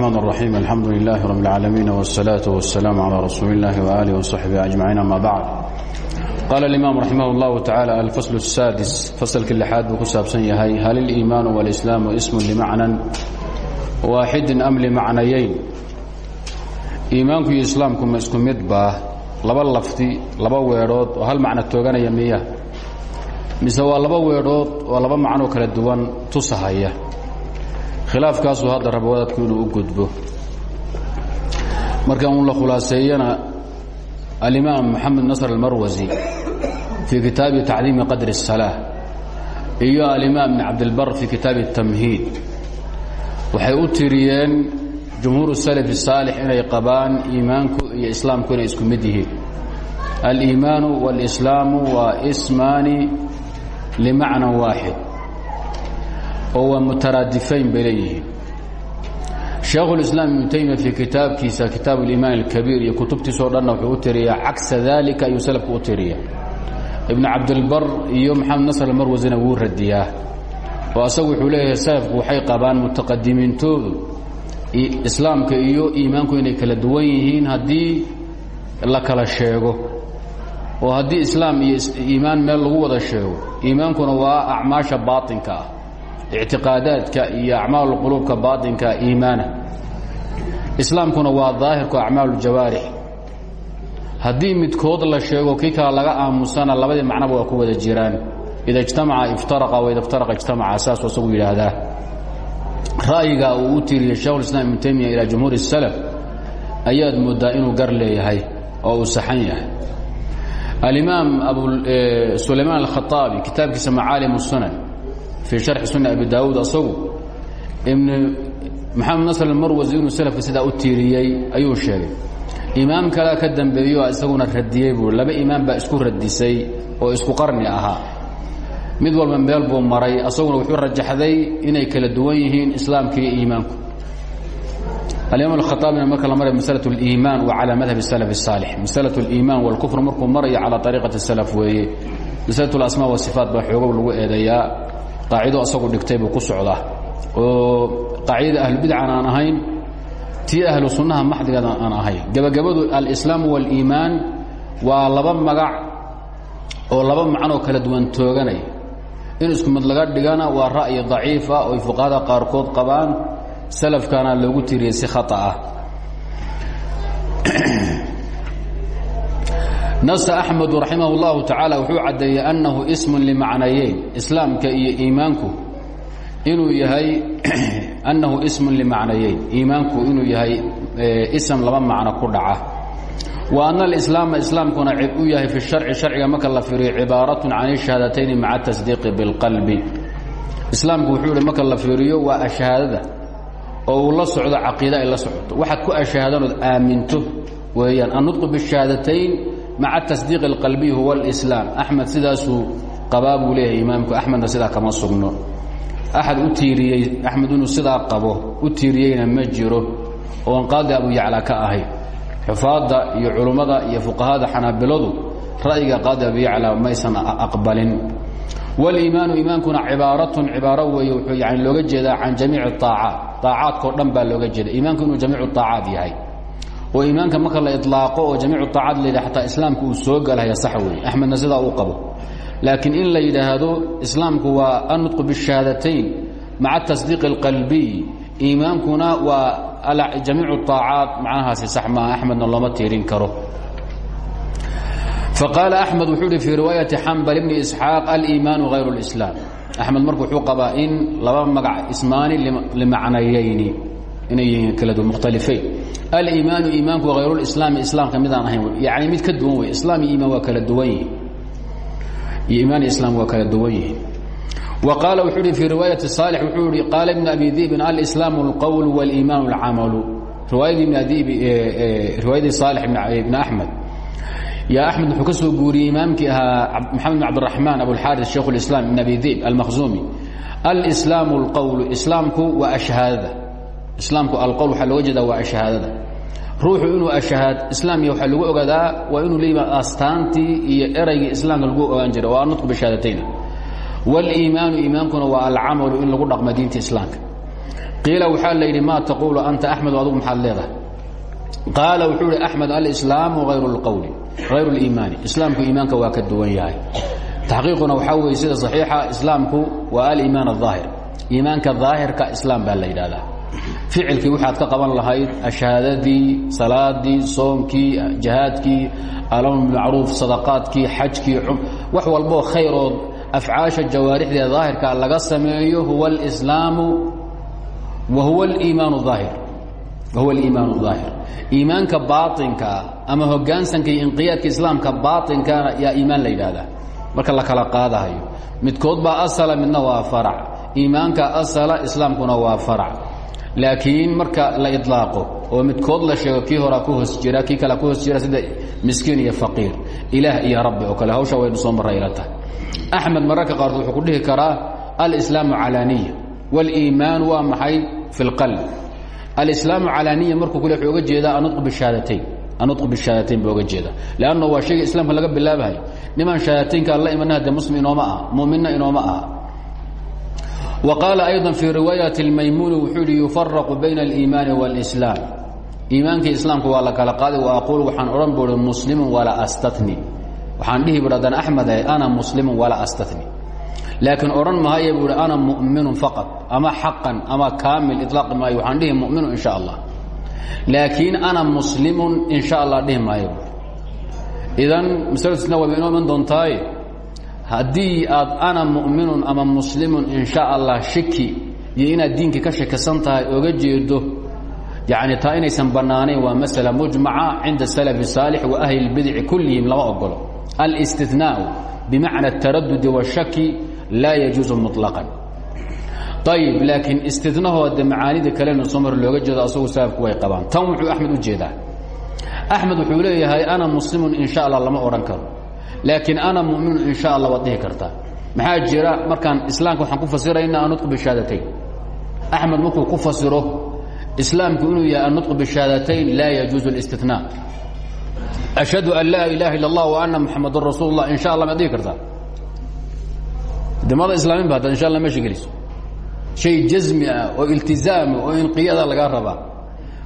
الرحمن الرحيم الحمد لله رب العالمين والصلاة والسلام على رسول الله وآله وصحبه أجمعين أما بعد قال الإمام رحمه الله تعالى الفصل السادس فصل كل حاد بكساب سنيهي هل الإيمان والإسلام اسم لمعنى واحد أم لمعنيين إيمانك إسلامكم اسكم مدباه laba lafti laba weedhood oo hal macno tooganaya miya mise waa laba weedhood oo laba macnoo kala duwan tusahaya khilaafkaasuu hadda raba wadaadku inuu u gudbo marka un la khulaaseeyana alimaam moxamed nasr almarwasi fii kitaabi tacdiimi qadri الsalaa iyo alimaam ibn cabdilbar fii kitaabi الtamhiid waxay u tiriyeen jumhuur salaf saalix inay qabaan iimaanku iyo islaamku inay isku mid yihiin aliimaanu wاlslaamu waa smaani limacnan waaxid oo waa mutaraadifayn bay leeyihiin. Shaekhulislaam ibnu taymiya fii kitaabkiisa kitaab aliimaan alkabiir iyo kutubtiisao dhanna wuxuu u tiriyaa cagsa daalika ayuu salafku u tiriya ibnu cabdilbar iyo maxamed nasr almarwasina wuu radiyaa. Oo asagu wuxuu leeyahay salafku waxay qabaan mutaqadimintoodu islaamka iyo iimaanku inay kala duwan yihiin haddii la kala sheego. Oo haddii islaam iyo iimaan meel lagu wada sheego iimaankuna waa acmaasha baatinka ah ictiqaadaadka iyo acmaal quluubka baainka iimaana islaamkuna waa daahirku acmaal jawaarix haddii midkood la sheego kii laga aamusana labadii macnaba waa ku wada jiraan. Ida ijtamaca iftaraqa waida iftaraqa ijtamaca saasuu isagu yidhaahdaa. Ra'yiga uu u tiiriyey shekhulislaam ibnu taymiya ilaa jumhuuri salaf ayaad moodaa gar leeyahay oo saxan yahay. Alimaam abu eh, sulaymaan alkhaaabi kitaabkiisa macaalim sunan fii sharxi sunan abi daawuud asagu ibn maxamed nasr almarwasi inuu salafka sidaa u tiiriyey ayuu sheegay imaam kalea ka dambeeyo isaguna radiyey buu laba imaam baa isku radisay oo isku qarni ahaa mid walba meel buu maray asaguna wuxuu rajaxday inay kala duwan yihiin islaamka iyo iimaanku alimaam alkhaaabina marka la maray masalaة اliimaan wa calى madhab الsalaf الsaalix masalaة اliimaan wاlkufr markuu marayo calى طariiqaةi الsalaf weeye masalaة اlasmaa wasifaat baa xoogow lagu eedeeyaa qaacido asagu dhigtay buu ku socdaa. Oo qaacidada ahlubidcan aan ahayn tii ahlu sunnaha maxdigeeda aan ahayn gebagabadu alislaam wاliimaan waa laba magac oo laba macnoo kala duwan tooganaya in isku mid laga dhigana waa ra'yi daciifa oy fuqahada qaarkood qabaan salafkana loogu tiriyey si khata ah nasa axmedu raximah اllahu tacaala wuxuu caddeeyey annahu ismun limacnayeyn islaamka iyo iimaanku inuu yahay annahu ismun limacnayeyn iimaanku inuu yahay ism laba macno ku dhaca. Wa ana alislaama islaamkuna u yahay fi sharci sharciga marka la fiiriyo cibaaratun can ishahadatayni maca tasdiiqi bilqalbi. Islaamku wuxuu ihi marka la fiiriyo waa ashahaadada oo uu la socdo caqiida ay la socoto waxaad ku ashahaadanood aaminto weeyaan. Annutqu bishahaadatayn maca atasdiiq alqalbiy huwa alislaam axmed sidaasuu qabaa buu leeyahay imaamku axmedna sidaa kama sugno axad u tiiriyey axmed inuu sidaa qabo u tiiriyeyna ma jiro oon qaadi abu yacla ka ahay xufaadda iyo culummada iyo fuqahada xanaabiladu ra'yiga qaadi abu yacla maysan aqbalin waliimaanu iimaankuna cibaaratun cibaaro weeye wuxuu yani looga jeedaa can jamiici aacaat aacaadkao dhan baa looga jeeda iimaanku inuu jamiicu aacaat yahay oo iimaanka marka la iطlaaqo oo jamiicu طaacaat la yidhah xataa islaamku uu soo galhaya sax weeye axmedna sidaa uu qabo laakiin in la yidhaahdo islaamku waa annutqu bالshahaadatayn maca tasdiiq اlqalbiy iimaankuna waa jamiicu طaacaat macnahaasi sax maaha axmedna looma tiirin karo faqaala axmed wuxuu uhi fii riwaayati xambal bni isxaaq aliimaanu hayr اlislaam axmed marka wuxuu qabaa in laba magac ismaani limacnayayni inay yihiin kala duwan mukhtalifayn aliimaanu iimaanku hayrulislaami islaamka midaan ahayn yani mid ka duwan wey islaam iyo iimaan waa kala duwan yihin iyo iimaan iyo islaam waa kala duwan yihiin wa qaala wuxuu uhi fii riwaayati saalix wuxuu yihi qaala ibn abi diibin alislaamu اlqowl wاliimaanu اlcamalu riwaayadii ibn adiibi riwaayadii saalix ibn axmed ya axmed wuxuu ka soo guuriyey imaamkii ahaa maxamed bn cabdiraxmaan abulxaaris shaykh اlislaam ibn abi dib almakhzumi alslaamu اlqowlu islaamku waa ashahaadada islaamku alqowl waxaa looga jeedaa waa ashahaadada. Ruuxu inuu ashahaad islaamiya waxaa lagu ogaadaa waa inuu leeyimaa astaantii iyo eraygii islaamka lagu ogaan jiray. Waa anudku bishahaadateyn waliimaanu iimaankuna waa alcamalu in lagu dhaqma diinta islaamka. Qiila waxaa la yidhi maa taquulu anta axmed adugu maxaad leedahay? Qaala wuxuu ihi axmed alislaamu hayru lqowli hayru liimaani islaamku iimaanka waa ka duwan yahay. Taxqiiquna waxaa weeye sida saxiixa islaamku waa aliimaan aلظaahir iimaanka daahirka islaam baa la yidhahdaa ficilkii waxaad ka qaban lahayd shahaadadii salaadii soomkii jihaadkii alamr bimacruuf sadaqaadkii xajkii wax walboo khayrood afcaasha jawaarixdee daahirkaa laga sameeyo huwa alslaamu wa huwa aliimaanu daahir. Wahuwa aliimaanu daahir. Iimaanka baainkaa ama hogaansanka iyo inqiyaadka islaamka baainkaana yaa iimaan la yidhaahdaa. Marka la kala qaadahayo midkood baa asala midna waa farac. Iimaanka asala islaamkuna waa farac laakiin marka la ilaaqo oo midkood la sheego kii hora ku hoos jira kii kale ku hoos jira sida miskiin iyo faqiir ilaah iyo rabbi oo kale hawsha waynu soo marra ila tahay axmed mararka qaarkood wuxuu ku dhihi karaa alislaamu calaaniya waliimaan waa maxay? Fi lqalbi alislaamu calaaniya markuu kule wuxuu oga jeedaa anudqu bishahaadatain anudqu bishahaadatain buu oga jeedaa. Leanna waa shayga islaamka laga bilaabayo nimaan shahaadataynkaan la imanaha dee muslim inooma aha muminna inooma aha. wa qaala ayضa fii riwaayati اlmaymuuni wuxuu yihi yufaraqu bayna اliimaani wاlslaam iimaankii islaamka waa la kala qaaday wa aquul waxaan odhan buui muslimu walaa astatni waxaan dhihi bui haddana axmed ahay ana muslimu walaa astatni laakiin odhan mahaye buu hi ana mu'minu faqad ama xaqan ama kaamil ilaaqi maayo waxaan dhihi muminu in sha allah laakiin ana muslimun in sha allah dhihi maayo idan maslsna wayba inoo iman doontaaye haddii aad ana mu'minun ama muslimun in sha allah shaki iyo inaad diinka ka shakisan tahay oga jeedo yacni taa inaysan bannaanayn waa masala mujmaca cinda salafi saalix wa ahli lbidici kullihim lama ogolo alistinaau bimacna ataradudi washaki laa yajuusu muطlaqan ayib laakiin istinahooda macaanida kalena somar looga jeedo asagu salafku way qabaan. Tan wuxuu axmed u jeedaa. Axmed wuxuu leeyahay ana muslimun in sha allah lama odhan karo laakiin ana muminun in sha allah waad dhihi kartaa maxaa jira markaan islaamka waxaan ku fasiraynaa anutqu bishahaadatayn axmed markuu ku fasiro islaamku inuu yahay annutqu bishahaadatayn laa yajuuzu اlistinaa ashhadu an laa ilaha illa اllah wa ana muxamadan rasuul اllah in sha allah maad dhihi kartaa dimada islaamin ba hadda insha alla meesha geliso shay jazmi ah oo iltizaama oo inqiyada lagaa rabaa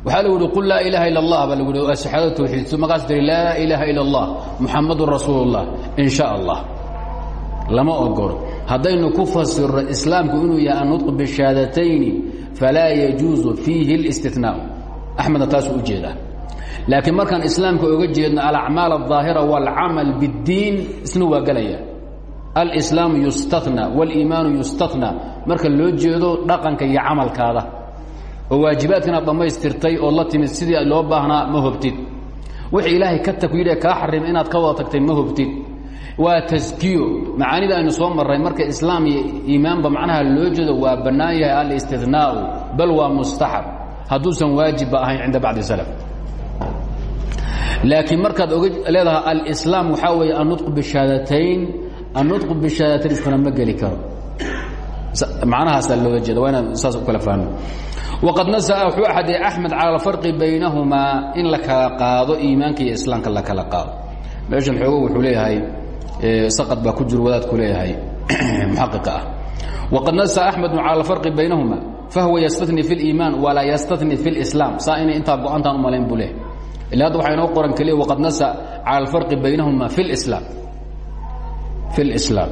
waxaa lagu uhi qul laa ilaaha illa allah baa lagu uhi asxaado tawxiidso markaas tiri laa ilaaha illa allah muxamadun rasuul اllah in sha allah lama ogolo haddaynu ku fasirno islaamku inuu yahay annutq bishahadatayni falaa yajuuzu fiihi اlاstinaa axmedna taasuu u jeedaa laakiin markaan islaamka oga jeedno alacmaal الظaahira wاlcamal bاddiin isna waa gelaya alslaamu yustatna wاliimaanu yustatna marka loo jeedo dhaqanka iyo camalkaada oo waajibaadkanaad dhammaystirtay ood la timid sidii loo baahnaa ma hobtid wixii ilaahay ka tag yidhi kaa xarimay inaad ka wada tagtay ma hobtid waa taskiyo macaanida aynu soo marray marka islaam iyo iimaanba macnaha loo jeedo waa bannaan yahay alistinaau bal waa mustaxab hadduusan waajibba ahayn cinda bacdi salaf. Laakiin markaad oga leedahay alislaam waxaa weeye annutqu bishahaadatayn annutqu bishahaadatayn iskuna ma geli karo. Macnahaasaa looga jeeda waa inaan saas u kala fahno waqad nasaa wuxuu axaday axmed cala alfarqi baynahumaa in la kala qaado iimaanka iyo islaamka la kala qaado meeshan xoogo wuxuu leeyahay saqad baa ku jiro wadaadku leeyahay muxaqiqa ah waqad nasaa axmedu cala alfarqi baynahuma fahuwa yastatni fi liimaan walaa yastatni fi lislaam saa inay intaa go'aantaan u malayn buu leeyahay ila hadda waxaa inoo qoran keliya waqad nasaa cala alfarqi baynahuma fi lislaam fi lislaam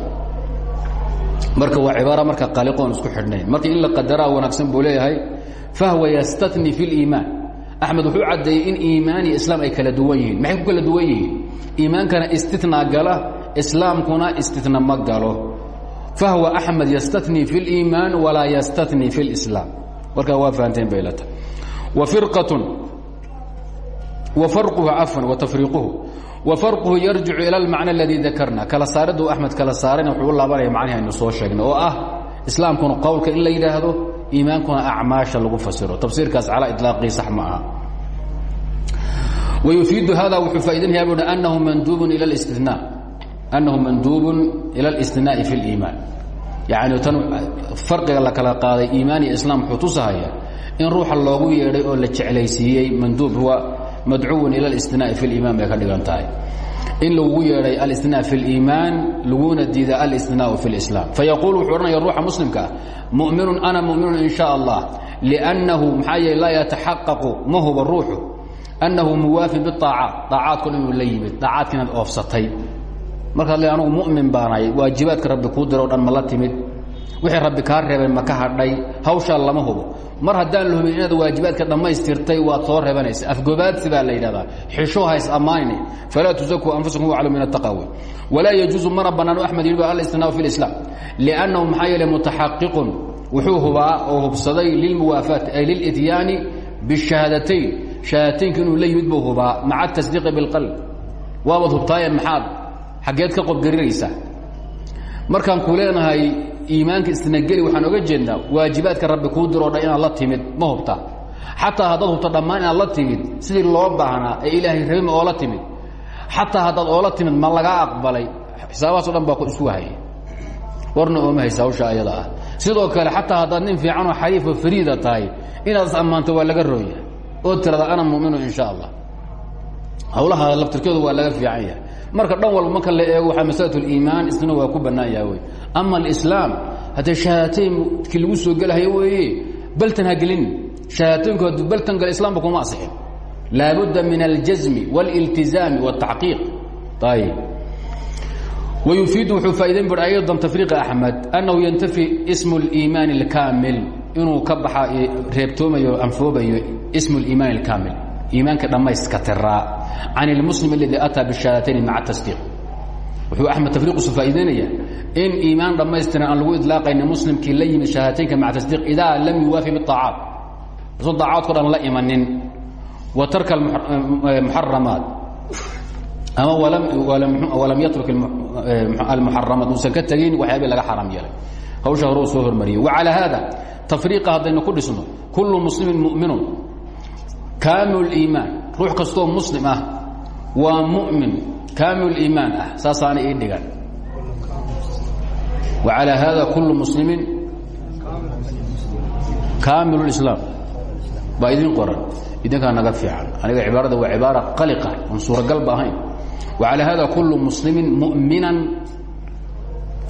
marka waa cibaara marka qaliqoon isku xidhnayn marka in la qadaraa wanaagsan buu leeyahay fahwa yastatni fi اliimaan axmed wuxuu caddeeyey in iimaan iyo islaam ay kala duwan yihiin maxay ku kala duwan yihiin iimaankana istinaa gala islaamkuna istina ma galo fahwa axmed yastatni fi اliimaan walaa yastatni fi اlislaam markaa waa fahanteen bay la tahay wa firqatun wa farquhu cafwan wa tafriiquhu wa farquhu yarjicu ila almacna aladii dakarna kala saariddu axmed kala saarayna wuxuu u laabanaya macnihi aynu soo sheegnay oo ah islaamkuna qowlka in la yidhaahdo iimaankuna acmaasha lagu fasiro tafsiirkaas calaa iطlaaqii sax ma aha wayufiidu hada wuxuu faa'idanaya bu anahu manduubun ila اlistina annahu manduubun ila اlistinaai fi اliimaan yacni tan farqiga la kala qaaday iimaan iyo islaam wuxuu tusahaya in ruuxa loogu yeedhay oo la jeclaysiiyey manduub huwa madcuwun ila اlistinaai fi اliimaan bay ka dhigan tahay in lagugu yeedhay alstinaa fi اliimaan laguna diida alstinaa fi اlislaam fayaquul wuxuu odhanaya ruuxa muslimka ah muminun ana muminun in sha allah liannahu maxaa yeele laa yataxaqaqu ma huba ruuxu annahu muwaafin biaacaat aacaadkun inuu la yimid aacaadka inaad oofsatay. Markaad le anugu mumin baanahay waajibaadka rabbi kuu diro o dhan ma la timid wixii rabbi kaa reebay ma ka hadhay hawshaa lama hubo. Mar haddaan la hubin inaad waajibaadka dhammaystirtay waad soo reebanaysa. Afgobaadsi baa la yidhahdaa xisho hays ammaanine falaa tusakuu anfusakum waclu min ataqawi walaa yajuusu mana bannaano axmed yidhi alistinaau fi lislaam liannahu maxaa yeele mutaxaqiqun wuxuu hubaa oo hubsaday lilmuwaafaati ay lilityaani bishahaadatayn shahaadateynka inuu la yimid buu hubaa maca tasdiiqi bilqalb. Waabaad hubtaaye maxaad xaggeed ka qobgarinaysaa markaan ku leenahay iimaanka istinageli waxaan oga jeednaa waajibaadka rabbi kuu diroo dhan inaad timid ma hubta. Xataa haddaad hubto dhammaan inaad timid sidii loo baahnaa ee ilaahay rabima oo la timid. Xataa haddaad oola timid ma lagaa aqbalay. Xisaabahaas o dhan baa isu wahaya warna ooma haysa hawsha ayada ah. Sidoo kale xataa haddaad nin fiicanoo xariifoo fariida tahay inaad is ammaanto waa laga rooya oo tirada ana muminu in allah. Hawlaha laftirkeedu waa laga fiican yahay marka dhan walba marka la eego waxaa masalat اliimaan isna waa ku bannaan yaha wey ama alislaam haddee shahaataynki lagu soo gelahayo weeye baltan ha gelin shahaataynku hadduu baltan gala islamka kuma asixin laabudda min aljazmi wاliltizaami wاtaxqiiq ayb wayufiidu wuxuu faa'idayn bur aydan tafriiqa axmed annahu yantafi ismu اliimaan اlkaamil inuu ka baxa reebtoomayo anfoobayo ismu اliimaan اlkaamil iimaanka dhammayska tiraa can ilmuslim aladii ataa bishahaadatayn maca tasdiiq. Wuxuu axmed tafriiqusu faa'iidaynaya in iimaan dhammaystiran aan lagu idlaaqayni muslimkii la yimid shahaadateynka maca tasdiiq idaa lam yuwaafi biaacaad usan daacaadko dhan la imanin. Wa tarka muxaramaat eh, ama walam yatruk almuxaramaat eh, uusan ka tegin waxyaabii laga xaram yeelay. Hawsha hore uu soo hormariyey. Wa calaa haada tafriiqa haddaynu ku dhisno kullu muslimin mu'minun kaamil iimaan. Ruux kastoo muslim ah waa mu'min. Kaamil iimaan ah saasaana ii dhigan. Wacalaa haada kullu muslimin. Kaamil اlislaam baa idin qoran. Idinkaa naga fiican. Aniga cibaarada waa cibaara qaliqa. Oon suuragal ba ahayn. Wacalaa haada kullu muslimin mu'minan.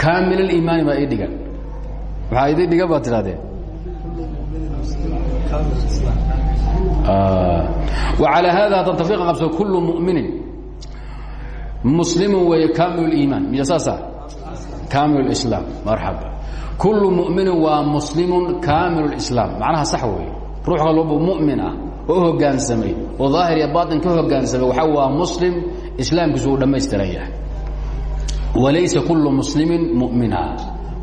Kaamil اliimaani baa ii dhigan. Maxaa idin dhigan baad tidhahdeen وعalى hada haddaan tafriiqa qabso kul muminin muslimu weeye kamil اiimaan miya saasa kamil اislaam marxaba kulu muminin waa muslimu kamil اislaam macnaha sax weeye ruux kalba mumin ah oo hogaansamay oo daahir iyo baطin ka hogaansamay waxa waa muslim islaamkiisu uu dhammaystiran yahay walaysa kulu muslimin mumina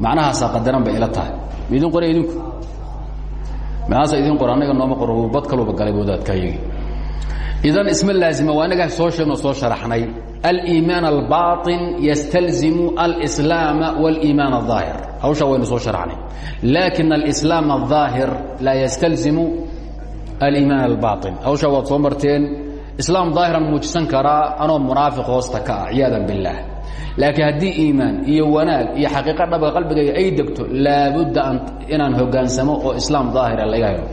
macnahaasaa qadaran bay ila tahay midin qora idinku meaasa idin qor annaga nooma qoro bad kaluba galay wadaadkayagi idan isma laazima waa inagaa soo sheegno soo sharaxnay aliimaan albaaطin yastalzimu alslaama wاliimaan الظaahir hawshaa waynu soo sharaxnay laakin alislaam الظaahir laa yastalzimu aliimaan albaaطin hawshaa waad soo marteen islaam daahiran muujisan karaa anoo munaafiq hoosta ka ah ciyaada biاllah laakiin haddii iimaan iyo wanaag iyo xaqiiqa dhabka qalbigayga ay degto laabudda inaan hogaansamo oo islaam daahira laga helo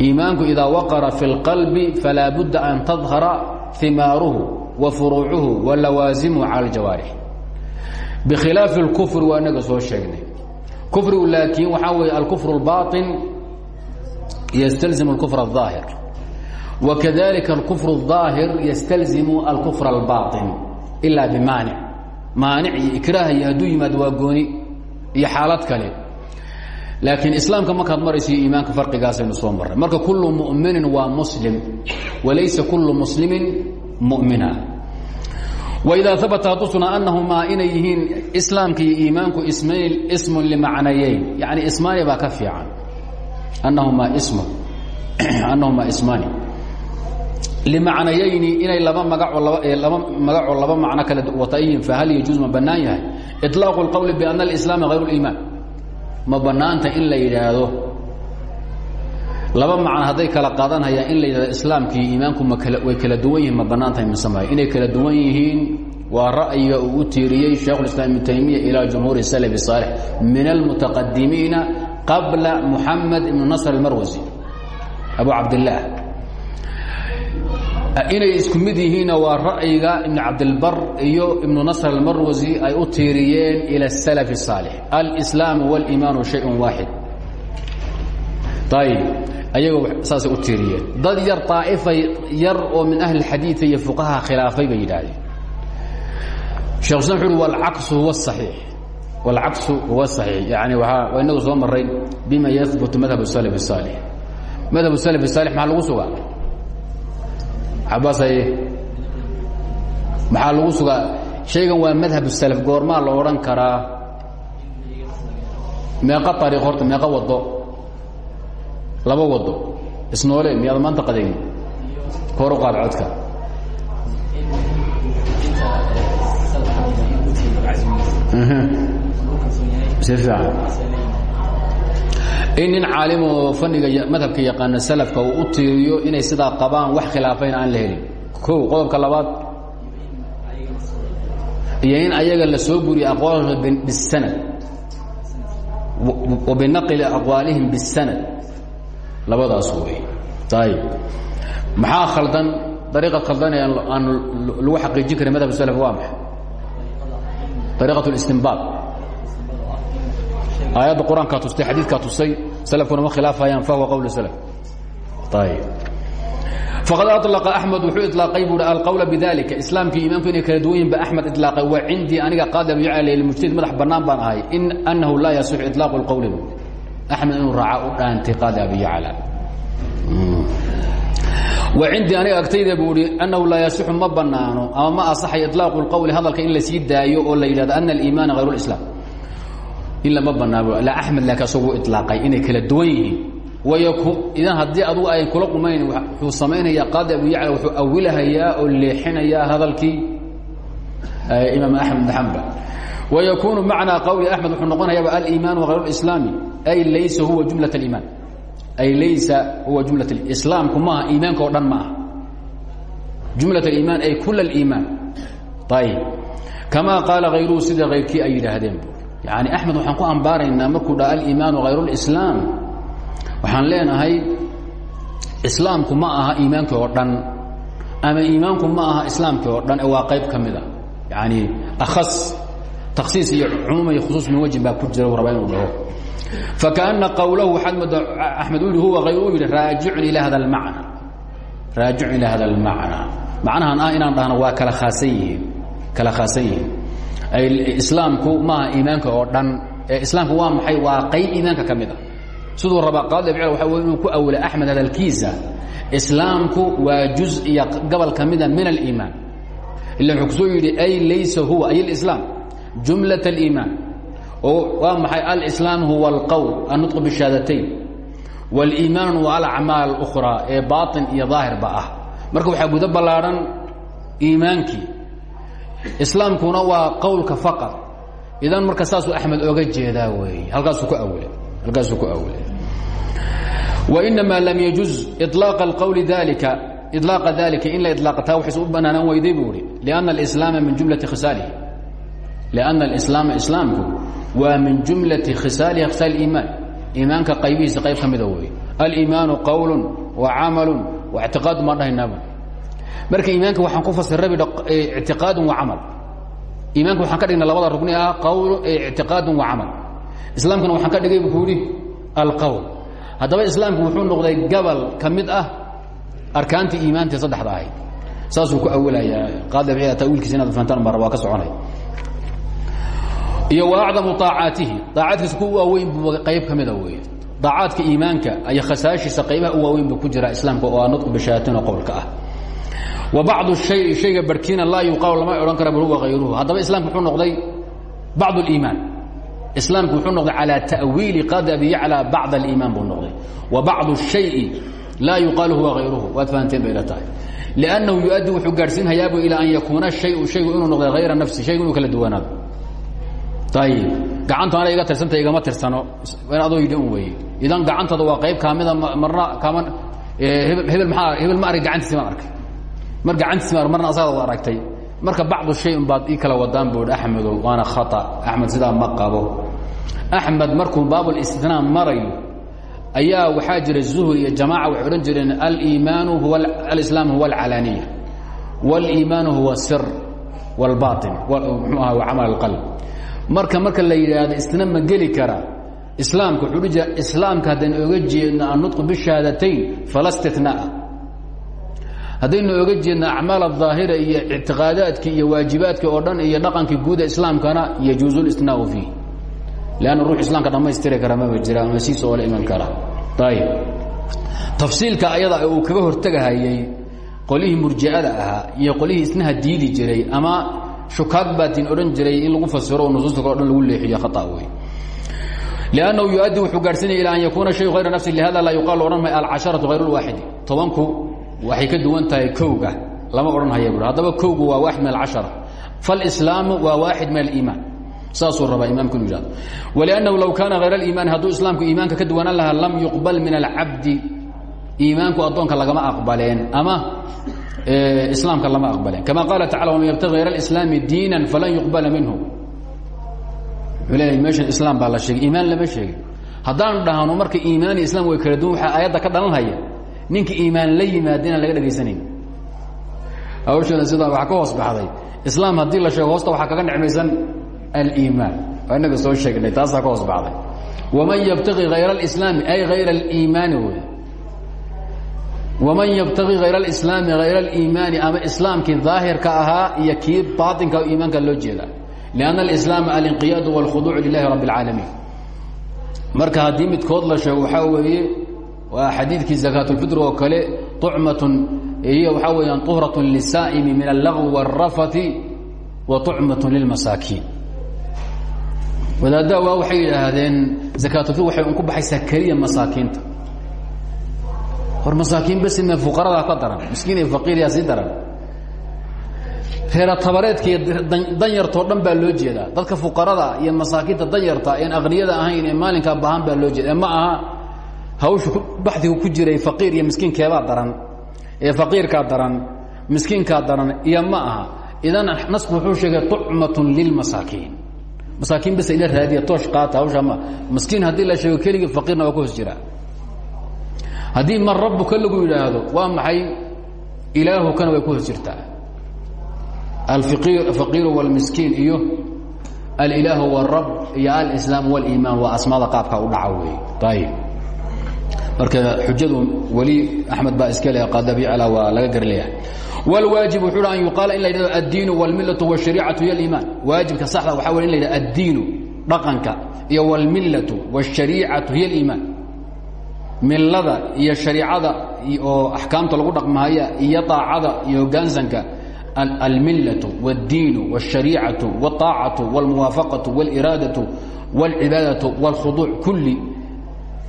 iimaanku idaa waqara fi اlqalbi falaa budda an tadhara himaaruhu wa furuucuhu wa lawaasimuhu cala aljawaarix bikhilaafi اlkufri waa inaga soo sheegnay kufrigu laakiin waxaa weeye alkufr اlbaطin ystalzimu اlkufr الظaahir wakadalika alkufr الظaahir ystalzimu alkufr اlbaطin ilaa bimaanic maanic iyo ikraah iyo hadduu yimaado waa gooni iyo xaalad kale. Laakiin islaamka markaad marayso iyo iimaanka farqigaasaynu soo marray. Marka kullu mu'minin waa muslim walaysa kullu muslimin mu'mina. Waidaa abata hadduu sugnaa annahumaa inay yihiin islaamka iyo iimaanku ismayn ismun limacnayeyn. Yani ismaani baa ka fiican. Annahumaa ismu annahumaa ismaani limacnayayni inay laba magacoo laba magacoo laba macno kale wata yihiin fahal yajuuz ma bannaan yahay iطlaaqu اlqowli biana alislaama hayru اliimaan ma bannaanta in la yidhaahdo laba macno hadday kala qaadanhayaan in la yidhahdo islaamkii iimaanku ma kala way kala duwan yihiin ma bannaantahay misemayo inay kala duwan yihiin waa ra'yiga uu u tiiriyey shaekhulislaam ibnu taymiya ilaa jumhuuri salafi saalix min almutaqadimiina qabla muxamed ibnu nasr almarwasi abu cabdillaah inay isku mid yihiinna waa ra'yiga ibn cabdilbar iyo ibnu nasr almarwasi ay u tiiriyeen ila اsalaf الsaalix alslaamu wاliimaanu shayء waaxid ayb ayagoo saasay u tiiriyeen dad yar طaa'ifa yar oo min ahli اxadiiث iyo fuqaha khilaafay bay yidhaahdeen shekh islam wuxu uhi wاlcaksu huwa الصaxiix wاlcaksu huwa الصaxiix yani waa inagu soo maray bima yahbutu madhab الsalaf الsaalix madhab الsalaf الsaalix maxaa lagu sugaa Cabaasay maxaa lagu sugaa? Shaygan waa madhab salaf goormaa la odhan karaa. Meeqa ariiq horta meeqa wado laba wado isnoole miyaad maanta qadayn kor u qaad codka. Si fiican in nin caalimoo faniga madhabka yaqaana salafka uu u tiiriyo inay sidaa qabaan wax khilaafayna aan la helin o qodobka labaad iyo in ayaga la soo guriyo aqwaalha bisanad wa binaqli aqwaalihim bisanad labadaas wey ayib maxaa khaldan dariiqad khaldan ee aan lagu xaqiijin karin madhab salaf waa maxay dariiqat اlistinbaad aayadda qur-aankaa tustay xadiidkaa tusay salafkuna ma khilaafayaan fahuwa qowl salaf ayb faqad aطlaqa axmed wuxuu iطlaaqay buui alqowla bidalika islaamkii imaamku inay kala duwan yihin ba axmed iطlaaqay wa cindii aniga qaadi abu yacla mujtahid madax bannaan baan ahay in anahu laa yasix iطlaaqu اlqowli bu axmed inuu raaca u dhaantay qaadi abi yacla wa cindii aniga agtayda buu ihi anahu laa yasixu ma banaano ama ma asaxay iطlaaqu اlqowli hadalka in la sii daayo oo la yidhahdo ana aliimaana hayr اlislam in lama banaabo la axmed laakiin asagu ilaaqay inay kala duwan yihiin. Idan haddii adugu ayn kula qumayn wuxuu samaynayaa qaadi abu yacla wuxuu awilahayaa oo leexinayaa hadalkii imaam axmed bn xambal wayakuunu macnaa qowli axmed wuxuu noqonayaaba aliimaan hayr islaami ay laysa huwa jumla iimaan. Ay laysa huwa jumla islaamku maaha iimaanka oo dhan ma ah jumla iimaan ay kula iimaan. Ayib kamaa qaala hayruhu sida hayrkii ay yidhaahdeen yani axmed waxaan ku ambaaraynaa markuu dhaa aliimaanu hayr اlislaam waxaan leenahay islaamku ma aha iimaankii oo dhan ama iimaanku ma aha islaamkii oo dhan ee waa qayb ka mid ah. a yani akhas taksiis iyo cumuum iyo khusuus min wajin baa ku jira u raba inuu dhaho. Fakaana qawlahu waxaad mooda axmed uu yihi huwa hayr uu yidhi raajicun ilaa hada almacna. Raajicun ilaa hada almacna. Macnahan ah inaan dhahno waa kala khaasan yihiin kala khaasan yihiin islaamku maaha iimaanka oo dhan ee islaamku waa maxay waa qayb iimaanka ka mid a siduu rabaa qaadi abcl waxa wey inuu ku awila axmed hadalkiisa islaamku waa juz iyo gobol ka mida min aliimaan ila wuxuu kusoo yidhi ay laysa huwa ay اlislaam jumlaة اliimaan oo waa maxay alislaam huwa alqowl annutq bishaadatayn wاliimaan waa alacmaal اkhraa ee baaطin iyo daahirba ah marka waxaa gudo ballaadhan iimaankii islaamkuna waa qowlka faqad idan marka saasuu axmed oga jeedaa weeye halkaasuu ku awle halkaasuu ku awle wainamaa lam yajuz ilaaqa alqowli dalika ilaaqa dalika in la ilaaqataa waxayse u banaanaan lianna alislaama min jumlati khisaalihi. Lianna alislaama islaamku waa min jumlati khisaalihi khisaal iimaan. Iimaanka qaybihiisa qayb ka mida weye aliimaanu qowlun wa camalun wa ictiqaad ma dhahaynaabu marka iimaanka waxaan ku fasiray ictiqaadun wa camal. Iimaanka waxaan ka dhignay labada rugni ah qawl ictiqaadun wa camal. Islaamkana waxaan ka dhigay buu yidhi alqowl haddaba islaamku wuxuu noqday gabal ka mid ah arkaantii iimaantii saddexda ahayd. Saasuu ku awilayaa qaadi tawiilkiisa inaad fahantaan mara waa ka soconay. Iyo wa acdamu aacaatihi aacaadkiisa ku waaweyn buu qayb ka mida weeye. Aacaadka iimaanka iyo khasaashiisa qaybaha u waaweyn buu ku jira islaamka oo aa nudqu bishaatin oo qowlka ah wa bacdu shay shayga barhkiina laa yuqaalu lama odhan kara bal huwa hayruhu haddaba islamku wuxuu noqday bacd اliimaan islaamku wuxuu noqday calى ta'wiili qaadi abi yaclى bacd اliimaan buu noqday wa bacdu الشhayi laa yuqaalu huwa hayruhu waad fahanteen bay ila tahay لأnnahu yuؤaddi wuxuu gaadhsiinhayaabu ilى an yakuuna shayu shaygu inuu noqday hayra nafsi shaygu inuu kala duwanaado ayib gacantu ana iga tirsanta igama tirsano in adoo yidhi un weeye idan gacantada waa qayb kaamida marna kaama hebel maaa hebel ma arag gacantiisi maan arkay mar gacantiis marna asagad aragtay. Marka bacdu shay un baad ii kala wadaan buu axmedo waana khaa axmed sidaa ma qabo. Axmed markuu baabulistinaa marayo ayaa waxaa jira zuhri iyo jamaaca waxay odhan jireen aliimaanu huwa alislaam huwa alcalaaniya. Waliimaanu huwa sir wlbain mxuu aha wa camal alqalb. Marka marka la yidhaahdo istina ma geli kara. Islaamka wuxuu odhan jira islaamka haddaan oga jeedno annutqu bishahaadatayn fala stitnaa haddaynu oga jeedno acmaal الظaahira iyo ictiqaadaadkii iyo waajibaadkii oo dhan iyo dhaqankii guuda islaamkana yajuuzu اlistinaau fiih lanna ruux islaamka dhammaystiri kara maba jira ama siisa oo la iman kara ayb tafsiilka ayada uu kaga hortegahayey qolihii murji'ada ahaa iyo qolihii isnaha diidi jiray ama shukaag baatin odhan jiray in lagu fasiro oo nusuusta kale o dhan lagu leexiyo khata wey lannahu yuaddi wuxuu gaadhsiinaya ila an yakuuna shayu hayra nafsi lihada laa yuqaal odhan mayo alcasharatu hayr lwaaxidi tobanku waxay ka duwan tahay kowga. Lama odhan haya bu haddaba kowgu waa waaxid min alcashara. Faalislaamu waa waaxid min aliimaan. Saasuu rabaa imaamku inu yihahdo wliannahu low kaana hayr aliimaani hadduu islaamku iimaanka ka duwanaan lahaa lam yuqbal min alcabdi iimaanku addoonka lagama aqbaleen ama islaamka lama aqbaleen. Kama qaala tacala waman yabtagi hayr alislaami diinan falan yuqbala minhu. Wuxuu leeyahay meeshan islaam baa la sheegay iimaan lama sheegin haddaan dhahno marka iimaan islam way kala duwan waxaa aayadda ka dhalanhaya ninka iimaan la yimaada inaan laga dhegaysanayn hawshaeda sidaa waxaa ka hoos islaam haddii la sheego hoosta waxaa kaga necmaysan aliimaan. Waa inaga soo sheegnay taasaa ka hoos baxday. Waman yabtaqi hayra alislaami ay hayra aliimaani wey waman yabtaqi hayra alislaami hayra aliimaani ama islaamkii daahirka ahaa iyo kii baatinka iimaanka loo jeedaa. Lianna alislaama alinqiyaadu walkhuduucu lilahi rabbi اlcaalamiin marka haddii midkood la sheego waxaa weeye waa xadiidkii zakaatlfitr oo kale ucmatun hiy waxaa weyaan uhrat lisaa'imi min allaغwi wاlrafati wa ucmatun lilmasaakiin. Wadaaddaa waa waxay yidhaahdeen zakaatulfitr waxay unku baxaysaa keliya masaakiinta. Hor masaakiin basime fuqaradaa ka daran miskiin iyo faqiiryaa sii daran. Reera tabareedkaiyo danyartoo dhan baa loo jeedaa. Dadka fuqarada iyo masaakiinta danyarta en aqniyada ahayn ee maalinkaa baahan baa loo jeeda ma aha hawshu baxdigu ku jiray faqiir iyo miskiinkeebaa daran ee faqiirkaa daran miskiinkaa daran iyo ma aha idan nasku wuxuu sheegay tucmatun lilmasaakiin masaakiin bas ila raadiya toosh qaata hawshaa ma miskiin haddii la sheego keligii faqiirna waa ku hoos jiraa haddii man rabbuka lagu yidhaahdo waa maxay ilaahukana way ku hoos jirtaa alfaqiir wاlmiskiin iyo alilaah wاrab iyo alislaam wاliimaan waa asmaada qaabka u dhaca wey ayb marka xujadu weli axmed baa iska le qadabicla waa laga garleeyahay wاlwaajib wuxuu an yuqaala in la yidhahdo addiinu wاlmilaةu wالشhariicatu iyo aliimaan waajibka saxda waxa wey in la yidhahdo addiinu dhaqanka iyo wاlmilaةu wالشhariicatu hiy اliimaan milada iyo shariicada oo axkaamta lagu dhaqmahaya iyo daacada iyo hogaansanka almilaة wاddiin wالشhariicaة wالطaacaة wاlmuwaafaqaة wاliraadaة wاlcibaadaة wاlkhuduuc kulli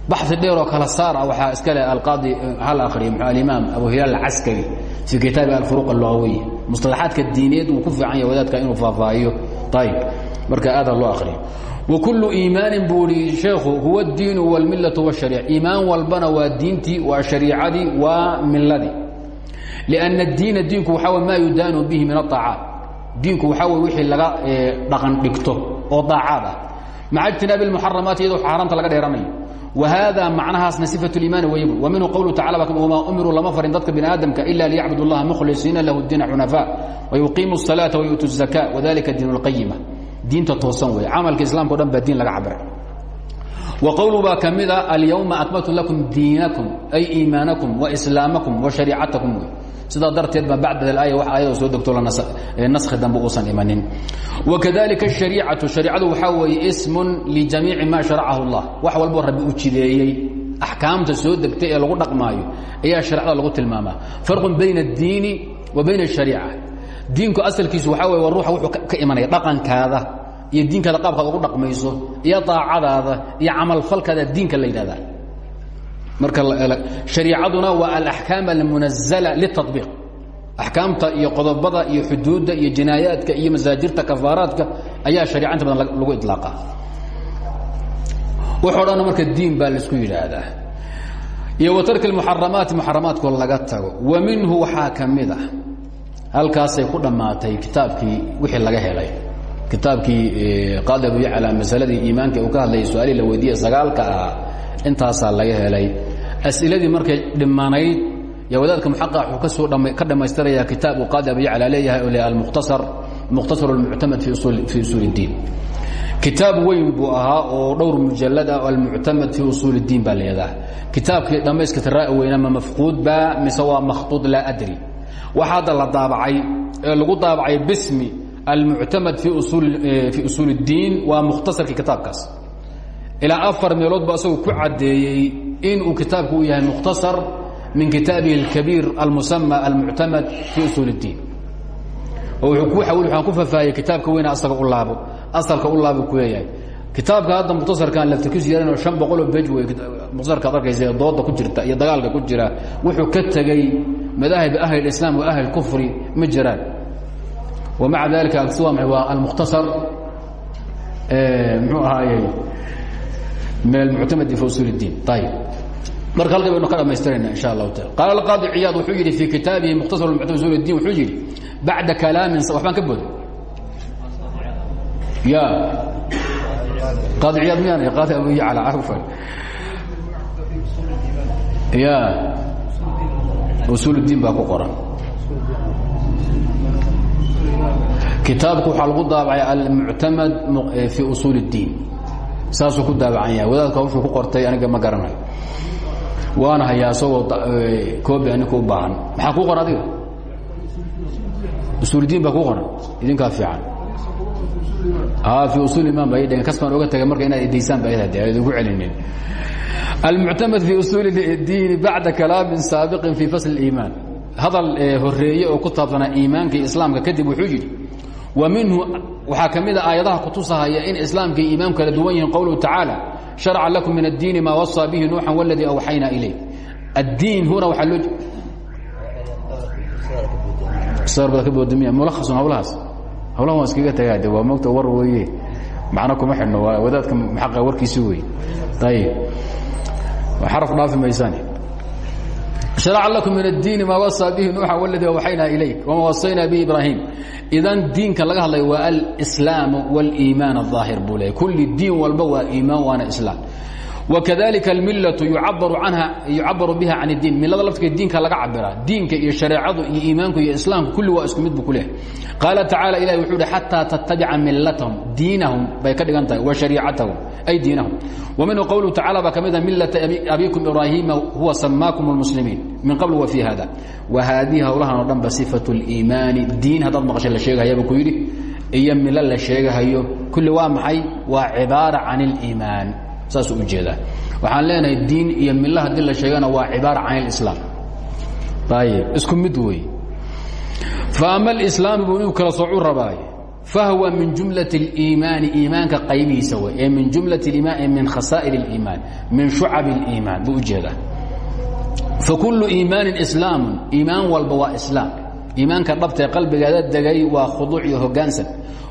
baxi dheeroo kala saara ah waxaa iska leh alqaadi eh, hal akhriya muxuu ah, alimaam abu hilaal alcaskari fii kitaabi alfuruq allogawiya mustalaxaadka diineed wuu ku fiican yahay wadaadka inuu faahfaahiyo. Ayib marka aada loo akhriyo wa kullu iimaanin buu ihi sheekhu huwa addiinu wاlmillatu washariic iimaan walbana waa diintii waa shariicadii waa miladii lianna addiina diinku waxaa wey maa yudaanu bihi min aaacaat diinku waxaa wey wixii laga eh, dhaqan dhigto oo daacad ah. Maca ijtinaabi اlmuxaramaati iyadoo xaaraamta laga dheeranayo. وhada macnahaasna صifaة الiimaani wayb wa minhu qowlu tacala wmaa umiruu lama farin dadka bini aadamka ila liyacbud الlaha mkhlisiina lahu الdiina xunafاء وayuqiimu الصalaaةa وayu'tu الزakاء وdalika diin الqayima diinta toosan wey camalka islamka o dhan baa diin laga cabiray وqwlu baa ka mida alyومa akmaltu lakum diinakum ay iimaanakum وإslaamakum وشhariicatakum wey sidaa darteed ba bacd aaya wax aayado soo degto naskhi dambe uusan imanin wakadalika الشhariicatu شhareicadu waxaa weeye sm ljamiici ma sharacahu الlah wax walboo rabbi u jideeyey axkaamta soo degtay ee lagu dhaqmaayo ayaa sharecada lagu tilmaamaa farqu bayna الdiini wa bayna الشhariica diinku asalkiisu waxaa wey ruuxa wuxuu ka imanaya dhaqankaada iyo diinkaada qaabkaad ugu dhaqmayso iyo daacadaada iyo camalfalkaada diinka la yidhahda marka شhaريicaduna waa aلأحكاam الmuنaزلة للتطبيq أحkaamta iyo qodobada iyo xuduudda iyo jinaayaadka iyo masaajirta kafaaraadka ayaa شhaريca inta badan lagu iطلاaqa waxo dhan marka diin baa laisku yidhaahdaa iyo وtark المحaramaati محaramaadkoo laga tago wa minhu waxaa ka mid a halkaasay ku dhammaatay kitaabkii wixii laga helay kitaabkii qaadi abu yacla masaladii iimaanka uu ka hadlayay su-aalihii la weydiiye sagaalka ahaa intaasaa laga helay as'iladii markay dhimanayd ya wadaadka muxaqaq wuxuu ka soo ka dhammaystirayaa kitaab uu qaadi abiyacla leeyahay oo le almukhtasar mukhtasar almuctamad fi usuul fi usuul اddiin kitaab weyn buu ahaa oo dhowr mujalad ah almuctamad fi usuul اddiin baa leedaha kitaabkii dhammayskata raa weyna ma mafquud ba mise waa makhtuud laa adri waxa hadda la daabacay ee lagu daabacay bismi almuctamad fi usuul اddiin waa mukhtasarkii kitaabkaas ilaa afar meeloodba asagoo ku caddeeyey inuu kitaabku yahay mukhtasar min kitaabihi اlkabiir almusama almuctamad fii usuul اddiin oo waan ku fafaahiyey kitaabka weyna asaga u laabo asalka u laabuu ku leeyahay. Kitaabka hadda mukhtasarkan laftakiisu yaran oo shan boqol oo bej wey mukhtasarkaad arkaysa ee dooda ku jirta iyo dagaalka ku jira. Wuxuu ka tegey madaahib ahli islaam wa ahli kufri ma jiraan. Wamaca dalika agswam waa almukhtasar mxuu ahaayey min almuctamadi fi usuul اdiin ayib marka halka baynu ka dhamaystirayna insha allahu taala qaala alqaadi ciyaad wuxuu yidhi fii kitaabihi mukhtasar muctamad usul اdiin wuxuu yidhi bacda kalaamin waxbaan ka boday ya qaadi ciyaad miyaan qaadi abu yacla cafan ya usuul اdiin baa ku qoran kitaabku waxaa lagu daabacay almuctamad fi usuul اdiin saasuu ku daabacan yahay. Wadaadka hawshuu ku qortay aniga ma garanayo waana hayaa isagoo koobi aninka u baahan. Maxaa kuu qoran adiga? Usuuldiin baa kuu qoran. Idinkaa fiican. Fi usuul imaan ba dhn kasbaan oga tagay marka inaad edaysaan ba idinku celinin almuctamad fi usuul اdiini bacda kalaamin saabiqin fi fasl اiimaan hadal horeeye oo ku taabsanaa iimaanka islaamka kadib wa minhu waxaa ka mida aayadaha kutusahaya in islaamka iyo iimaanku kala duwan yihiin qowluhu tacaala sharca lakum min addiini maa wasaa bihi nuuxan waladii awxaynaa ilayh. Addiin huna waxaa loo hawlahaas. Hawlahan waan iskaga tagaa de waa mogta war weeye. Macno kuma xidhno wadaadka maxaqa warkiisi wey ayib xaraf dhaafi maysaan شharca lakum min الdiini maa wasaa bihi nuuxa wladii awxaynaa ilayk wama wasaynaa bihi ibraahim idan diinka laga hadlay waa alslaam wاliimaan الظaahir buu leey kulli diin walba waa iimaan waana islaam wakadalika almillaةu yucabaru biha can اdiin milada laftiga diinka laga cabiraa diinka iyo shareecadu iyo iimaanku iyo islaamku kulli waa isku mid bu ku leehay qaala tacala ilahi wuxuu hi xataa tattabica millatahum diinahum bay ka dhigan tahay wa shariicatahum ay diinahum wa minhu qowluhu tacala baa ka mida millata abikum ibraahiima huwa samaakum اlmuslimiin min qabl wa fii hada wa haadihi howlahan oo dhan ba sifatu اliimaani diin haddaad maqasha la sheegahaya buu ku yidhi iyo milo la sheegahayo kulli waa maxay waa cibaara can اliimaan saasuu ujeedaa waxaan leenahay diin iyo milo haddii la sheegana waa cibaara can اlislaam ayib isku mid wey faama alislaam buu inuu kala soocu rabaaye fahwa min jumlaة اliimaani iimaanka qaybihiisa wey ee min jumlaة اiimaan ee min khasaa'ir اliimaan min shucab اliimaan buu ujeedaa fakulu iimaanin islaamu iimaan walba waa islaam iimaanka dhabtae qalbigaada degay waa khuduuc iyo hogaansan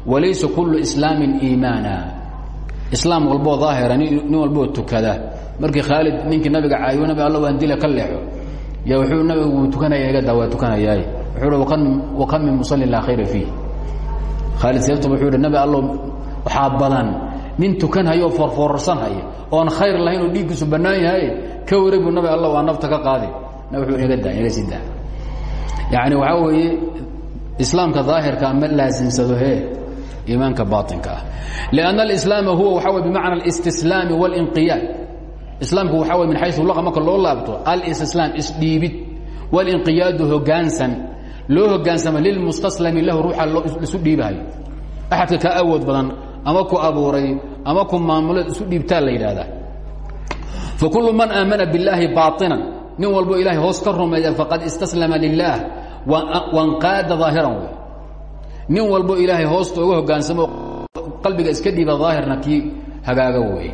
walaysa kulu islaamin iimaana islaam walboo daahira nin walboo tukada. Markii khaalid ninkii nabiga caayo nabi alla waan dila ka leexo. Ya wuxuu nabigu tukanaya iga daa waa tukanayaaye wuxuu wakan min musallin laa khayra fiih. Khaalid seefta wuxuu yidhi nabi allo waxaa badan. Nin tukanhaya oo foorfoorarsan haya oon khayr lahayn oo dhiiggiisu bannaan yahay. Ka wareeg buu nabi alla waa nafta ka qaadi. Nabi wuxuu iga daa iga sii daa. Yacni waxaa weeye islaamka daahirka ma laasimsado hee iimaanka baaطinka ah لأnna اlislaama huwa waxa wey bimacna اlistislaami wاlinqiyaad islaamku waxa wey min xaysu laqa marka loo laabto alistislaam isdhiibid wاlinqiyaadu hogaansan loo hogaansama lilmustaslami lahu ruuxa isu dhiibahayo axadka kaa awood badan ama ku abuuray ama ku maamuleed isu dhiibtaa la yidhaahdaa fakulu man aamana biاllaahi baaطinan nin walbo ilahay hoos ka rumeeya faqad istaslama lilah wanqaada ظaahiran wey nin walbo ilaahay hoosta uga hogaansamo qalbiga iska dhiiba aahirna kii hagaaga wey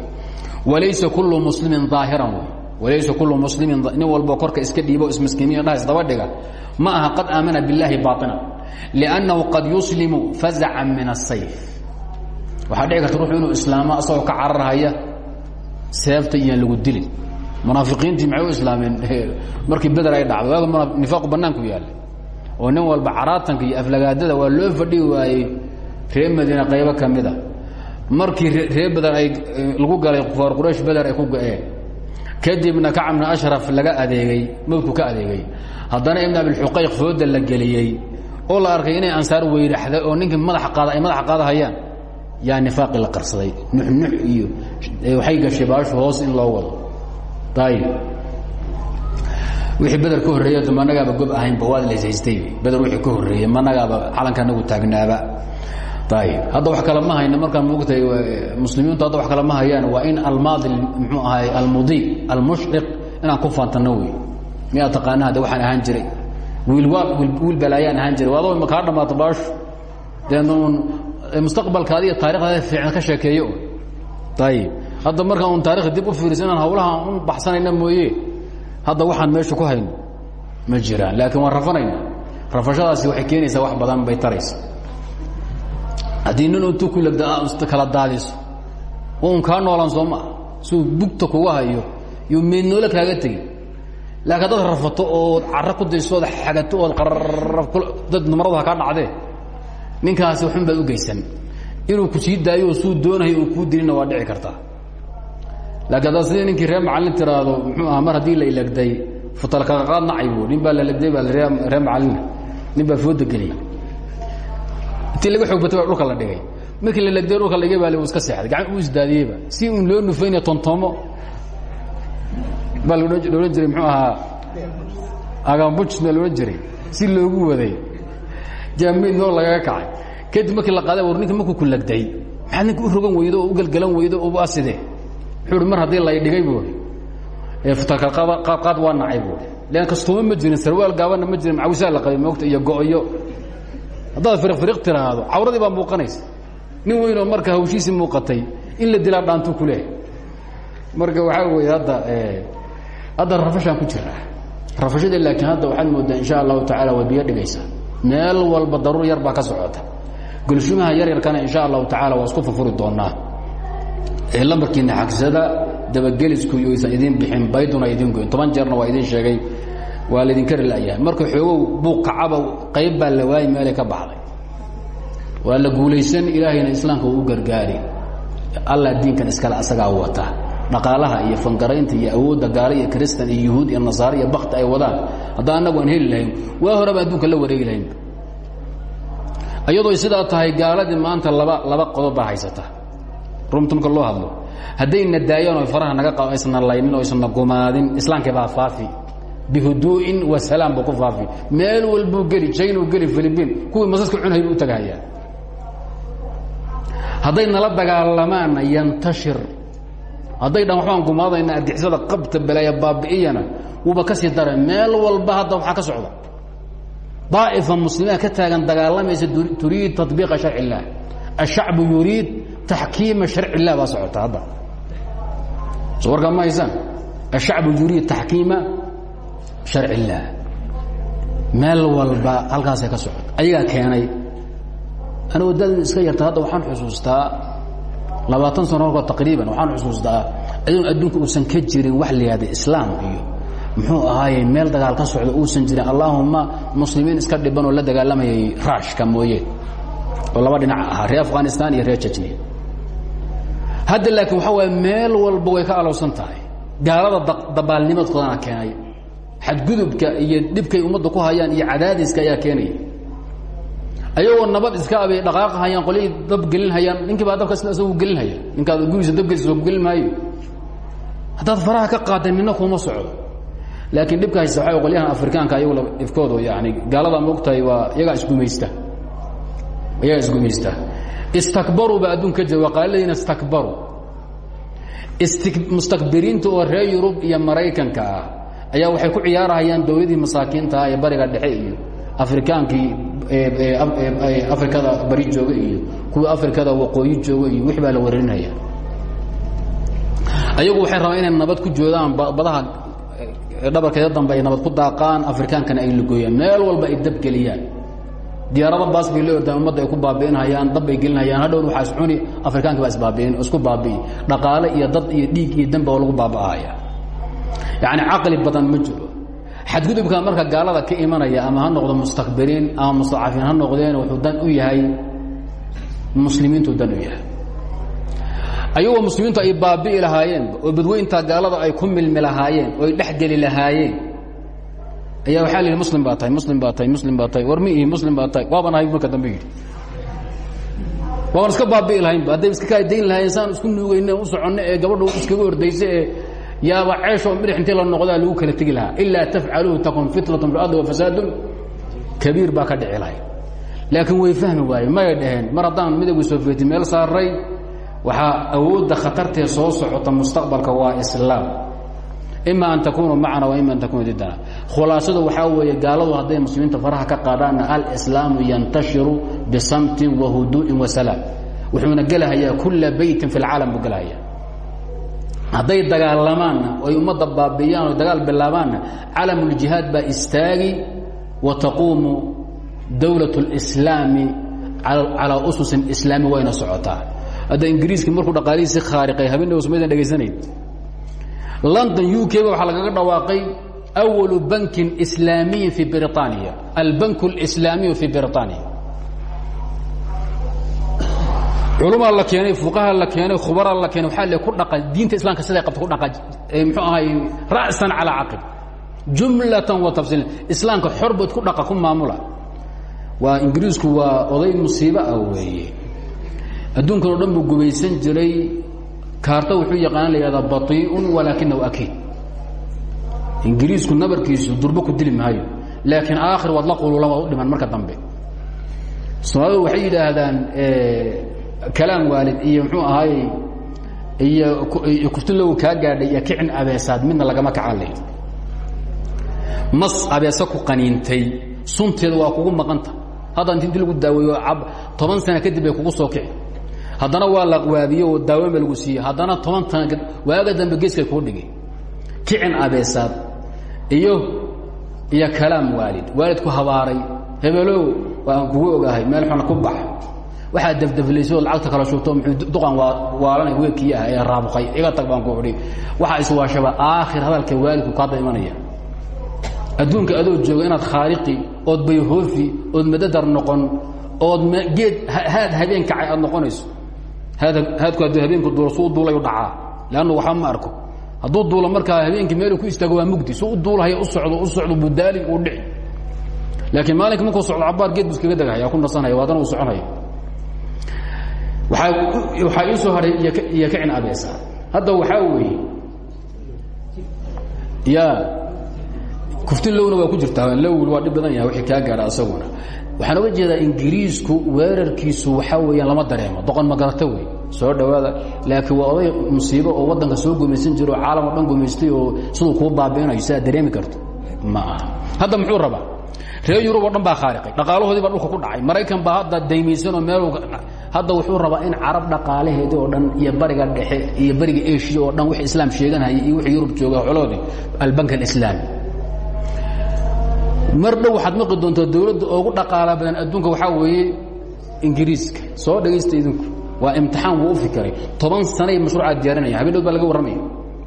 walaysa kullu muslimin aahiran walaysa kullu muslimin nin walbo korka iska dhiibo ismiskiimiin dhaha isdabadhiga ma aha qad aamana biاllaahi baaطina liannahu qad yuslimu fazacan min asayf waxaa dhici karta ruxu inuu islaamo asagoo ka cararhaya seefta iyaan lagu dilin. Munaafiqiintii maxay u markii beder ay dhacday waag nifaaqu bannaanku oo nin walba caraatanka iyo aflagaadada waa loo fadhigi waayey reer madiina qaybo ka mida markii reer beder ay lagu galay kufaar quraysh beder ay ku go-een kadibna kacab bn ashraf laga adeegay mowdku ka adeegay. Haddana ibn abilxuqayq fooda la geliyey. Oo la arkay inay ansaar weyraxda oo ninkii madaxa qaada ay madaxa qaadahayaan. Yaa nifaaqii la qarsaday. Nuxnux iyo waxay gashay baashu hoos in loo wado. Ayib wixii beder ka horreeya de managaaba gob ahaynba waad layshaystay. Beder wixii ka horreeyey managaaba calanka anagu taagnaaba. Ayib hadda wax kale ma hayno markaan moogtahay muslimiintu hadda wax kale ma hayaan waa in almaadi muxuu ahay almudiiq almushriq inaan ku faantanno wey. Miyaa taqaana hadde waxaan ahaan jiray. Wiil waa wiil balaayaan ahaan jiray. Waadoo ma kaa dhammaato baashu uun mustaqbalkaadi iyo taarikhdaada fiican ka sheekeeyo. Ayib hadda markaan un taarikh dib u fiiriso inaan hawlaha un baxsanayna mooye hadda waxaan meesha ku hayno ma jiraan laakiin waan rafanayna rafashadaasi waxay keenaysaa wax badan bay taraysa haddii nin intuu ku legda kala daadiso un kaa noolaan soo maa siuu bugta kuga hayo iyo meednoole kaaga tegi. Laakiin haddaad rafato ood caro ku dayso ood xagato ood dad numaradu ha kaa dhacdee ninkaasi waxun baad u geysan. Inuu ku sii daayo oo suu doonayo uu kuu dilina waa dhici kartaa laakiin haddaad sidii ninkii reer macallin tiraahdo muxuu aha mar haddii la ilegday futalkaqaad nacay bu nin baa la legday baa reer macallina nin baa fooda geliyey intii laga xoog batay baa dhulka la dhigay. Markii la legday dhulka la dhigay baa iska seexday gacan u isdaadiyeyba si uun loo nufaynaya tontoomo baa loodhan jiray muxuu ahaa agambujna loodhan jiray si loogu waday. Jaamayd noo lagaga kacay. Kadib markii la qaaday war ninka markuu ku legday maxaad ninka u rogan weydo oo u gelgelan weydo oo aside wuxuu mar haddii lay dhigay buui futalkaqaad waa nacay buui lan kastuuma ma jirin sarwaal gaabanna ma jirin macawisaa la qabay moogta iyo go-yo. Haddaad firiq firiq tiraahdo cawradii baa muuqanaysa. Nin weynoo marka hawshiisii muuqatay in la dilaa dhaantuu ku leehay marka waxaa weeye hadda hadda rafashaan ku jiraa rafashada laakiin hadda waxaad moodaa insha allahu tacaala way biyo dhigaysaa meel walba daruur yar baa ka socota. Gulshumaha yaryarkana insha allahu tacala waa isku furfuri doonaa ee lambarkiina xagsada dabagelisku ysan idin bixin bayduna idin goyn toban jeerna waa idin sheegay waa laydinka rila'yahay marka xoogow buuq kacaba qayb baa la waayi meelay ka baxday. Waa la guulaysan ilaahayna islaamka uu u gargaari. Allah diinkan iskale asagaa wata. Dhaqaalaha iyo fangaraynta iyo awoodda gaala iyo kristan iyo yuhuud iyo nasaare iyo bakti ay wadaan. Haddaan annagu aan heli lahayn waa horeba adduunka la wareegi lahayn. Iyadoo sidaa tahay gaaladii maanta laba laba qodob baa haysata rumtulka loo hadlo. Haddayna daayaan oo faraha naga aysanna laynin o aysanna gumaadin islaamkay baa faafi. Bihuduu'in wa salaam buu ku meel walbuu geli jaynuu geli filibiin. Kuwii masaska cunhay buu u tagahayaa. Hadday nala dagaalamaanna yantashir. Hadday dhan waxbaan gumaadayna argixisada qabta balaaya baabi'iyana wuuba ka sii dara meel walba hadda waxaa ka socda. Daa'ifa muslimiina ka taagan dagaalamaysa turiid tatbiiqa sharci illaah ashacbu yuriid taxkiima sharcilah baa socota hadda. Soo warkaa ma haysaan ashacbu yuriid taxkiima sharciillaah meel walba halkaasay ka socota. Ayagaa keenay ana waddaadin iska yarta hadda waxaan xusuustaa labaatan sano horkoo taqriiban waxaan xusuustaa adoon adduunka uusan ka jirin wax la yihahda islaam iyo. Muxuu ahaaye meel dagaal ka socda uusan jirin. Allaahumma muslimiin iska dhiban oo la dagaalamayay raashka mooye. Oo laba dhinac ahaa reer afghanistan iyo reer jajniya hadda laakiin waxaa waaya meel walba way ka alowsan tahay. Gaalada dabaalnimadkoodana keenay xadgudubka iyo dhibkay ummadda ku hayaan iyo cadaadiska ayaa keenaya ayagoo nabad iska abay dhaqaaq hayaan qolihii dab gelin hayaan ninkii baa dabka isagu gelin haya. Ninkaad gurigiisa dabgeliisa soo gelin maayo. Haddaad faraha ka qaadeen nina kuma socdo. Laakiin dhibka haysta waxa qolyahan afrikaanka ayagu dhibkoodu yani gaalada moogtahay waa iyagaa isgumaysta. Iyagaa isgumaysta istakbaruu baa adduun ka jira waa qaaladiina istakbaruu mustakbiriinta oo reer yurub iyo maraykanka ah ayaa waxay ku ciyaarahayaan dowladii masaakiinta ee bariga dhexe iyo afrikaankii afrikada bari jooga iyo kuwii afrikada waqooyi jooga iyo wix baa la wareerinaya ayagu waxay rabaan inay nabad ku joodaan badaha dhabarkeeda dambe ay nabad ku daaqaan afrikaankana ay lugooyaan meel walba ay dabgeliyaan diyaarada baas bay la ordaan ummadda ay ku baabi'inhayaan dab bay gelinhayaan hadhown waxaa is cuni afrikaanka baa isbaabi'in isku baabi'i. Dhaqaale iyo dad iyo dhiig iyo danba oo lagu baaba'ahaya yacni caqli badan ma jiro. Xadgudubka marka gaalada ka imanaya ama ha noqdo mustakbiriin ama mustadacafiin ha noqdeen wuxuu dan u yahay muslimiintu dan u yahay. Ayagoo muslimiintu ay baabi'i lahaayeenba oo badweyntaa gaalada ay ku milmi lahaayeen oo ay dhexgeli lahaayeen ayaa waxaa la yidhi muslim baa tahay muslim baa tahay muslim baa tahay war ma ihi muslim baa tahay. Waaban ahay marka dambe yidhi. Waaban iska baabi'i lahaynba hadday iska kaa dayn lahaayeen saan isku nuugayne u soconno ee gabadhu iskaga ordaysa ee yaaba ceeshoo midix intii la noqdaa lagu kala tegi lahaa. Ilaa tafcaluuhu takun fitnatun fi ardi wa fasaadun. Kabiir baa ka dhici lahay. Laakiin way fahmi waaye may dhaheen mar haddaan midowgii soofiyeti meel saaray waxaa awoodda khatartee soo socota mustaqbalka waa islaam ima an takuunu macana ima an takunu didana khulaasadu waxaa weeye gaaladu hadday muslimiinta faraha ka qaadaanna alislaamu yantashiru bisamtin wa huduu'in wa salaam. Wuxuuna gelahayaa kulla beytin fi lcaalam buu gelahaya hadday dagaalamaanna oy ummadda baabi'iyaan oy dagaal bilaabaanna calamuljihaad baa istaagi wa taquumu dowlat اlislaami calaa ususin islaami wayna socotaa. Hadda ingiriiski markuu dhaqaalihiisi khaariqay habeen dhowsmaydaan dhegaysanayn london u k ba waxaa lagaga dhawaaqay awalu bankin islaamiyin fii britaniya albank اlislaamiyu fii britaniya culumaa la keenay fuqaha la keenay khubaraa la keenay waxaa le ku dhaqa diinta islaamka siday qabto ku dhaqa eh, muxuu ahay ra'san calaa caqib jumlatan wa tafsiilan. Islaamka xorbood ku dhaqa ku maamula. Waa ingiriisku waa oday musiibo ah weeye. Adduunkan o dhan buu gumaysan jiray kaarta wuxuu yaqaana la yihahdaa baii'un walaakinahu akiid. Ingiriisku nabarkiisu durbo ku dili maayo laakiin aakhir waad la qululan waad u dhiman marka dambe. Soomaalidu waxay yidhaahdaan kalaam waalid iyo muxuu ahaayey iyo kuftilow kaa gaadhay iyo kicin abeesaad midna lagama kacalay mas abeese ku qaniintay sunteeda waa kugu maqanta hadda inti lagu daaweeyo toban sana kadib bay kugu soo kici haddana waa la waabiyo oo ba lagu siiyey. Haddana toban sana waaga dambe geeskay kuu dhigay. Kicin abeesaad iyo iyo kalaam waalid. Waalidku habaaray. Hebelow waan kugu ogahay meel xuna ku bax. Waxaa dafdaflaysay oo lacagta kala shubto duqan waa waalanay weelkii ah ee raabuqay. Iga tag baan ku udhi waxaa iswaashaba aakhir hadalka waalidku ka hadda imanaya adduunka adoo jooga inaad khaaliqi ood bayhoofi ood madadar noqon ood geed haad habeen kacay aad noqonayso haadku hadduu habeenku duulo su u duulayu dhacaa leannu waxba ma arko hadduu duulo markaa habeenkii meeluu ku istaago waa mugdi su u duulahaya u socdo u socdo budaali uu dhici laakiin maalinka markuu socdo cabaar geed bu iskaga degahaya ku nasanaya haddana uu soconaya waxaa ii soo haray iyo kacin abeesa hadda waxaa weeye ya kuftin lowna waa ku jirtaa lowl waa dhib badan yahay wixii kaa gaadha asaguna. Waxaan oga jeedaa ingiriisku weerarkiisu waxaa weeyaan lama dareemo. Doqon ma garata wey soo dhowaada laakiin waa oday musiibo oo waddanka soo gumaysan jiro oo caalam o dhan gumaystay oo siduu kuu baabi'inayo si aad dareemi karto. Ma aha. Hadda muxuu rabaa? Reer yurub oo dhan baa khaariqay. Dhaqaalahoodii baa dhulka ku dhacay. Maraykan baa hadda daymaysanoo meel hadda wuxuu rabaa in carab dhaqaalaheedii oo dhan iyo bariga dhexe iyo bariga eshiya oo dhan wixii islaam sheeganhaya iyo wixii yurub jooga xoloodii albank alislaami mar dhow waxaad maqi doontaa dawladda oogu dhaqaala badan adduunka waxaa weeye ingiriiska. Soo dhegaysta idinku. Waa imtixaan wuu fikiray. Toban sanay mashruucaad diyaarinaya habeen dhood baa laga warramaya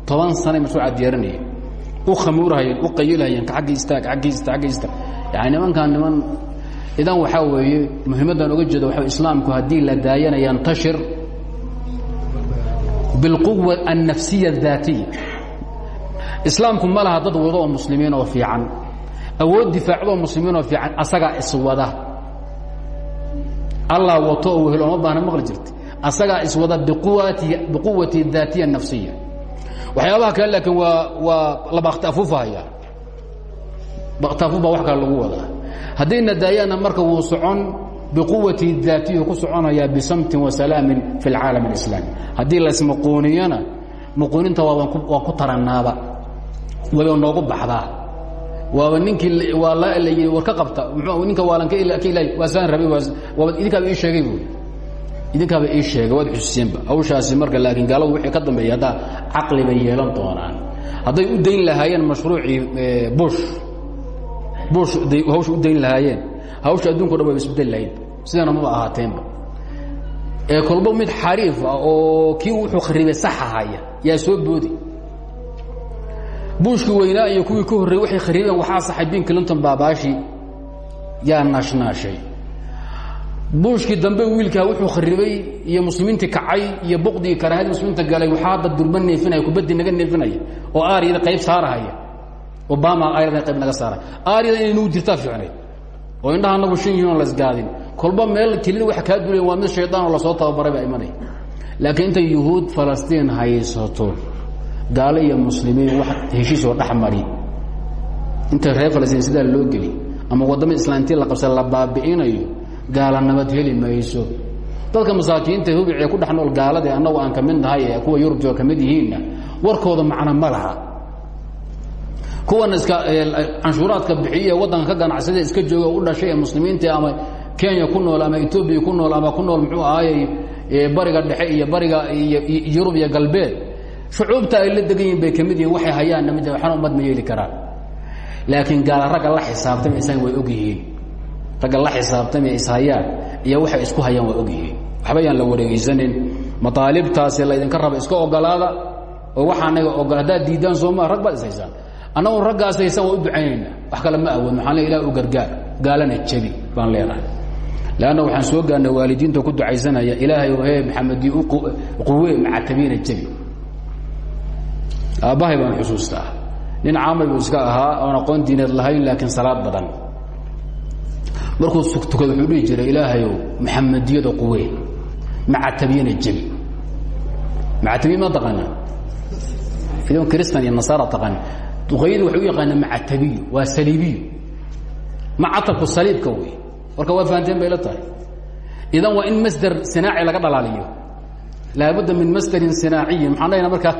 toban sanay mashruucaad diyaarinaya u khamuurhayeen u qayilhayeen agga istaag agga istaag agga istaag. Yani nimankan niman idan waxaa weeye muhiimaddan oga jeeda waa islaamku haddii la daayana yantashir bilquwa annafsiya الdaatiya islaamku ma laha dad wado muslimiin oo fiican awood difaacdoo muslimiinoo fiican asagaa iswada. Allah wato oo wehel ooma baahna maqli jirta asagaa iswada biquwati daatiya nafsiya. Waxyaabaha kale laakiin waa waa la bakhtaafuufahaya bakhtaafuuf baa wax kale lagu wadaa haddayna daayaanna marka wuu socon biquwati daatiyu ku soconayaa bisamtin wa salaamin fi اlcaalam اlislaami haddii laysmaquuniyana maquuninta waan ku tarannaaba wayba noogu baxdaa waaba ninkii waa la la yii war ka qabta. Mxuu ninka waalan ilahay. Waa saan rabay idinkaaba ii sheegay buui idinkaaba ii sheegay waad xususiyeenba hawshaasi marka laakiin gaaladu wixii ka dambeeya haddaa caqli bay yeelan doonaan. Hadday u dayn lahaayeen mashruucii bush. Bush hawsha u dayn lahaayeen. Hawsha addunkao dhan wayba isbedeli lahayd. Sidana maba ahaateenba ee kolba mid xariif ah oo kii wuxuu kharibay saxa haya yaa soo boodi buushki weynaa iyo kuwii ka horreeyey waxay khariibeen waxaa saxay bin clinton baabaashii yaa naashnaashay buushkii dambe wiilkaa wuxuu kharibay iyo muslimiintii kacay iyo buqdigii karaahadii muslimiinta galay waxaa hadda durba neefinaya kubaddi naga neefinaya oo aariyada qayb saarahaya. Obama aariyada qayb naga saaraya aariyada inay nagu jirtaa fiicnayd oo indhaha anagu shan yihiin oo lasgaadin kolba meel kelida waxa kaa duulaya waa mid shaydaan oo la soo tababaray baa imanaya laakiin intay yuhuud falastiin haysato gaalo iyo muslimiin wax heshiisoo dhex mari inta reer falastiin sidaa loo geli ama waddamada islaamtii la qabsa la baabi'inayo gaala nabad heli mayso. Dadka masaakiinta hubicee ku dhex nool gaalada annagu aan ka nahay ee kuwa yurub jooga ka mid warkooda macno ma laha. Iska canshuuraadka bixiya waddanka ka ganacsada iska jooga u dhashay ee muslimiinta ama kenya ku nool ama etoobiya ku nool ama ku nool muxuu ahaayey bariga dhexe iyo bariga iyo yurub iyo galbeed shucuubta ay la degan yihiin bay ka mid yihiin waxay hayaanna mid waxna ummad ma yeeli karaan. Laakiin gaala ragga la xisaabtama isaga way og yihiin. Ragga la xisaabtama ishayaan iyo waxay isku hayaan waa og yihiin. Waxba yaan la wareegeysanin mataalibtaasi laydinka raba iska ogolaada oo waxaa naga ogol haddaad diidaan sooma rag baad ishaysaan annagu raggaas haysaan waa u ducaynayna wax kale ma awood maxaan le ilah u gargaar. Gaalana jabi baan leenahay leanna waxaan soo gaarnay waalidiinta ku ducaysanaya ilaahay he maxamedi quwe macatabiina jabi aabbahay baan xusuustaa. Nin caamay buu iska ahaa oon aqoon diineed lahayn laakiin salaad badan. Markuu tukado wuxuu dhihi jiray ilaahayow maxamediyada quwe macatabiyana jabi. Macatabiya ma taqaanaa? Idon kristan iyo nasaara taqaan. Duqayada waxay u yaqaanaa macatabiyo waa saliibiyo macatabku saliibka wey warka waa fahanteen bay la tahay. Idan waa in masder sinaaci laga dhalaaliyo. Laabudda min masderin sinaaciyin. Maxaan lehna markaa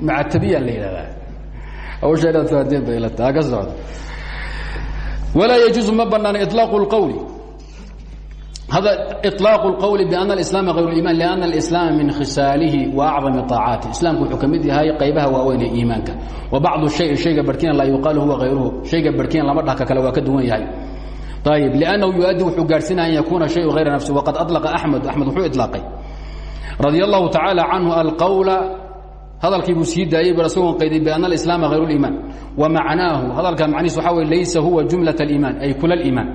macatabiyaa la yidhahdaa awsha inaad fahanteen bay ilata ha ka socdo walaa yajuuzu ma banaana ilaaqu lqawli hada ilaaqu lqawli biana alislaama kayr liman lianna alislaama min khisaalihi wa acdami طaacaati islaamku wuxuu ka mid yahay qaybaha waaweyn ee iimaanka wa bacdu shayi shayga barhkina laa yuqaalu huwa hayruhu shayga barhkina lama dhahka kale waa ka duwan yahay ayb lnnahu yuaddi wuxuu gaadhsinaya an yakuuna shayu hayra nafsi waqad alaqa axmed axmed wuxuu ilaaqay radia allahu tacaala canhu alqawla hadalkii buu sii daayey bar isagoon qayday بأn الإسlaama hayr الإiman وamacnaahu hadalka macnihiis waxa wey laysa huwa jumlaة الإiman ay kula الإiman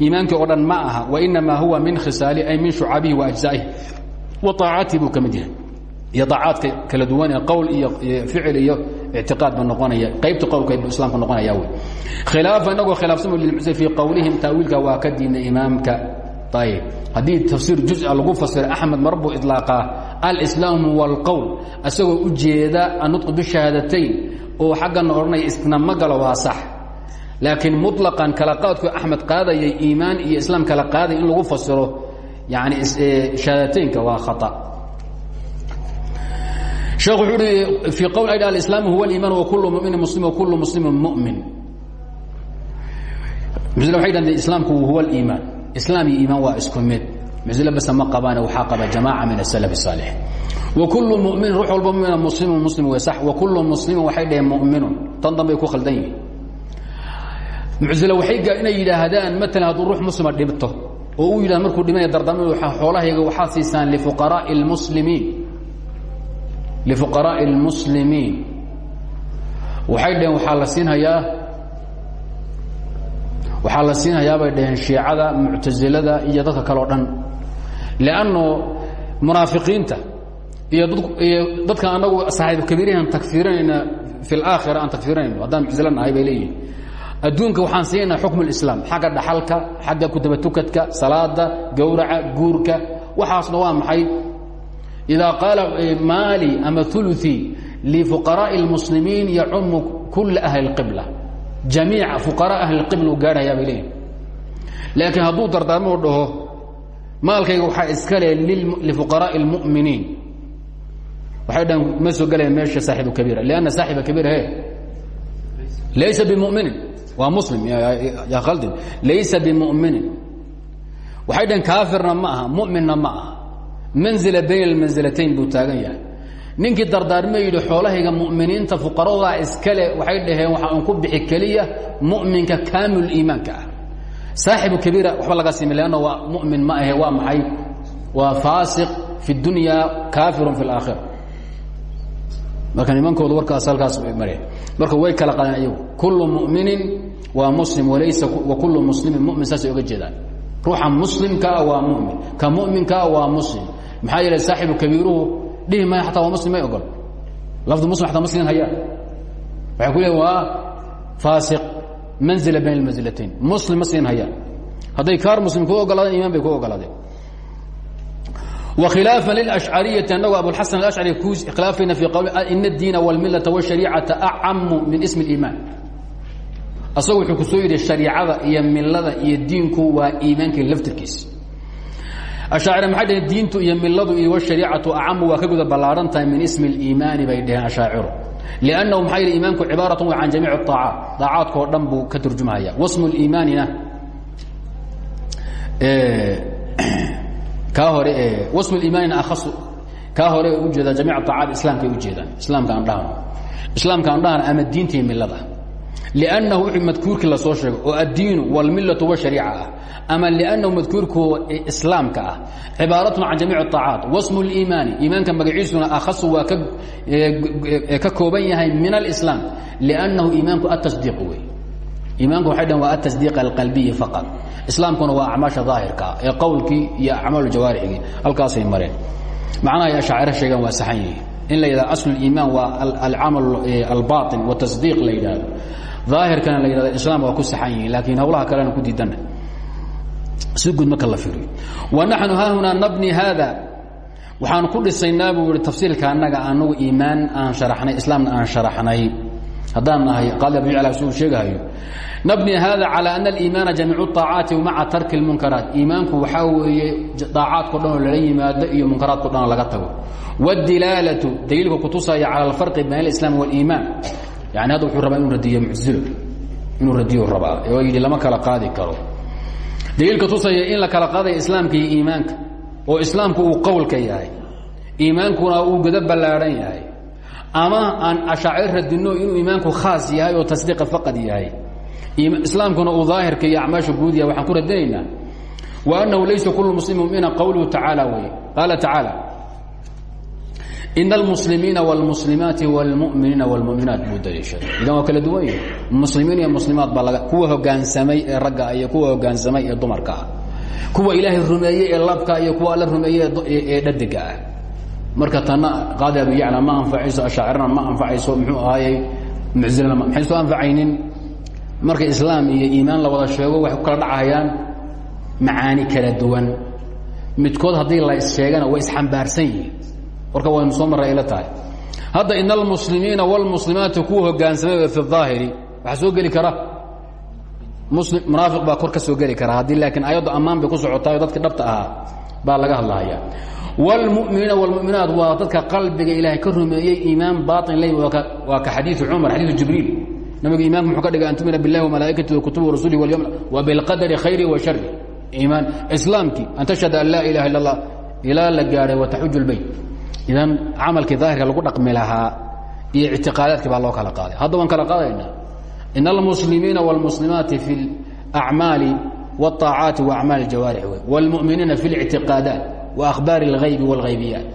iimaankii oo dhan ma aha وإnama huwa min khisaali ay min shucabihi وأجزaئihi وطaacatihi buu ka mid yahay iyo طaacaadka kala duwan ee qowl iyo ficil iyo ictiqaad ba noqonaya qaybta qowlka bu islaamka noqonaya wy khilaafa inagoo khilaafsamo lilmuctazila fii qowlihim taawiilka waa ka diina imaamka ayb haddii tafsiir juz-a lagu fasiro axmed mar buu ilaaqaa alslaamu wاlqowl asagoo u jeeda anudqu bishahaadatayn oo xaggana odhanaya isna ma galo waa sax laakiin muطlaqan kala qaadku axmed qaadayay iimaan iyo islaam kala qaadaya in lagu fasiro yani shahaadateynka waa khaa sheekh wuxuu uhi fii qowl aydh alislaamu huwa aliimaan wa kullu muminin muslim wa kullu muslimin mumin waxay dhahdeen islaamku huwa aliimaan islaam iyo iimaan waa isku mid muctazila basa ma qabaane waxaa qaba jamaaca min asalaf الsaalix wakulu muminin ruux walba mumina muslimu muslim wey sax wakulu muslimin waxay dhaheen muminun tan dambay ku khaldan yihin muctazila waxay inay yidhaahdaan maalan hadduu ruux muslima dhibto oo uu yidhahdo markuu dhimanaya dardama xoolahayga waxaad siisaan lifuqaraaءi اlmuslimiin lifuqaraaءi اlmuslimiin waxay dhaheen waxaa la siinhayaa waxaa la siinhayaa bay dhaheen shiicada muctasilada iyo dadka kale o dhan lanno munaafiqiinta iyo iyo dadka anagu saaxiib kabiirihan tagfiirinayna fi اlaakhira aan tagfiirinayno haddaan muctasila nahay bay leeyihin adduunka waxaan siinaa xukm اlislaam xagga dhaxalka xagga kudabatukadka salaada gowraca guurka waxaasna waa maxay إdaa qaala maali ama uluثii lifuqaraaءi الmuslimiin yacumu kula ahli اqibla jamiica fuqaraa ahliqibl uu gaadhayaa bay leeyihiin laakiin hadduu dardaarmo u dhaho maalkayga waxaa iska le lifuqaraa'i اlmu'miniin waxay dhahan ma soo gelaya meesha saaxibu kabiira lanna saaxiba kabiira he laysa bimuminin waa muslim ya khaldin laysa bimuminin waxay dhahen kaafirna ma aha muminna ma aha manzila bayn almanzilatayn buu taagan yahay ninkii dardaarme yidhi xoolahayga mu'miniinta fuqaradaa iskale waxay dhaheen waxa un ku bixi keliya mu'minka kaamil iimaanka ah. Saaxibu kabiira waxba laga simi leanna waa mu'min ma ahe waa maxay? Waa faasiq fi اdunya kaafirun fi اlaakhira marka nimankoodu warkaas halkaas mare marka way kala qadeen ayagu kullu mu'minin waa muslim walaysa wa kullu muslimin mu'min saasay oga jeedaan. Ruuxa muslimkaa waa mumin ka muminkaa waa muslim. Maxaa yeele saaxibu kabiiruhu dhihi maya ataa waa muslim may ogol lafdu muslim ataa muslim hayaan waxay ku leein waa faasiq manzila bayn almanzilatayn muslim ma siin hayaan hadday kaar muslim ku ogolaadeen iman bay ku ogolaadeen وkhiلaaفa للأشcريةi anagoo abuالxaسن الأشcري ku khilaafayna في qwl in الdiiن والmilaةa والشhaريcaةa أcamu min isم الإiman asagu wuxuu ku soo yidhi شhaريicada iyo milada iyo diinku waa iimaanka laftirkiisa ashaaira maxay dhaheen diintu iyo miladu iyo washariicatu acamu waa ka guda tahay min ismi aliimaani bay dhaheen ashaaciru liannahu maxaa yidhi iimaanku cibaaratun waa can jamiici aacaat daacaadkoo dhan buu ka turjumahaya wasmu liimaanina kaa hore ee wasmu liimaanina akhasu kaa hore u jeedaa jamiic aacaat islaamkay u jeedaan. Islaamka aan dhahano islaamka aan dhahano ama diinta iyo milada. Liannahu wuxuu madkuurkii la soo sheego oo addiinu walmillatu washariica ah ama liannahu madkuurku islaamka ah cibaaratun can jamiic الطaacaat wasmu اliimaani iimaanka magaciisuna akhasu waa ka kooban yahay min alislaam liannahu iimaanku atasdiiq wey iimaanku waxay dhahn waa atasdiiq alqalbiyi faqad islaamkuna waa acmaasha daahirkaa ee qowlkii iyo acmaal jawaarixigii halkaasay mareen macnahay ashaaciro sheegaan waa saxan yihiin in la yidhahdo aslu iimaan waa alcamal albaaطin watasdiiq la yidhaahdo daahirkana la yidhahdo islaam waa ku saxan yihiin laakiin hawlaha kalena ku diidanna si guud marka la fiiriyo wa naxnu haahunaa nabni haada waxaan ku dhisaynaa buu yihi tafsiilka annaga anagu iimaan aan sharaxnay islaamna aan sharaxnay haddaan nahay qaali abu jacl suu sheegahayo nbni hada calى ana اliimaana jamiicu الطaacaati maca tarki اlmunkaraat iimaanku waxaa weeye daacaadko dhan oo lala yimaado iyo munkaraadko dhan oo laga tago wاdilaalatu daliilka kutusaya calى اlfarqi bayn اlislaam wاliimaan yani hadda wuxuu rabaa inuu radiyo mucilo inuu radiyo rabaa oo yidhi lama kala qaadi karo daliilka tusaya in la kala qaadaya islaamka iyo iimaanka oo islaamku uu qowlka yahay iimaankuna uu godo ballaadhan yahay ama aan ashaacir radino inuu iimaanku khaas yahay oo tasdiiqa faqad yahay. Islaamkuna uu daahirka iyo acmaasha guud yahay waxaan ku radinaynaa. Wa annahu laysa kulu muslim mumina qowluhu tacaala wey qaala tacaala ina almuslimiina wاlmuslimaati wاlmuminiina wاlmuminaat buu daliishaday idan waa kala duwan yahi muslimiin iyo muslimaat baa laga kuwa hogaansamay ee ragga iyo kuwa hogaansamay ee dumarka ah kuwa ilaahay rumeeyey ee labka iyo kuwa alla rumeeyey ee dhadiga ah marka tanna qaadi abu yacla ma anfacayso ashaacirana ma anfacayso muxuu ahaayey mucsilana maxay soo anfacaynin marka islaam iyo iimaan la wada sheego waxay ku kala dhacayaan macaani kala duwan midkood haddii la issheegana way isxambaarsan yihiin warka waynu soo marray ayla tahay hadda ina almuslimiina wاlmuslimaati kuwa hogaansamay fi الظaahiri waxaa soo geli kara muslim munaafiq baa kor ka soo geli kara haddii laakiin ayaddu ammaan bay ku socotaay dadki dhabta ahaa baa laga hadlahaya wاlmuminiina wاlmuminaat waa dadka qalbiga ilaahay ka rumeeyey iimaan baطin ley waa ka xadiiu cumar xadiiu jibriil nabiga imanka muxuu ka dhigay an tumina biاllahi وmalaaئikati وkutubi وrasulihi واlyوم وbاlqadri khayri وashari iimaan islaamkii an tashhad an laa ilaha illa اllah ilaa la gaadhay wataxuju اlbeyt idan camalkii daahirka lagu dhaqmi lahaa iyo ictiqaadaadkii baa loo kala qaaday hadda waan kala qaadayna in almuslimiina wاlmuslimaati fi اlacmaali wالطaacaati وacmaal اjawaarix wey wاlmuminiina fi اlictiqaadaat وakhbaari اlغaybi واlغaybiyaat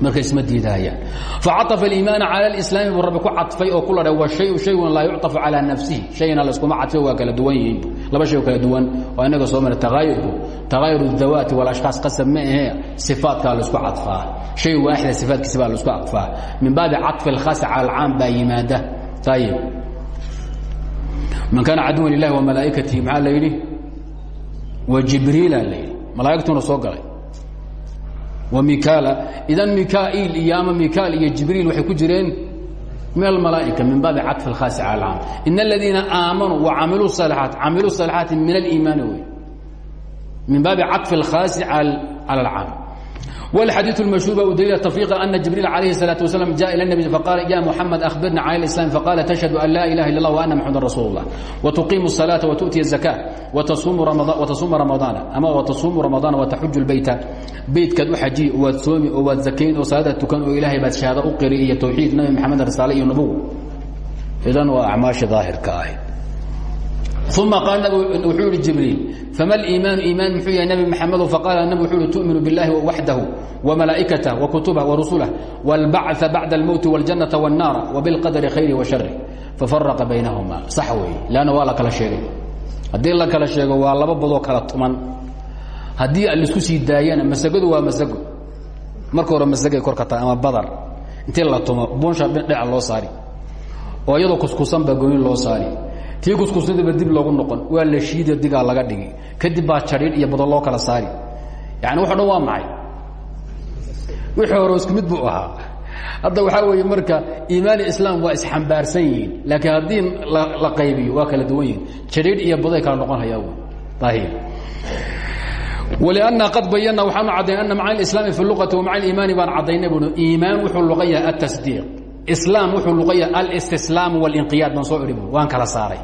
marka isma diidahayaan facaطafa اliimaana calى اlislaami buu rabbi ku cadfay oo ku ladha wa shayu shaygun laa yucطafu calىa nafsihi shayna layskuma cadfay waa kala duwan yihiin laba shay oo kala duwan waa inaga soo mara tagaayurku tagaayur الdawaati واlashkhaas qasab ma ahee sifaatkaa laisku cadfaa shay waaxida sifaatkiisa baa laisku cadfaa min baabi caطfi اlkhaas calى اlcaam baa yimaada ayib man kaana caduwan lilahi وamalaa'ikatihi maxaa la yidhi wa jibriila la yidhi malaa'igtuna soo galay wmikaala idan mikaail iyo ama mikaal iyo jibriil waxay ku jireen min almalaaئika min baabi caطfi اlkhaasi calى اlcaam in اladiina aamanuu wacamiluu الصالحaat camiluu الصالحaati min اliimaani wey min baabi caطfi اlkhaasi calى اlcaam والxadيiث المشهور ba u dليل تفريق أن جiبريل عليه الصلاة وسلام جاء إلى النبي فقال يا محمد أخبرنا عن الإسلام فقال تشهد أن لا إله إلا الله وأن محمدا رسول الله وتقيم الصلاة وتؤتي الزكاة وتصوم رمضان, وتصوم رمضان أما وتصوم رمضان وتحج البيت بيتkaad u xajiy waad soomi oo waad zakayn oo salaada tukan oo ilaahay baad shahaado u qiri iyo tawxiid uma qaal wuxuu yihi jibriil fama اliimaanu iimaan muxuu yahay nabi maxamedo faqaala nabig wuxuu yihi tu'minu biاllahi waxdahu وmalaaئikatah وkutubah وrasulah واlbacثa bacda اlmowti واljannaةa والnaara وbاlqadri khayri وashari fafaraqa baynahuma sax weeye lanna waa la kala sheegay haddii la kala sheego waa laba badoo kala tuman haddii laisku sii daayana masagadu waa masago marka hore masagay kor ka tahay ama badar intii la tumo buunsha dhinaca loo saari oo iyadoo kuskusan baa gooni loo saari tii kuskusnadiiba dib loogu noqon waa la shiidio digaa laga dhigi kadib baa jadhiidh iyo bado loo kala saari yani waxo dhan waa maxay wixii hore isku mid buu ahaa hadda waxaa weeye marka iimaan islaam waa isxambaarsan yihiin laakiin haddii la qaybiyo waa kala duwan yihin jadhiidh iyo baday kala noqon hayaa ولأنa qad bayana waxaanu caddayn أna macna الإسlاam في الluqati وmaca الإimaani baan caddaynay bui iimaan wuxuu luqa yahay التصديiq islaam wuxuu luqaya alistislaamu walinqiyaad baan soo idhi bu waan kala saaray.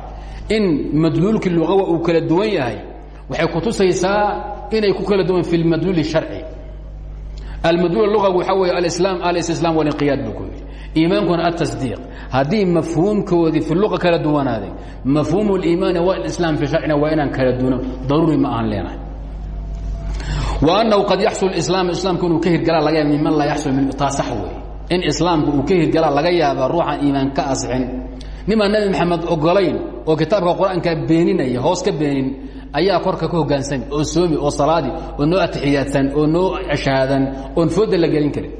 In madluulkii luqawa uu kala duwan yahay waxay kutusaysaa inay ku kala duwan fi lmadluuli sharci. Almadluul luqawi waxaa weeye alislaam alistislaam walinqiyaad buu ku yidhi. Iimaankuna altasdiiq haddii mafhuumkoodii fi luqa kala duwanaaday mafhuumu liimaani walislaam fi sharcina waa inaan kala duno daruuri ma aan leenahay. Wa annahu qad yaxsul islaam islaamku inuu ka hirgalaa laga yaab miman laa yaxsul min taa sax weeye in islaamku uu ka hirgala laga yaaba ruuxaan iimaan ka asixin nimaan nabi maxamed ogolayn oo kitaabka qur'aanka beeninaya hoos ka beenin ayaa korka ka hogaansan oo soomi oo salaadi oo noo atixiyaadsan oo noo ceshaadan oon fooda la gelin karin.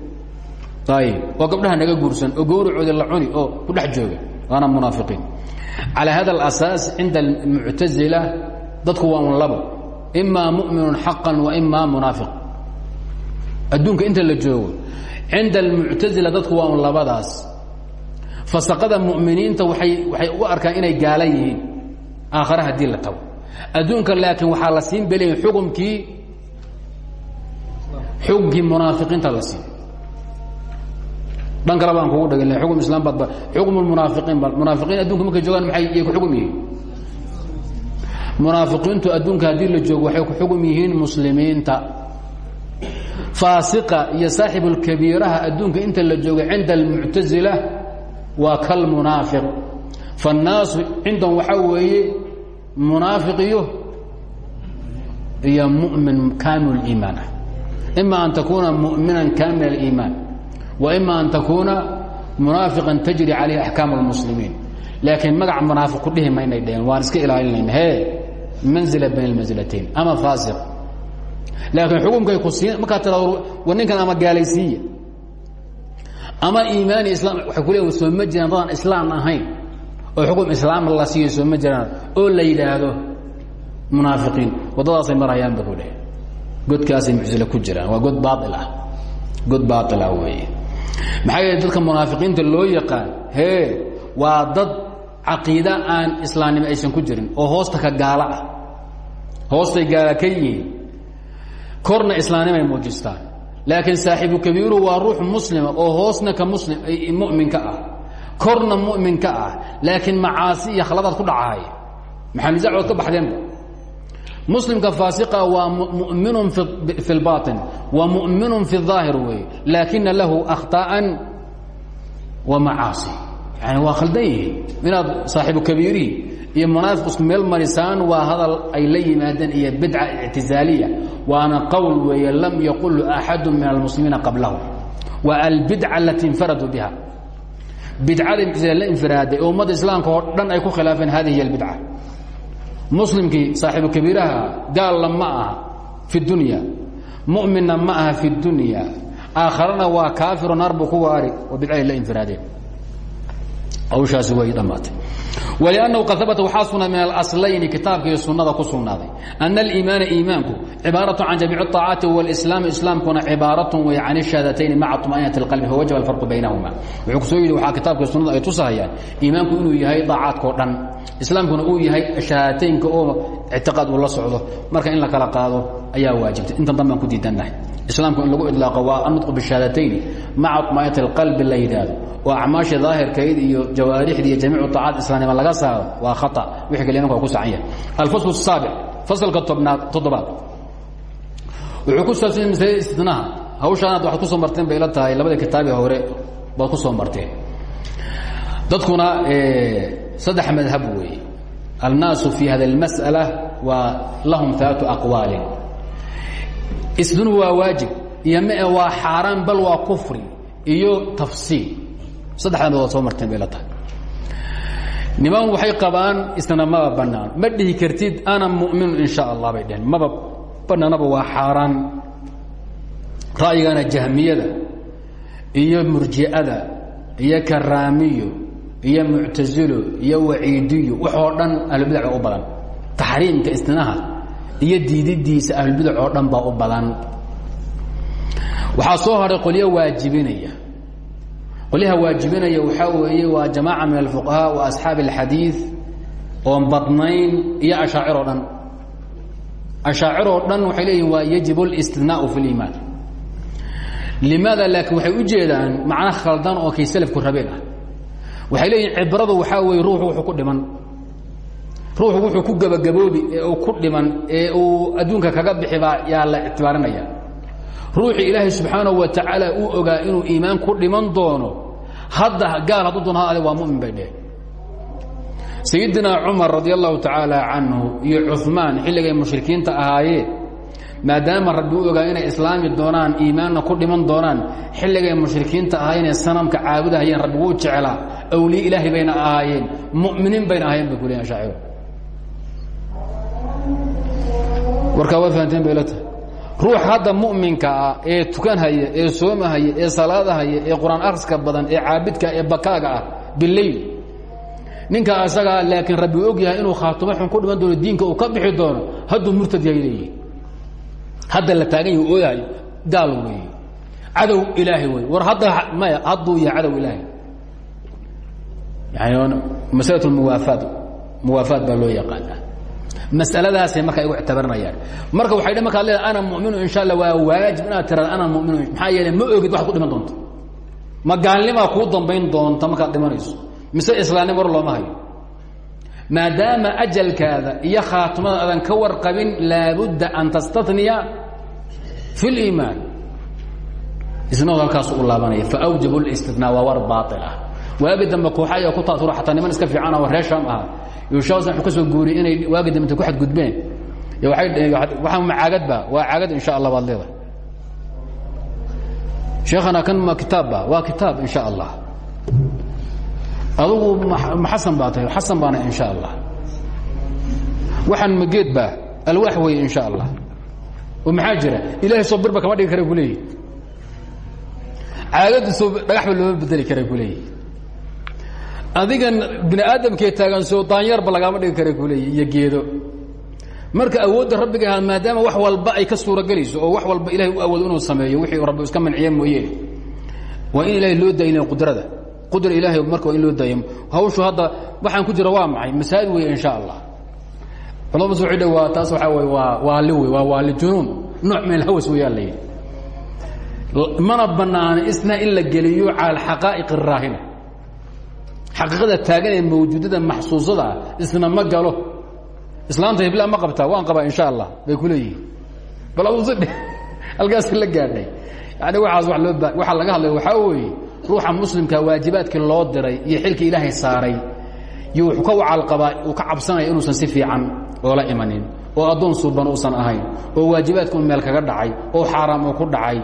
Oo gabdhaha naga guursan oo gawracoodi la cuni oo ku dhex jooga. Waana munaafiqiin. Calaa hada alasaas cinda almuctasila dadku waa un labo. Imaa mu'minun xaqan wa imaa munaafiq. Adduunka inta la joogo cinda almuctazila dadku waa un labadaas. Fasaqada muminiinta waay waxay u arkaan inay gaala yihiin. Aakhare haddii la tago. Adduunka laakiin waxaa la siin belayin xukumkii xukumkii munaafiqiinta la siin. Dhan kale baan kugu dhagin xukm islaam baad xukm munaafiqiin munaafiqiin adduunka markay joogaan maay yay ku xugum yihiin? Munaafiqiintu adduunka haddii la joogo waxay ku xugum yihiin muslimiinta faasiqa iyo saaxibulkabiiraha adduunka inta la joogo cinda almuctazila waa kalmunaafiq faannaasu cindahum waxaa weeye munaafiq iyo mumin kaamil iimaan ah. An takuuna muminan kaamil aliimaan wa ima an takuuna munaafiqan tajri calayhi axkaam اlmuslimiin laakiin magac munaafiq ku dhihi maynay dheheen waan iska ilaalinayna he manzila bayn almansilatayn ama faasiq laakiin xukumkay ku siin markaa tirado war ninkan ama gaalaysiiya ama iimaani islaam waxay ku leeyihiin soo ma jiraan dadaan islaam ahayn oo xukum islaam la siiyo soo ma jiraan oo la yidhaahdo munaafiqiin waddadaasay marayaan ba ku dheh godkaasay muctazile ku jiraan waa god baail ah god baail ah weeye maxaa yeele dadka munaafiqiinta loo yaqaan hee waa dad caqiida aan islaamnimo aysan ku jirin oo hoosta ka gaalo ah hoostay gaala ka yihiin korna islaamnimay muujistaan laakiin saaxiibu kabiiruhu waa ruux muslima oo hoosna ka muslim mu'minka ah korna mu'minka ah laakiin macaasi iyo khaladaad ku dhacahay maxaa nisaacood ka baxdeenba muslimka faasiqa waa mu'minun fi اlbaطin wa mu'minun fi الظaahir weeye laakina lahu akhطaءan wa macaasi yani waa khaldan yihiin inaad saaxiibu kabiirihi iyo munaafiq isku meel marisaan waa hadal ay la yimaadeen iyo bidca ictizaaliya waana qowl weeye lam yaqulu axadu min almuslimiina qablahu. Waa albidca alati infaraduu biha. Bidcada la infiraaday oo ummadda islaamka oo dhan ay ku khilaafeen hadihi albidca. Muslimkii saaxiibu kabiiraha gaalla ma aha fi dunya mu'minna ma aha fi dunya. Aakharana waa kaafiro naar buu ku waari oo bidcaday la infiraadeen hawshaasi way dhammaatay wlأnnahu qad habata waxaa sugnaa min alaslayni kitaabka iyo sunnada ku sugnaaday ana aliimaana iimaanku cibaaraة can jamiic الطaacaati wاlislaam islaamkuna cibaaratun way can shahadatayni maca طmaأnaة اqalbi fawajaba alfarqu baynahuma wuxuu ku soo yidhi waxaa kitaabka sunnada ay tusahayaan iimaanku inuu yahay daacaadkao dhan islaamkuna uu yahay shahaadateynka oo ictiqaad uu la socdo marka in la kala qaado ayaa waajibtay intan dan baan ku diidannahay islaamku in lagu idlaaqo waa anutqu bishahadatayni maca طmaأnaة اlqalbi la yidhaahdo oo acmaasha daahirkayd iyo jawaarixda iyo jamiicu طaacaat islaamnima laga saaro waa khaa wixii kale imanka waa ku sacan yahay alfasl الsaabic fasalka tobnaad toddobaad wuxuu ku saabsan masalada istinaha hawshaan hadda waxaad ku soo marteen bay ila tahay labada kitaabi hore baad ku soo marteen dadkuna saddex madhab weeye الnaasu fi hada الmasأalة waa lahum ثaلaثu aqwaalin isdinuhu waa waajib iyo mae waa xaaraan bal waa kufri iyo tafsiil saddexda madood soo marteen bay la tahay. Niman waxay qabaan isna maba bannaan. Ma dhihi kartid ana mu'minu in sha allah bay dheheen maba bannaanaba waa xaaraan. Ra'yigana jahmiyada iyo murji'ada iyo karaamiyo iyo muctasilo iyo waciidiyo waxoo dhan ahlulbidac u badan. Taxriimka istinaha iyo diididiisa ahlulbidac oo dhan baa u badan. Waxaa soo haray qolyo waajibinaya qolyaha waajibinaya waxaa weeye waa jamaaca min alfuqahaa wa asxaabi alxadiid oon badnayn iyo ashaacir oo dhan. Ashaacir oo dhan waxay leeyihiin waa yajib اlistinaau fi اliimaan limaada laakiin waxay u jeedaan macno khaldan oo kay selafku rabeen ah. Waxay leeyihiin cibradu waxaa weeye ruuxu wuxuu ku dhiman. Ruuxu wuxuu ku gebagaboobi ee uu ku dhiman ee uu adduunka kaga bixi baa yaa la ictibaarinaya. Ruuxii ilaahay subxaanahu wa tacaala uu ogaa inuu iimaan ku dhiman doono hadda gaal hadduu doon ha ade waa mumin bay sayidina cumar radi allahu tacaala iyo cumaan xilligay mushrikiinta ahaayeen maadaama rabbi u ogaa inay islaami doonaan iimaanna ku dhiman doonaan xilligay mushrikiinta ahaayeen ee sanamka caabudahayeen rabbi wuu jeclaa awliye ilaahay bayna ahaayeen mu'miniin bayna ahaayeen bay ku leeyihiin shaaciro warkaa ruux hadda mu'minka ah ee tukanhaya ee soomahaya ee salaadahaya ee qur'aan akhriska badan ee caabidka ee bakaaga ah bileyl ninka asagaa laakiin rabbi og yahay inuu khaatumo xun ku dhiman doono diinka uu ka bixi doono hadduu murtad yahay leeyihi hadda la taagan yahi ooyahay gaal weeye. Cadow ilaahay wey war hadda maya hadduu yahay cadow ilaahay. Yani masalatu muwaafaad muwaafaad baa loo yaqaana masaladaasay marka igu ictibarinayaan marka waxay dh markaad leedahay ana muminu insha allah waa waajib inaad tirada ana muminu. Maxaa yeele ma ogid waxad ku dhiman doonto. Ma gaalnimaa kuu dambayn doonta markaad dhimanayso. Mise islaamnimo war looma hayo. Maadaama ajalkaada iyo khaatimada adan ka warqabin laabudda an tastatniya fi اliimaan isnao halkaasu u laabanaya faawjab اlistinaa waa war baail ah waagi dambe kooxa ayaa ku taasuro xataa niman iska fiican oo reer shaam ahaa yuushaas wuxuu ka soo guuriyey inay waagi dambe intay ku xadgudbeen. Waxaan ma caagadba waa caagad insha allah baad leedahay. Sheekhana kan ma kitaabba waa kitaab insha allah. Adugu ma xasan baa tahay xasan baana insha allah. Waxaan mageed baa alwaax weeye insha allah. Oo maxaa jira? Ilahay soo birba kama dhigi kara ku leeyihi caagadiiso dhagaxba looma bedeli kara ku leeyihi adigan bini aadamkee taagan soo daanyarba lagaama dhigi kara ku leeyihi iyo geedo. Marka awoodda rabbiga ahaa maadaama wax walba ay ka suuragelayso oo wax walba ilahay u awoodo inuu sameeyo wixii rabbi iska manciye mooye waa in ilahay loo daayina qudrada. Qudra ilaahay marka waa in loo daayo. Hawshu hadda waxaan ku jira waa maxay? Masaa'id weeye insha allah culama soo xidha waa taas waxaa wey waa waali wey waa waali junuun. Nooc min alhawas weeyaan la yidhi. Mana bannaana isna in la geliyo cala alxaqaa'iq araahina xaqiiqada taagan ee mawjuudada maxsuusada ah isna ma galo. Islaanta hibla ma qabtaa waan qabaa insha allah bay ku leeyihiin. Bal aduu sidhe halkaas la gaadhay. Yani waaas wa loo waxaa laga hadlaya waxaa weeye ruuxa muslimka waajibaadkii loo diray iyo xilkii ilaahay saaray iyo wuxuu ka wacaalqabaa uu ka cabsanaya inuusan si fiican oola imanin oo addoon suuban uusan ahayn oo waajibaadka un meel kaga dhacay oo xaaraam uu ku dhacay.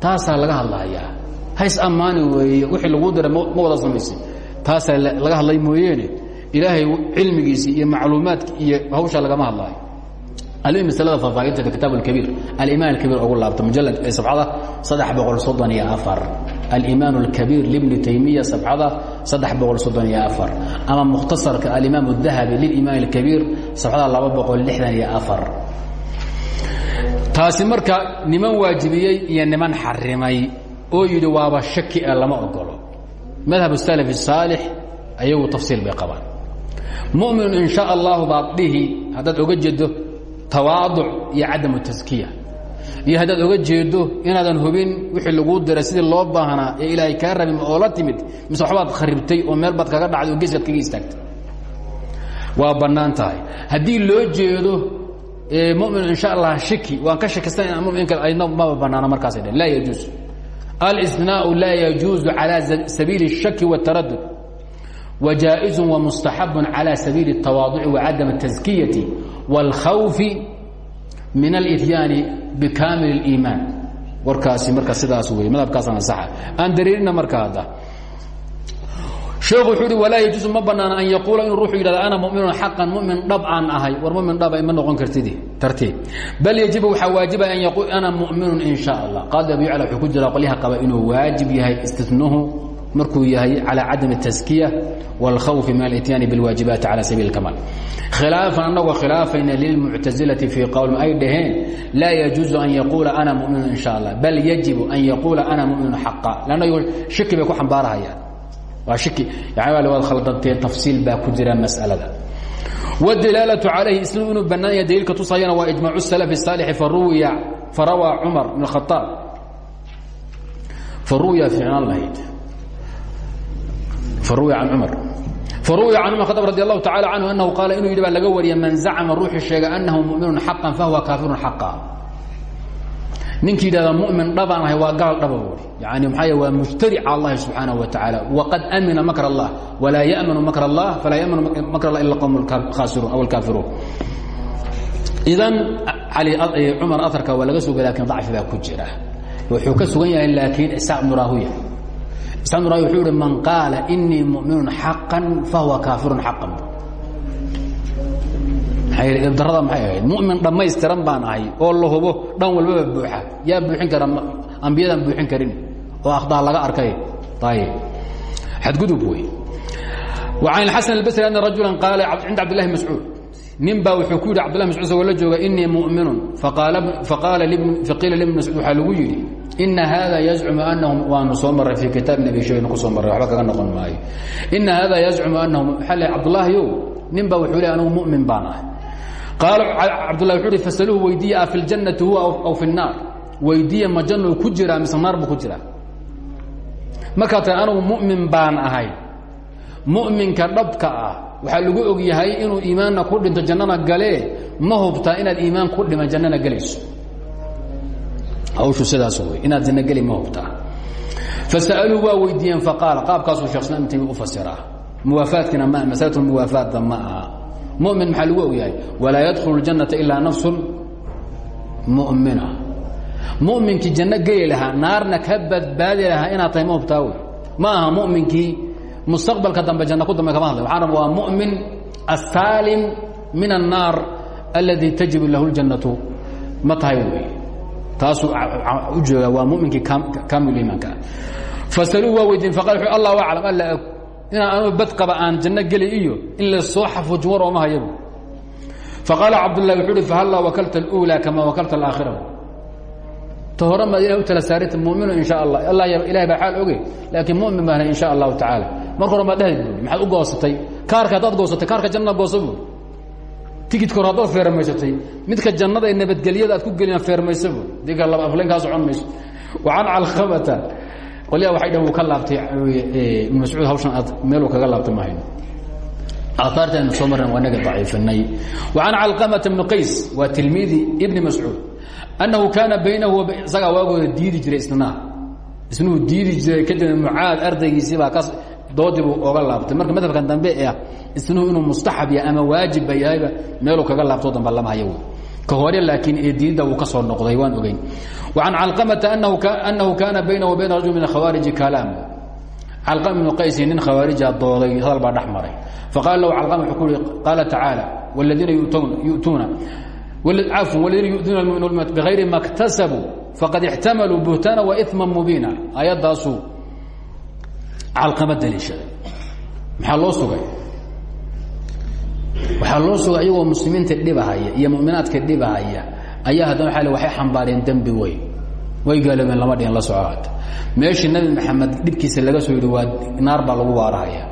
Taasaa laga hadlayaa. Hays ammaani weeye wixii laguu diray ma wada samaysay taasaa laga hadlay mooyeene ilaahay cilmigiisii iyo macluumaadki iyo hawshaa lagama hadlaayo alm maslada faafaahinteeda kitaab اkabiir aliman اkabiir ugu laabta mujalad ee sabcada saddex boqol soddon iyo afar alimaan اlkabiir libni taymiya sabcada saddex boqol soddon iyo afar ama mukhtasarka alimaam الdahabi lilimaan اlkabiir sabcada laba boqol lixdan iyo afar taasi marka niman waajibiyey iyo niman xarimay oo yidhi waaba shaki e lama ogolo madhab الsalaf الsaalix ayagu tafsiil bay qabaan mumin in sha allahu baad dhihi haddaad oga jeedo tawaaduc iyo cadamu taskiya iyo haddaad oga jeedo inaadan hubin wixii laguu diray sidii loo baahnaa ee ilaahay kaa rabin oo la timid mise waxbaad kharibtay oo meel baad kaga dhacday oo geeskaad kaga istaagtay waa bannaan tahay haddii loo jeedo mumin insha allah shiki waan ka shakistan inaan muminka aydna maba bannaano markaasay dheen laa yajuus alistinaau laa yajuuzu calى sabiili الshaki wاtaradud وجائز ومستحب على سبيل التواضع وعدم التزكية والkhوف من الإتيان بكامل الإيمان warkaasi marka sidaas wey madhabkaasana saxa aan dareerina marka hadda sheekhu wuxuu ihi walaa yajuusu ma banaana an yaquula inuu ruuxu yidhahdo ana muminun xaqan mumin dhab aan ahay war mumin dhaba ma noqon kartid tartiib bal yajibu waxaa waajiba an yaquul ana muminun in sha allah qaadi abu yacla wuxuu ku jira qolyaha qaba inuu waajib yahay istitnuhu markuu yahay calى cadam الtaskiya wاlkhawfi min alityaani biاlwaajibaati calى sabiil اkamal khilaafan anagoo khilaafayna lilmuctasilati fii qowlm ay dhaheen laa yajuuzu an yaquula ana muminun in sha allah bal yajibu an yaquula ana muminun xaqa lanna shiki bay ku xambaarahayaan waa shiki yani waad khaldanteen tafsiil baa ku jira mas'alada. Wdilaalatu calayhi islu inuu bannaan yahay daliilka tusayana waa ijmaacu salafi saalixi faruwiya farawaa cumar bn khaaab faruwiya fiicnaan lahayd. Faruwiya can cumar. Faruwiya can cumar khataab radi allahu tacala canhu anahu qaala inuu yidhi laga wariya man zacama ruuxii sheega anahu mu'minun xaqan fahuwa kaafirun xaqa ninkii yidhahda mumin dhabaan ahay waa gaal dhaba buui yani maxaa waa mujtaric cala allahi wa tacaala. Waqad amina makr allah. Walaa yamanu makr allah falaa yamanu makr allah ila qowm khasiruun aw alkaafiruun idan cali cumar aarka waa laga suga laakiin dacfi baa ku jira. Wuxuu ka sugan yahay laakiin isaaq bnu rahuya isaaq bnu man qaala inii muminun xaqan fahuwa kaafirun xaqan ibdarada maxay ahayd mumin dhammaystiran baan ahay oo la hubo dhan walbaba buuxa. Yaa buuin kara ambiyadaan buuxin karin oo akhdaa laga arkay. Xadgudub wey an xasan اbsri ana rajula qaala cinda cabdilahi mascuud. Nin baa wuxuu ku yidhi cbdillah mascud sagoo la jooga inii muminun. Faqiila libn mascuud waxaa lagu yidhi ina hada yacmu anahum waanu soo maray fii kitaab nabi shaynu ku soo maray waba kaga noqon maayo. Ina hada yacmu anahum al cabdulaahiyo nin baa wuxuu le anugu mumin baan ahay qaal cabdullah wuxuu uhi fasaluhu weydiiya a fi ljannati huwa aw fi الnaar weydiiya ma jannu ku jiraa mise naar buu ku jiraa markaa tahay anugu mu'min baan ahay mu'minka dhabka ah waxaa lagu og yahay inuu iimaanna ku dhinto jannana galee ma hubtaa inaad iimaan ku dhiman jannana gelayso hawshu sidaas wey inaad janno geli ma hubtaa fasa'aluu waa weydiiyeen faqaala qaabkaasuu shekh islam timi u fasiraa muwaafaadkiina ma masalatu muwaafaadda ma aha mumin maxaa lagu ogyahay walaa yadkhulu اljannata ilaa nafsu mumina muminkii janno geli lahaa naarna ka badbaadi lahaa inaad tahay ma hubtaa wey ma aha muminkii mustaqbalka dambe janna ku dambe kama hadlay waxaan raba waa mumin asaalim min الnaar aladi tajibu lahu اljannatu ma tahay wey taasuu u jooga waa muminkii kamil iimaanka fasaluu waa weydiin faqal allah aclam alla inaa anuu badqaba aan janno geli iyo in la soo xafuujin waroo ma hayabu. Faqaala cabdullahi wuxuu uhi fahallaa wakalta اlأuulaa kamaa wakalta alaakhira. Ta hore maad ilah u tala saarita muminu in sha allah alla ilahay baa xaal oge laakiin mumin baana in sha allahu tacaala. Marka hore maad dhahdi buui maxaad u goosatay? Kaarka haddaad goosatay kaarka jannada goosa buui tikidka hore haddaad feermaysatay midka jannada ee nabadgelyada aad ku gelina feermaysa buui dika laba aflayn kaa socon mayso. Wa can calkamata qolyaha waxay dhahn wuu ka laabtay ibn mascuud hawshan aad meeluu kaga laabtay ma hayno aahaarta aynu soo marran waa naga daciifinay وcan calqamata bni qays waa tilmiidi ibni mascuud annahu kaana baynahu isagaa waagooda diidi jiray isnaa isnuhu diidi jiray kadibna mucaad ardaygiisii baa ka doodii buu oga laabtay. Marka madhabkan dambe ah isnuhu inuu mustaxab yahay ama waajibba yahayba meeluu kaga laabtoo damba lama hayo hore laakiin ee diidda uu ka soo noqday waan ogeyn وعن علقمة أنه كان بينه وبين رجل من الkhواaرج كلاam علقم بن qays nin khawاaرجa dooday hadal baa dhex maray فقال له علقم وuu ku ui قاaل تaعaaلى والذiina يؤتuuna عفوا والذiina يؤتuuna المؤمiنات بغayri ma اkتaسبوا فقad احتملوا بهتانا وإثما مبينا ayadaasuu calqama daliishaday maxaa loo sugay waxaa loo sugay ayagoo muslimiinta dhibahaya iyo mu'minaadka dhibahaya ayaa haddana waa waxay xambaareen dembi weyn way gaaloobeen lama dhihin la socoad meeshii nabi maxamed dhibkiisa laga soo yidhi waa naar baa lagu waarahaya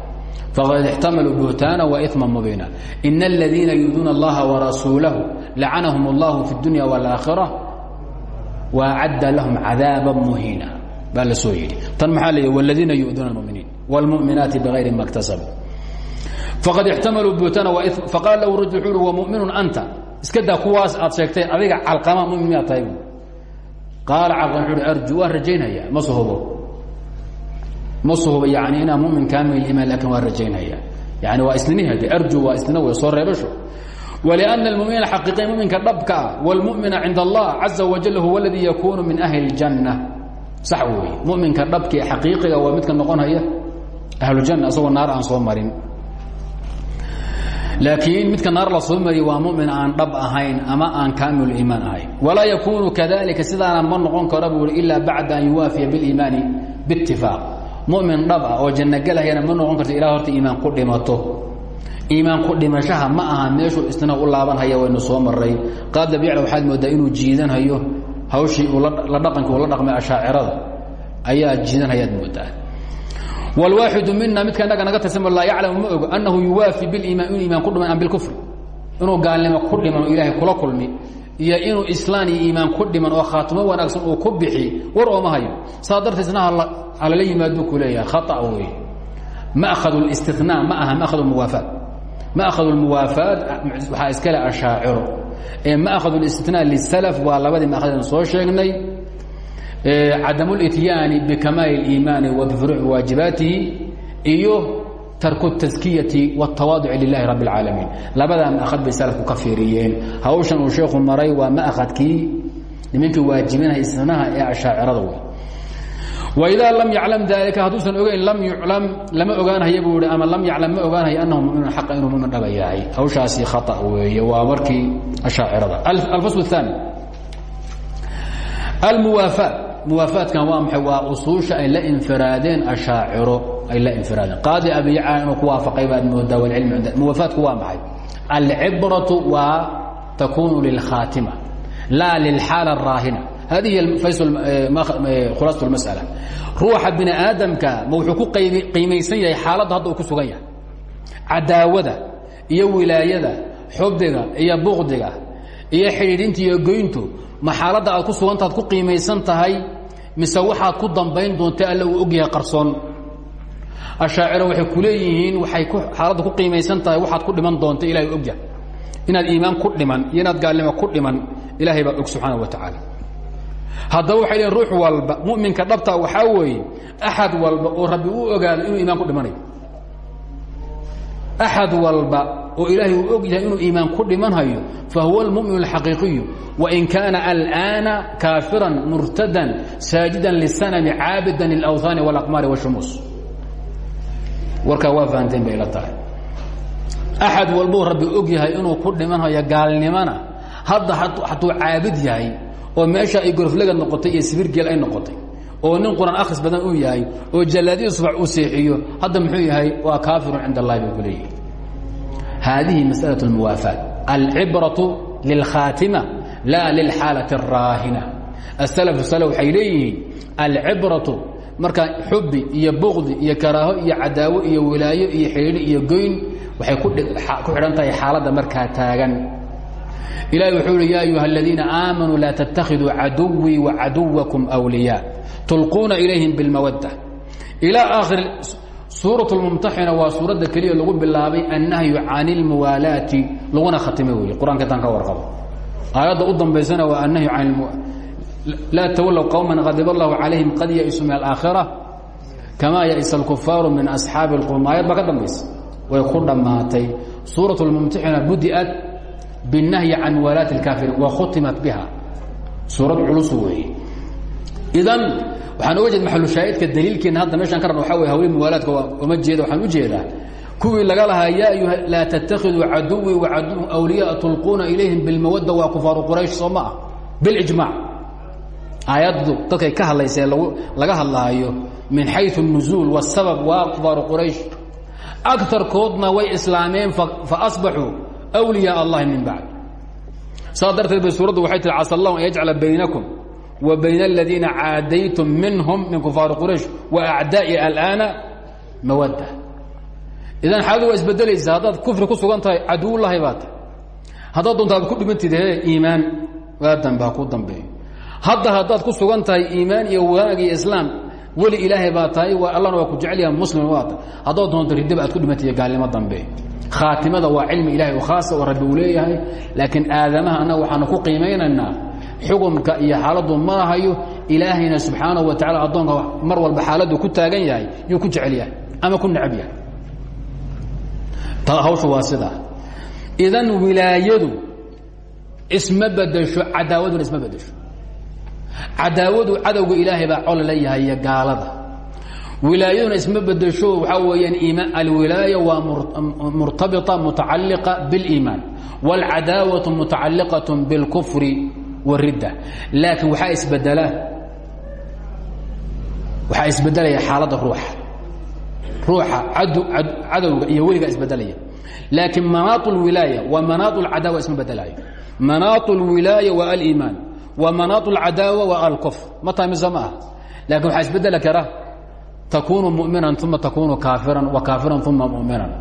faqad ixtamaluu buhtaana wa ima mubiina in aladiina yuduuna allaha warasuulahu lacanahum allahu fi اdunya wاlaakhira waacadda lahum cadaaba muhiina baa la soo yidhi tan maxaa la yidhi wladiina yuduuna اlmuminiin wاlmuminaati bغayri ma اktasabuu faqad ixtamaluu buhtaana faqaala lahu rajul wuxuu uhi wamuminu anta iska daa kuwaas aad sheegtay adiga calqama mumin miyaa tahay qaala calqama wuxu uhi arju waan rajaynhayaa ma suhubo ma suhubo yani inaa mumin kaamil imaan lakin waan rajaynhayaa yani waa isninihade arju waa isnina wey soo reebasho wliأna اlmumina xaqiiqay muminka dhabka ah wاlmumina cinda allah caza wajal huwa اladii yakunu min ahli اljanna sax wey muminka dhabka ee xaqiiqiga waa midka noqonhaya ahlujanna isagoo naar aan soo marin laakiin midka naar la soo mariye waa mumin aan dhab ahayn ama aan kaamil iimaan ahayn. Walaa yakunu kadalika sidaana ma noqon karo buu i ilaa bacda an yuwaafiya biliimaani biitifaaq mumin dhab ah oo janno gelahayana ma noqon karto ilaa horta iimaan ku dhimato. Iimaan ku dhimashaha ma aha meeshuu isna u laabanhaya waynu soo maray qaada bicla waxaad moodaa inuu jiidanhayo hawshii la dhaqankii uu la dhaqmay ashaacirada ayaa jiidanhayaad moodaa wlwaaxidu mina midka inaga naga tirsan laa yaclamu ma og annahu yuwaafi biliimaan inu iimaan ku dhiman am bilkufri inuu gaalnimo ku dhiman oo ilaahay kula kulmi iyo inuu islaan iyo iimaan ku dhiman oo khaatimo wanaagsan uu ku bixi war ooma hayo saa darteed isnaha halala yimaaduu ku leeyahay khaa wey maahad istina ma aha maahad muwaafaat maahad muwaafaat waxaa iskale ashaaciro ee maahad istina lisalaf waa labadii maadan soo sheegnay cadam اlityaani bikamaal اiimaani wa bifruuci waajibaatihi iyo tarku taskiyati wاtawaaduc lilahi rabi اlcaalamiin labadaa maahad bay salafku ka fiiriyeen hawshan uu sheekhu maray waa maahadkii nimankii waajibinaya isnaha ee ashaacirada wey waidaa lam yaclam daalika hadduusan ogeyn lam yuclam lama ogaanhaya buu i ama lam yaclam ma ogaanhaya annahu muminun xaqa inuu mumin dhaba yahay hawshaasi khaa weeye waa markii ashaacirada alfasl الثaani almuwaafaat muwaafaatkan waa maxay? Waa usuusha ay la infiraadeen ashaaciro ay la infiraadeen. Qaadi abiyacaa inuu ku waafaqay baad moodaa walcilmi cinda muwaafaatku waa maxay? Alcibratu waa takunu lilkhaatima laa lilxaala araahina hadihi khulaasat اlmasأala ruuxa bini aadamka ma wuxuu ku qiimaysan yahay xaaladda hadda uu ku sugan yahay. Cadaawada iyo wilaayada xubdiga iyo bukdiga iyo xidhiidhinta iyo goyntu ma xaaladda aad ku sugantaad ku qiimaysan tahay mise waxaad ku dambayn doonta alla uu ogyahay qarsoon. Ashaaciro waxay ku leeyihiin waxay xaaladda ku qiimaysan tahay waxaad ku dhiman doonta ilahay ogyahay. Inaad iimaan ku dhiman inaad gaalnimo ku dhiman ilaahay baa og subxaana wa tacaala. Haddaba waxay ruux walba mu'minka dhabta waxaa weeye axad walba oo rabbi u ogaado inuu iimaan ku dhimanayo axad walba oo ilaahay uu og yahay inuu iimaan ku dhimanhayo fa huwa almu'min alxaqiiqiyu wain kaana alaana kaafiran murtadan saajidan lisanami caabidan lilawhaani walaqmaari washumuus warkaa waa fahanteen bay la tahay axad walbuu rabbi og yahay inuu ku dhimanhayo gaalnimana hadda hatuu caabid yahay oo meesha ay goroflagad noqotay iyo sibirgeel ay noqotay oo nin quraan akhris badan uu yahay oo jallaadiya subax uu seexiyo hadda muxuu yahay waa kaafirun cinda allahi bay ku leeyihi haadihi masأlaة اlmuwaafaat alcibraةu lilkhaatima laa lilxaalaة الraahina aslf sl waxay leeyihiin alcibraةu marka xubi iyo bukdi iyo karaaho iyo cadaawo iyo wilaayo iyo xidhiidhi iyo goyn waxay ku xidhan tahay xaaladda markaa taagan ilahi wuxuu hi ya ayuha اladiina aamanuu laa ttakiduu caduwii wacaduwakum أwliyaa tulquuna ilayhim biاlmawadة ilى akhir suuraة اlmumtaxina waa suuradda keliya lagu bilaabay annahyu can اlmuwaalaati laguna khatimay wey qur-aanka intaan ka warqabo aayadda u dambaysana waa annahyu can laa tawalow qowma qadib allahu calayhim qad yaisu min alaakhira kamaa yaisa اlkufaaru min asxaabi اlqurm aayad baa ka dambaysa way ku dhammaatay suuraة اlmumtaxina budi'at biالnahyi can muwaalaati اlkaafiriin wa khutimat biha suurad culus weeye idan waxaan oga jeed maxalushaahidka daliilkeena hadda meeshaan ka rabna waxa wey hawli muwaalaadka uma jeeda waxaan u jeedaa kuwii laga lahaa yaa ayuha laa tattakhiduu caduwii wacaduw awliyaa tulquuna ilayhim bilmawadda waa kufaaru quraysh soo ma ah bilijmaac aayaddu dadkay ka hadlaysee laga hadlaayo min xayu الnuzuul wالsabab waa kufaaru quraysh agarkoodna way islaameen faasbaxuu wliyaa allahi min bacd saa darteed bay suuraddu waxay tihi casa baynakum wa bayna aladiina caadaytum minhum min kufaari quraysh wa acdaa'i alaana mawadda idan xaaladu waa isbedelaysa haddaad ku sugan tahay caduwlahi baa tahay haddaad ku dhimantid he iimaan waadan baa ku dambeeyo ku sugan tahay iyo wanaag islaam weli ilaahay baa tahay allana waa ku jecelyaha muslim waa tahay haddaad doonto ridaba aad ku dhimantid gaalnimo dambeeyo khaatimada waa cilmi ilahay oo khaasa oo rabbi uu leeyahay. Laakiin aadamaha annaga waxaanu ku qiimaynaynaa xukumka iyo xaaladdu marahayo ilaahayna subxaanahu wa tacala addoonka mar walba xaaladdu ku taagan yahay yuu ku jecel yahay ama ku necab yahay. Hawshu waa sidaa idan wilaayadu isma bedesho cadaawaduna isma bedesho cadaawadu cadowga ilaahay baa col leeyahay iyo gaalada wilaayaduna isma bedesho waxaa weeyaan alwilaaya waa murtabita mutacaliqa biاliimaan wاlcadaawaةu mutacaliqaة biاlkufri wاridda laakiin waxaa isbedela waxaa isbedelaya xaaladda ruuxa ruuxa cadowga iyo weligaa isbedelaya laakiin manaaط اlwilaaya wa manaaط اlcadaawa isma bedelayo manaaط اlwilaaya waa aliimaan wa manaaط اlcadaawa waa alkufr ma tahay mise ma ah lakin waxaa isbedeli kara takunu muminan uma takunu kaafiran wa kaafiran uma muminan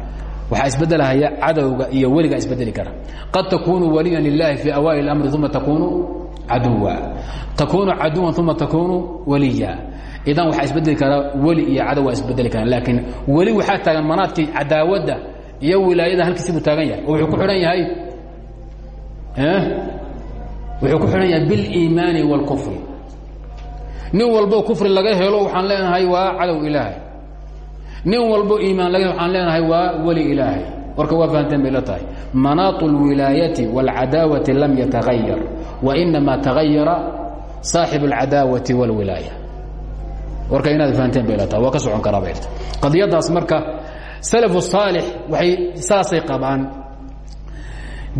waxaa isbedelahaya cadowga iyo weligaa isbedeli kara qad takunu waliya lilahi fi awaail اmri uma takunu caduwa takunu caduwa uma takunu waliya idan waxaa isbedeli karaa weli iyo cadow waa isbedeli karaan laakiin weli waxaa taagan manaadkii cadaawadda iyo wilaayada halkiisi buu taagan yahay oo wuxuu ku xidhan yahay wuxuu ku xidhan yahay biliimaani wاlkufri nin walbo kufri laga helo waxaan leenahay waa cadow ilaahay nin walbo iimaan laga helo waxaan leenahay waa weli ilaahay warka waa fahanteen bay la tahay manaaطu اlwilaayati wاlcadaawati lam yatagayar wainama tagayara saaxibu اlcadaawati wاlwilaaya warka inaad fahanteen bay la tahay waa ka socon karaa bay qadiyadaas marka salafu saalix waxay saasay qabaan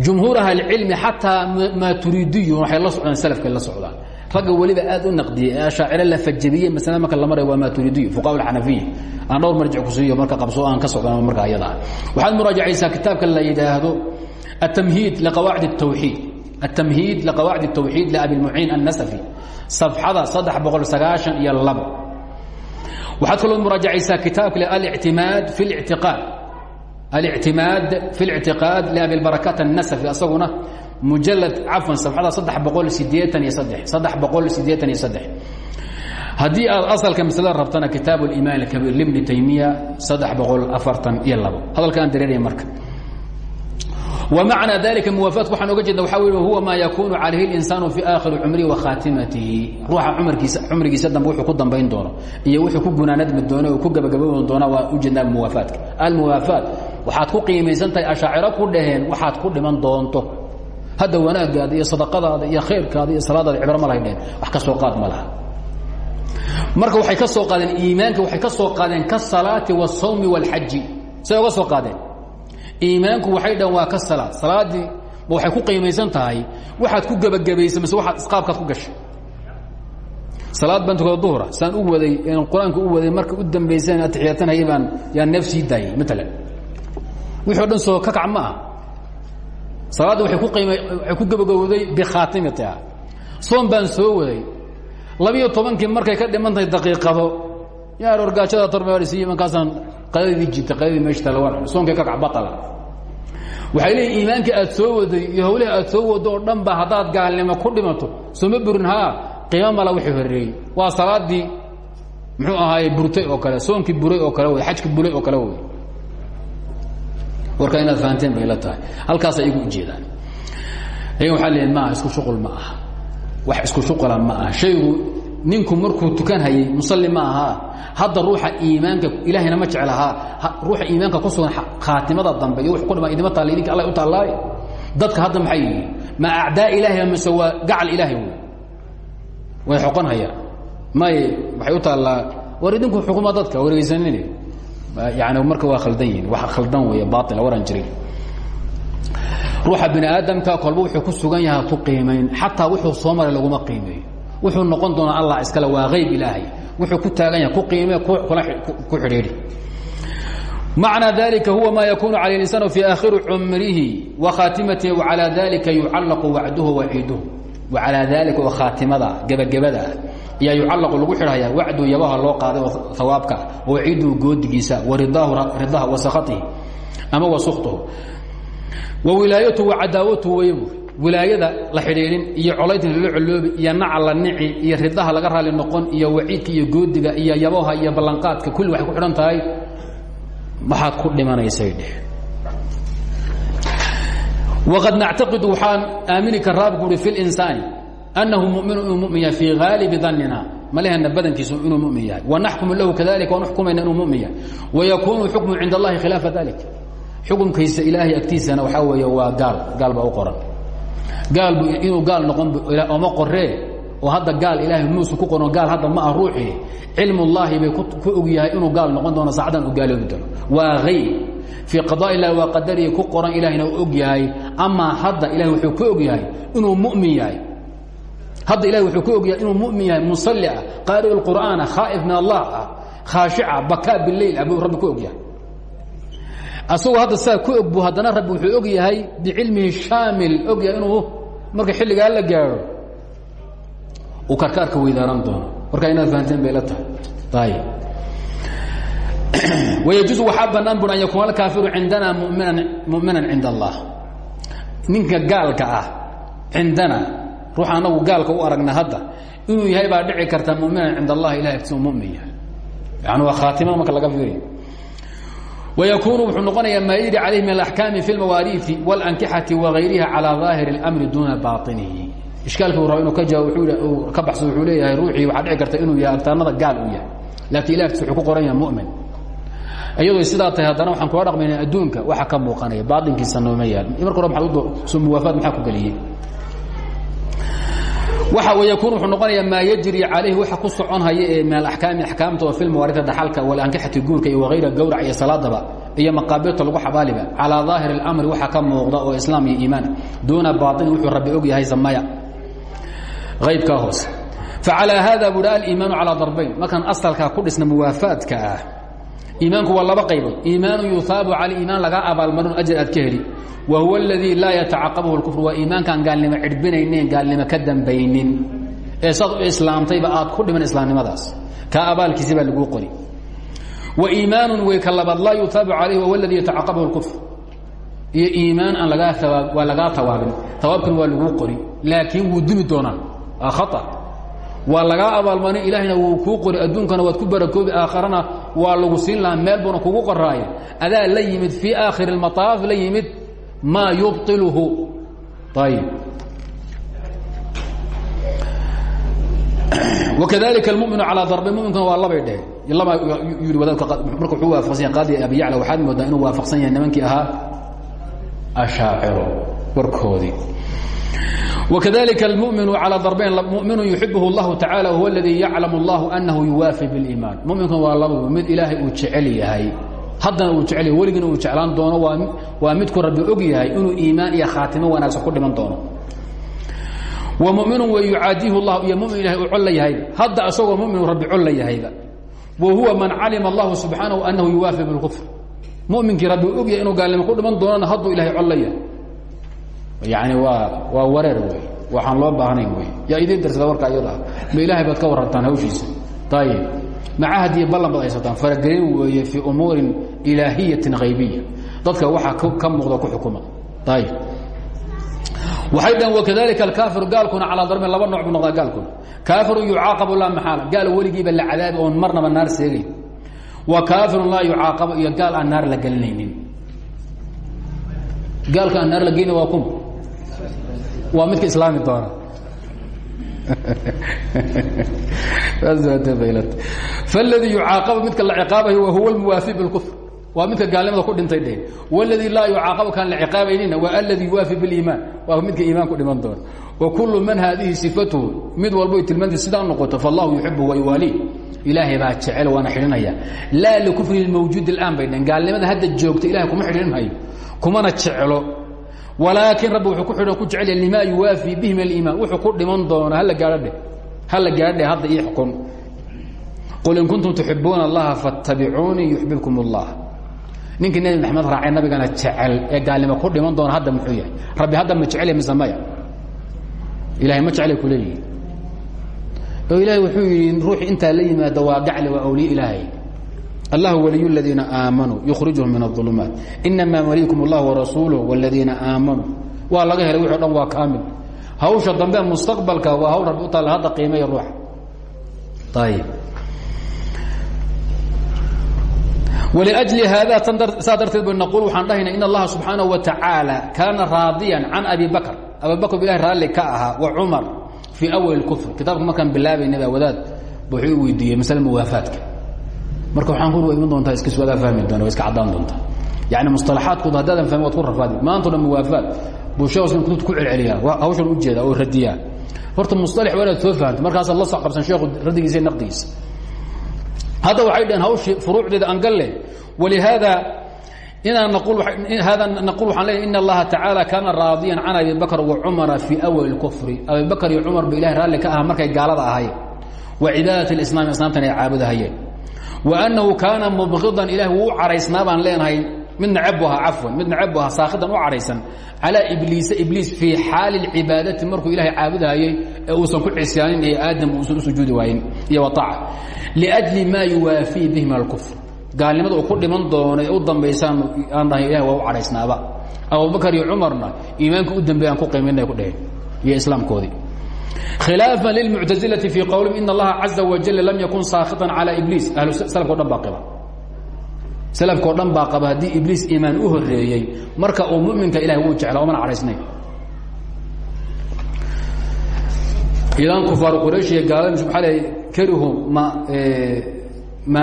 jumhuur ahlicilmi xataa maaturiidiyun waxay la socdaan salafkay la socdaan ragga weliba aad u naqdiyey ee ashaaciro la fajabiyey maslada marka la maray waa maaturidiyo fuqaha alxanafiya aan dhowr marjic ku siiyo marka qabso aan ka socdano marka ayada ah waxaad muraajacaysaa kitaabka la yidhaahdo التمهيد لقواعد التوحيد التمهيد لقواعد التوحيد لأبي المعين النسفي صفحada saddex boqol sagaashan iyo labo waxaad kaloo muraajacaysaa kitaabka الاعtimaad في الاعtiقاad الاعtimaad في الاعtiقاad لأبي البركات النسفي asaguna mujalad cafan safxada saddex boqol sideetan iyo saddex saddex boqol sideetan iyo saddex haddii aad asalka maslada rabtana kitaab اlimaan اkabiir libni taymiya saddex boqol afartan iyo labo hadalkaan dareeraya marka ومعنى ذلika muwaaفaadku waxaan oga jeedna waxa wy huwa ma yakunu calayhi الإنسaan fي آkhiri cumrihi وkhaatimatihi ruuxa cumrkiisa cumrigiisa dambe wuxuu ku dambayn doono iyo wuxuu ku gunaanadmi doono oo ku gabagaboon doona waa u jeednaa muwaafaadka almuwaafaat waxaad ku qiimaysan tahay ashaaciro ku dhaheen waxaad ku dhiman doonto. Hadda wanaagaada iyo sadaqadaada iyo khayrkaada iyo salaadaada cibro ma lahay dheheen wax ka soo qaad ma laha. Marka waxay ka soo qaadeen iimaanka waxay ka soo qaadeen kasalaati waasawmi waalxaji siday uga soo qaadeen. Iimaanku waxay dhan waa ka salaad. Salaaddii ma waxay ku qiimaysan tahay waxaad ku gebagabaysay mise waaad isqaabkaad ku gashay. Salaad baan tukada duhra saan u waday qur'aanka u waday marka u dambayseen atixiyaatanhayay baan yaan neef sii daayay maalan wixi o dhan soo ka kac ma ah salaadda waay ku qiima waxay ku gebagabowday bikhaatimatiha. Soon baan soo waday. Labiyo tobankii markay ka dhiman tahay daqiiqado yaar orgaajada tarmeerisiiyo markaasaan qadadii jiibtay qadadii meesha talawan soonkay ka kac batala. Waxay leeyihiin iimaanka aad soo waday iyo hawlaha aad soo wado oo dhan ba haddaad gaalnimo ku dhimato sooma burin haa qiimo mala wixii horeeyey waa salaaddii muxuu ahaaye burtay oo kale soonkii buray oo kale wey xajkii buray oo kale wey warkaa inaad fahanteen bay la tahay. Halkaasay igu ujeedaan. Ayaga waxaa leeyihiin maaha isku shuqul ma aha. Wax isku shuqula ma aha. Shaygu ninku markuu tukan hayay musalli ma aha. Hadda ruuxa iimaanka ilaahayna ma jeclahaa. Ruuxa iimaanka ku sugan khaatimada dambe iyo wux ku dhiman idima taalla idinka allah u taallaaye dadka hadda maxay yihiin ma acdaa ilaahay mise waa gacal ilaahay wey. Way xoqon hayaan. May waxay u taallaa war idinku xukuma dadka wareegeysanine yani marka waa khaldan yihiin wa khaldan wey bail waran jirin ruuxa bini aadamka kolba wuxuu ku sugan yaha ku qiimayn xataa wuxuu soo maray laguma qiimeeyo wuxuu noqon doonaa allah iskale waa ayb ilaahay wuxuu ku taagan yaha ku qiime ku xidhiidhi macnaa dalika huwa ma yakunu calayh insaan fi aakhiri cumrihi wa khaatimatihi wacalaa dalika yucallaqu wacduhu waciiduhu wacalaa dalika oo khaatimada gebagabadaa ayaa yucallaqu lagu xidhaya wacdu yabaha loo qaaday oo hawaabka waciiduhu goodigiisa waridaahu ridaha wasakatihi ama wasuktuhu wawilaayatuhu wacadaawatuhu wey wilaayada la xidhiidhin iyo colaydka lala coloobi iyo naca la nici iyo ridaha laga raali noqon iyo waciidka iyo goodiga iyo yabaha iyo ballanqaadka kulli waxay ku xidhan tahay maxaad ku dhimanaysay dheh waqad nactaqidu waxaan aamini karaa bu ui fi linsaani annahu muminu inuu mumin yahay fii haalibi danina malehena badankiisu inuu mumin yahay wanaxkumu lahu kadalika waan xukumayna inuu mumin yahay wayakuunu xukmu cinda allahi khilaafa dalik xukumkiisa ilaahay agtiisana waxaa weeye waa gaal gaal baa u qoran gaalbu inuu gaal noqon oma qoree oo hadda gaal ilaahay muusa ku qoran gaal hadda ma ah ruuxii cilmullaahi bay ku og yahay inuu gaal noqon doono saacadan u gaaloobi doono waa hayb fii qadaa illahi waa qadarihi ku qoran ilaahina uu og yahay amaa hadda ilahay wuxuu ku og yahay inuu mu'min yahay hadda ilahi wuxuu ku ogyahay inuu mumin yahay musalli ah qaari qur'aana khaaif min allah ah khaashica ah, bakaa bileyl ah buu rabbi ku ogyahay. Asagoo hadda saa ku og buu haddana rabbi wuxuu og yahay bicilmihi shaamil og yahay inuu marka xilligaa la gaadho uu karkaarka weydaaran doono. Markaa inaad fahanteen bay la tahay. Ayb wayajuusu waxaa bannaan bur an yakuuna alkaafiru cindana muminan muminan cinda allah. Ninka gaalka ah cindana ruux anagu gaalka u aragna hadda inuu yahay baa dhici karta muminan cind اllahi ilah agtiisa mumin yahay yani waa khaatima marka laga fiiriyo ويkuن wuxuu noqonaya ma yri عalayh min الأحكاami في الmawaariiثi والأnkixaةi وغayriha calى ظaahir الأmri duna baطinihi ishkaalki u raba inuu ka jawaab ka baxso wuxuu leeyahay ruuxii waxaa dhici karta inuu yahay agtaanada gaal u yahay laakiin ilah agtiisa wuxuu ku qoran yahay muؤmin iyadoo sidaa tahay haddana waxaan kula dhaqmayna adduunka waxa ka muuqanaya baainkiisa nooma yaal marka hore maad muwaafaad maxaa ku geliyey waxa yakun wuxuu noqonayaa maa yajri calayhi waxa ku socon haya ee min alaxkaami axkaamta oo fi lmawaarida dhaxalka walankixati guurka iyo wagayra gawrac iyo salaadaba iyo maqaabirta lagu xabaaliba calaa daahir اlamri waxa ka muuqda oo islaam iyo iimaan. Duuna baaini wuxuu rabbi og yahay samaya aybkaa hoose. Facalaa haada buhi aliimaanu calaa darbayn. Markaan asalkaa ku dhisna muwaafaadka ah iimaanku waa laba qaybood. Iimaanu yuhaabu calay iimaan lagaa abaalmarin ajir aad ka heli. Wa huwa aladii laa yatacaqabuhu lkufru waa iimaankaan gaalnimo cidhbinaynin gaalnimo ka dambaynin. Ee saad u islaamtayba aad ku dhiman islaamnimadaas. Kaa abaalkiisi baa laguu qori. Wa iimaanu way ka labaad laa yuhaabu calayh wahuwa aladii yatacaqabuhu lkufr iyo iimaan aan lagaa waa lagaa tawaabin. Tawaabkana waa laguu qori laakiin wuu dumi doonaa. Aa khaa waa lagaa abaalmarin ilaahayna wuu kuu qori adduunkana waad ku barakoobi aakharana waa lagu siin lahaa meel buuna kugu qoraaya adaa la yimid fii aakhiri اlmataaf la yimid maa yubطilhu ayb wakadalika almuminu calaa darbi muminkuna waa labay dheh. Laba yii wadaadka marka wuxuu waafaqsan yahay qaadi abi yacla waxaad moodaa inuu waafaqsan yahay nimankii ahaa ashaaciro وkذلika الmؤmiن عalى ضربayn mؤmiن يحibه الlah taعالى وهو اladي yعlaم الlah أنahu yuwaaفي bالإimaan muminkuna waa laba mid ilaahay uu jecel yahay haddana uu jecel yahay weligina uu jeclaan doono waa midku rabbi og yahay inuu iimaan iyo khaatimo wanaagsan ku dhiman doono ومؤmiن w yucaadiihu الlah iyo mumin ilahay uu col la yahay hadda asagoo mumin rabbi col la yahayba وhuوa man calima الlah subحaanaه أنahu yuwaaفي bالكفr muminkii rabbi og yahay inuu gaalnimo ku dhiman doonana hadduu ilahay col la yahay yani waa waa wareer wey waxaan loo baahnayn wey yaa idiin darsada warka iyada ah. Ma ilaahay baad ka warrantaan hawshiisa? Ayib macahad iyo ballan baad haysataan faragelin weeye fii umuurin ilaahiyatin haybiya dadka waxaa ka muuqda ku xukuma. Ayib waxay dhahan wakadalika alkaafiru gaalkuna calaa darbin laba nooc buu noqdaa gaalkuna. Kaafiru yucaaqabu laa maxaala. Gaal weligiiba la cadaabi oon marnaba naar seegayn. Wa kaafirun laa yucaaqabu iyo gaal aan naar la gelinaynin. Gaalka aan naar la geyna waa kuma waa midka islaami doona اladii yucaaqaba midka la ciqaabayo wahuwa اlmuwaafi bاlkufr waa midka gaalnimada ku dhintay dheh wاladii laa yucaaqabu kaan la ciqaabaynina waa aladii yuwaafi biاliimaan waa midka iimaan ku dhiman doona wakulu man haadihi sifatuhu mid walbo tilmaantii sidaa noqoto faاllahu yuxibu wayuwaalii ilaahay baa jecel waana xidhinaya laa likufri اmawjuud اlaan bay dheen gaalnimada hadda joogta ilahay kuma xidhin mayo kumana jeclo walaakiin rabbi wuxuu ku xidhan ku jecel yahay limaa yuwaafii bihi min aliimaan. Wuxuu ku dhiman doono hala gaadhodhe hala gaadhodhe hadda ii xukun. Qul in kuntum tuxibuuna allaha fattabicuunii yuxbibkum اllah ninkii nebi maxamed raacay nabigana jecel ee gaalnimo ku dhiman doona hadda muxuu yahay rabbi hadda ma jecel mise maya ilahay ma jecelay ku leeyihi wuxuu yidhi ruuxi intaa la yimaada waa gacle waa awliye ilaahay allah waliy اladiina aamanuu yukhrijuhum min الظulumaat inama waliykum اllah warasuuluh wاladiina aamanuu waa laga helay wixo dhan waa kaamil hawsha dambe mustaqbalka waa hawl rabbi u taalla hadda qiimeeya ruuxa ayib wliأjli haada tan saa darteed bay naquul waxaan dhahayna in allaha subxaanaه wa tacaala kaana raadiyan can abi bakr abi bakr bu ilahi raalli ka ahaa wa cumar fii awal اkufr kitaabka markaan bilaabayna baa wadaad wuxuu weydiiyey masale muwaafaadka marka waaan ku iman doontaa iska su'aadaa fahmi doona iska cadaan doonta. Yani musalaxaadkooda haddaadan fahmin waad ku rafaadi maantao dhan waafaad buu shekh islam kutubta ku hawshan u jeeda oo radiyaa. Horta musalax waa inaad soo la soqabsan sheekhu raddigiisa iyo naqdigiisa. Hadda waxay dhaheen hawshii furuucdeeda angalle walihaada inaa naqul haada naqul waxaan leeyahay in allaha tacaala kaana raadiyan can abi bakr wa cumara fii awal kufri abi bakr iyo cumar ba ilahay raalli ka aha markay gaalada ahayen wa cibaadati lislaam islaamtan ay caabudahayeen wanahu kaana mubqidan ilaah wuu u caraysnaa baan leenahay. Mid nacabu ahaa cafwan. Mid nacabu ahaa saakhidan u cadhaysan calaa ibliisa ibliis fii xaali اlcibaadati markuu ilahay caabudayey ee uusan ku cisyaanin iyo aadam uusan u sujuudi waayin iyo waaca liajli maa yuwaafii bihi min alkufr. Gaalnimada uu ku dhiman doono ee u dambaysaan aan dhahay ilahi waa u cadhaysnaaba abubakar iyo cumarna iimaanka u dambeeyaan ku qiiminay ku dheheen iyo islaamkoodii khilaafa lilmuctasilati fii qowlihim in allaha caza wajal lam yakun saakhiطan calى ibliis ahlu salafko dhan baa qiba salafkao dhan baa qaba haddii ibliis iimaan u horeeyey marka uu muminka ilahay wuu jeclaa omana cadhaysnayn idan kufaar quraysh iyo gaalada maa l karihu ma ma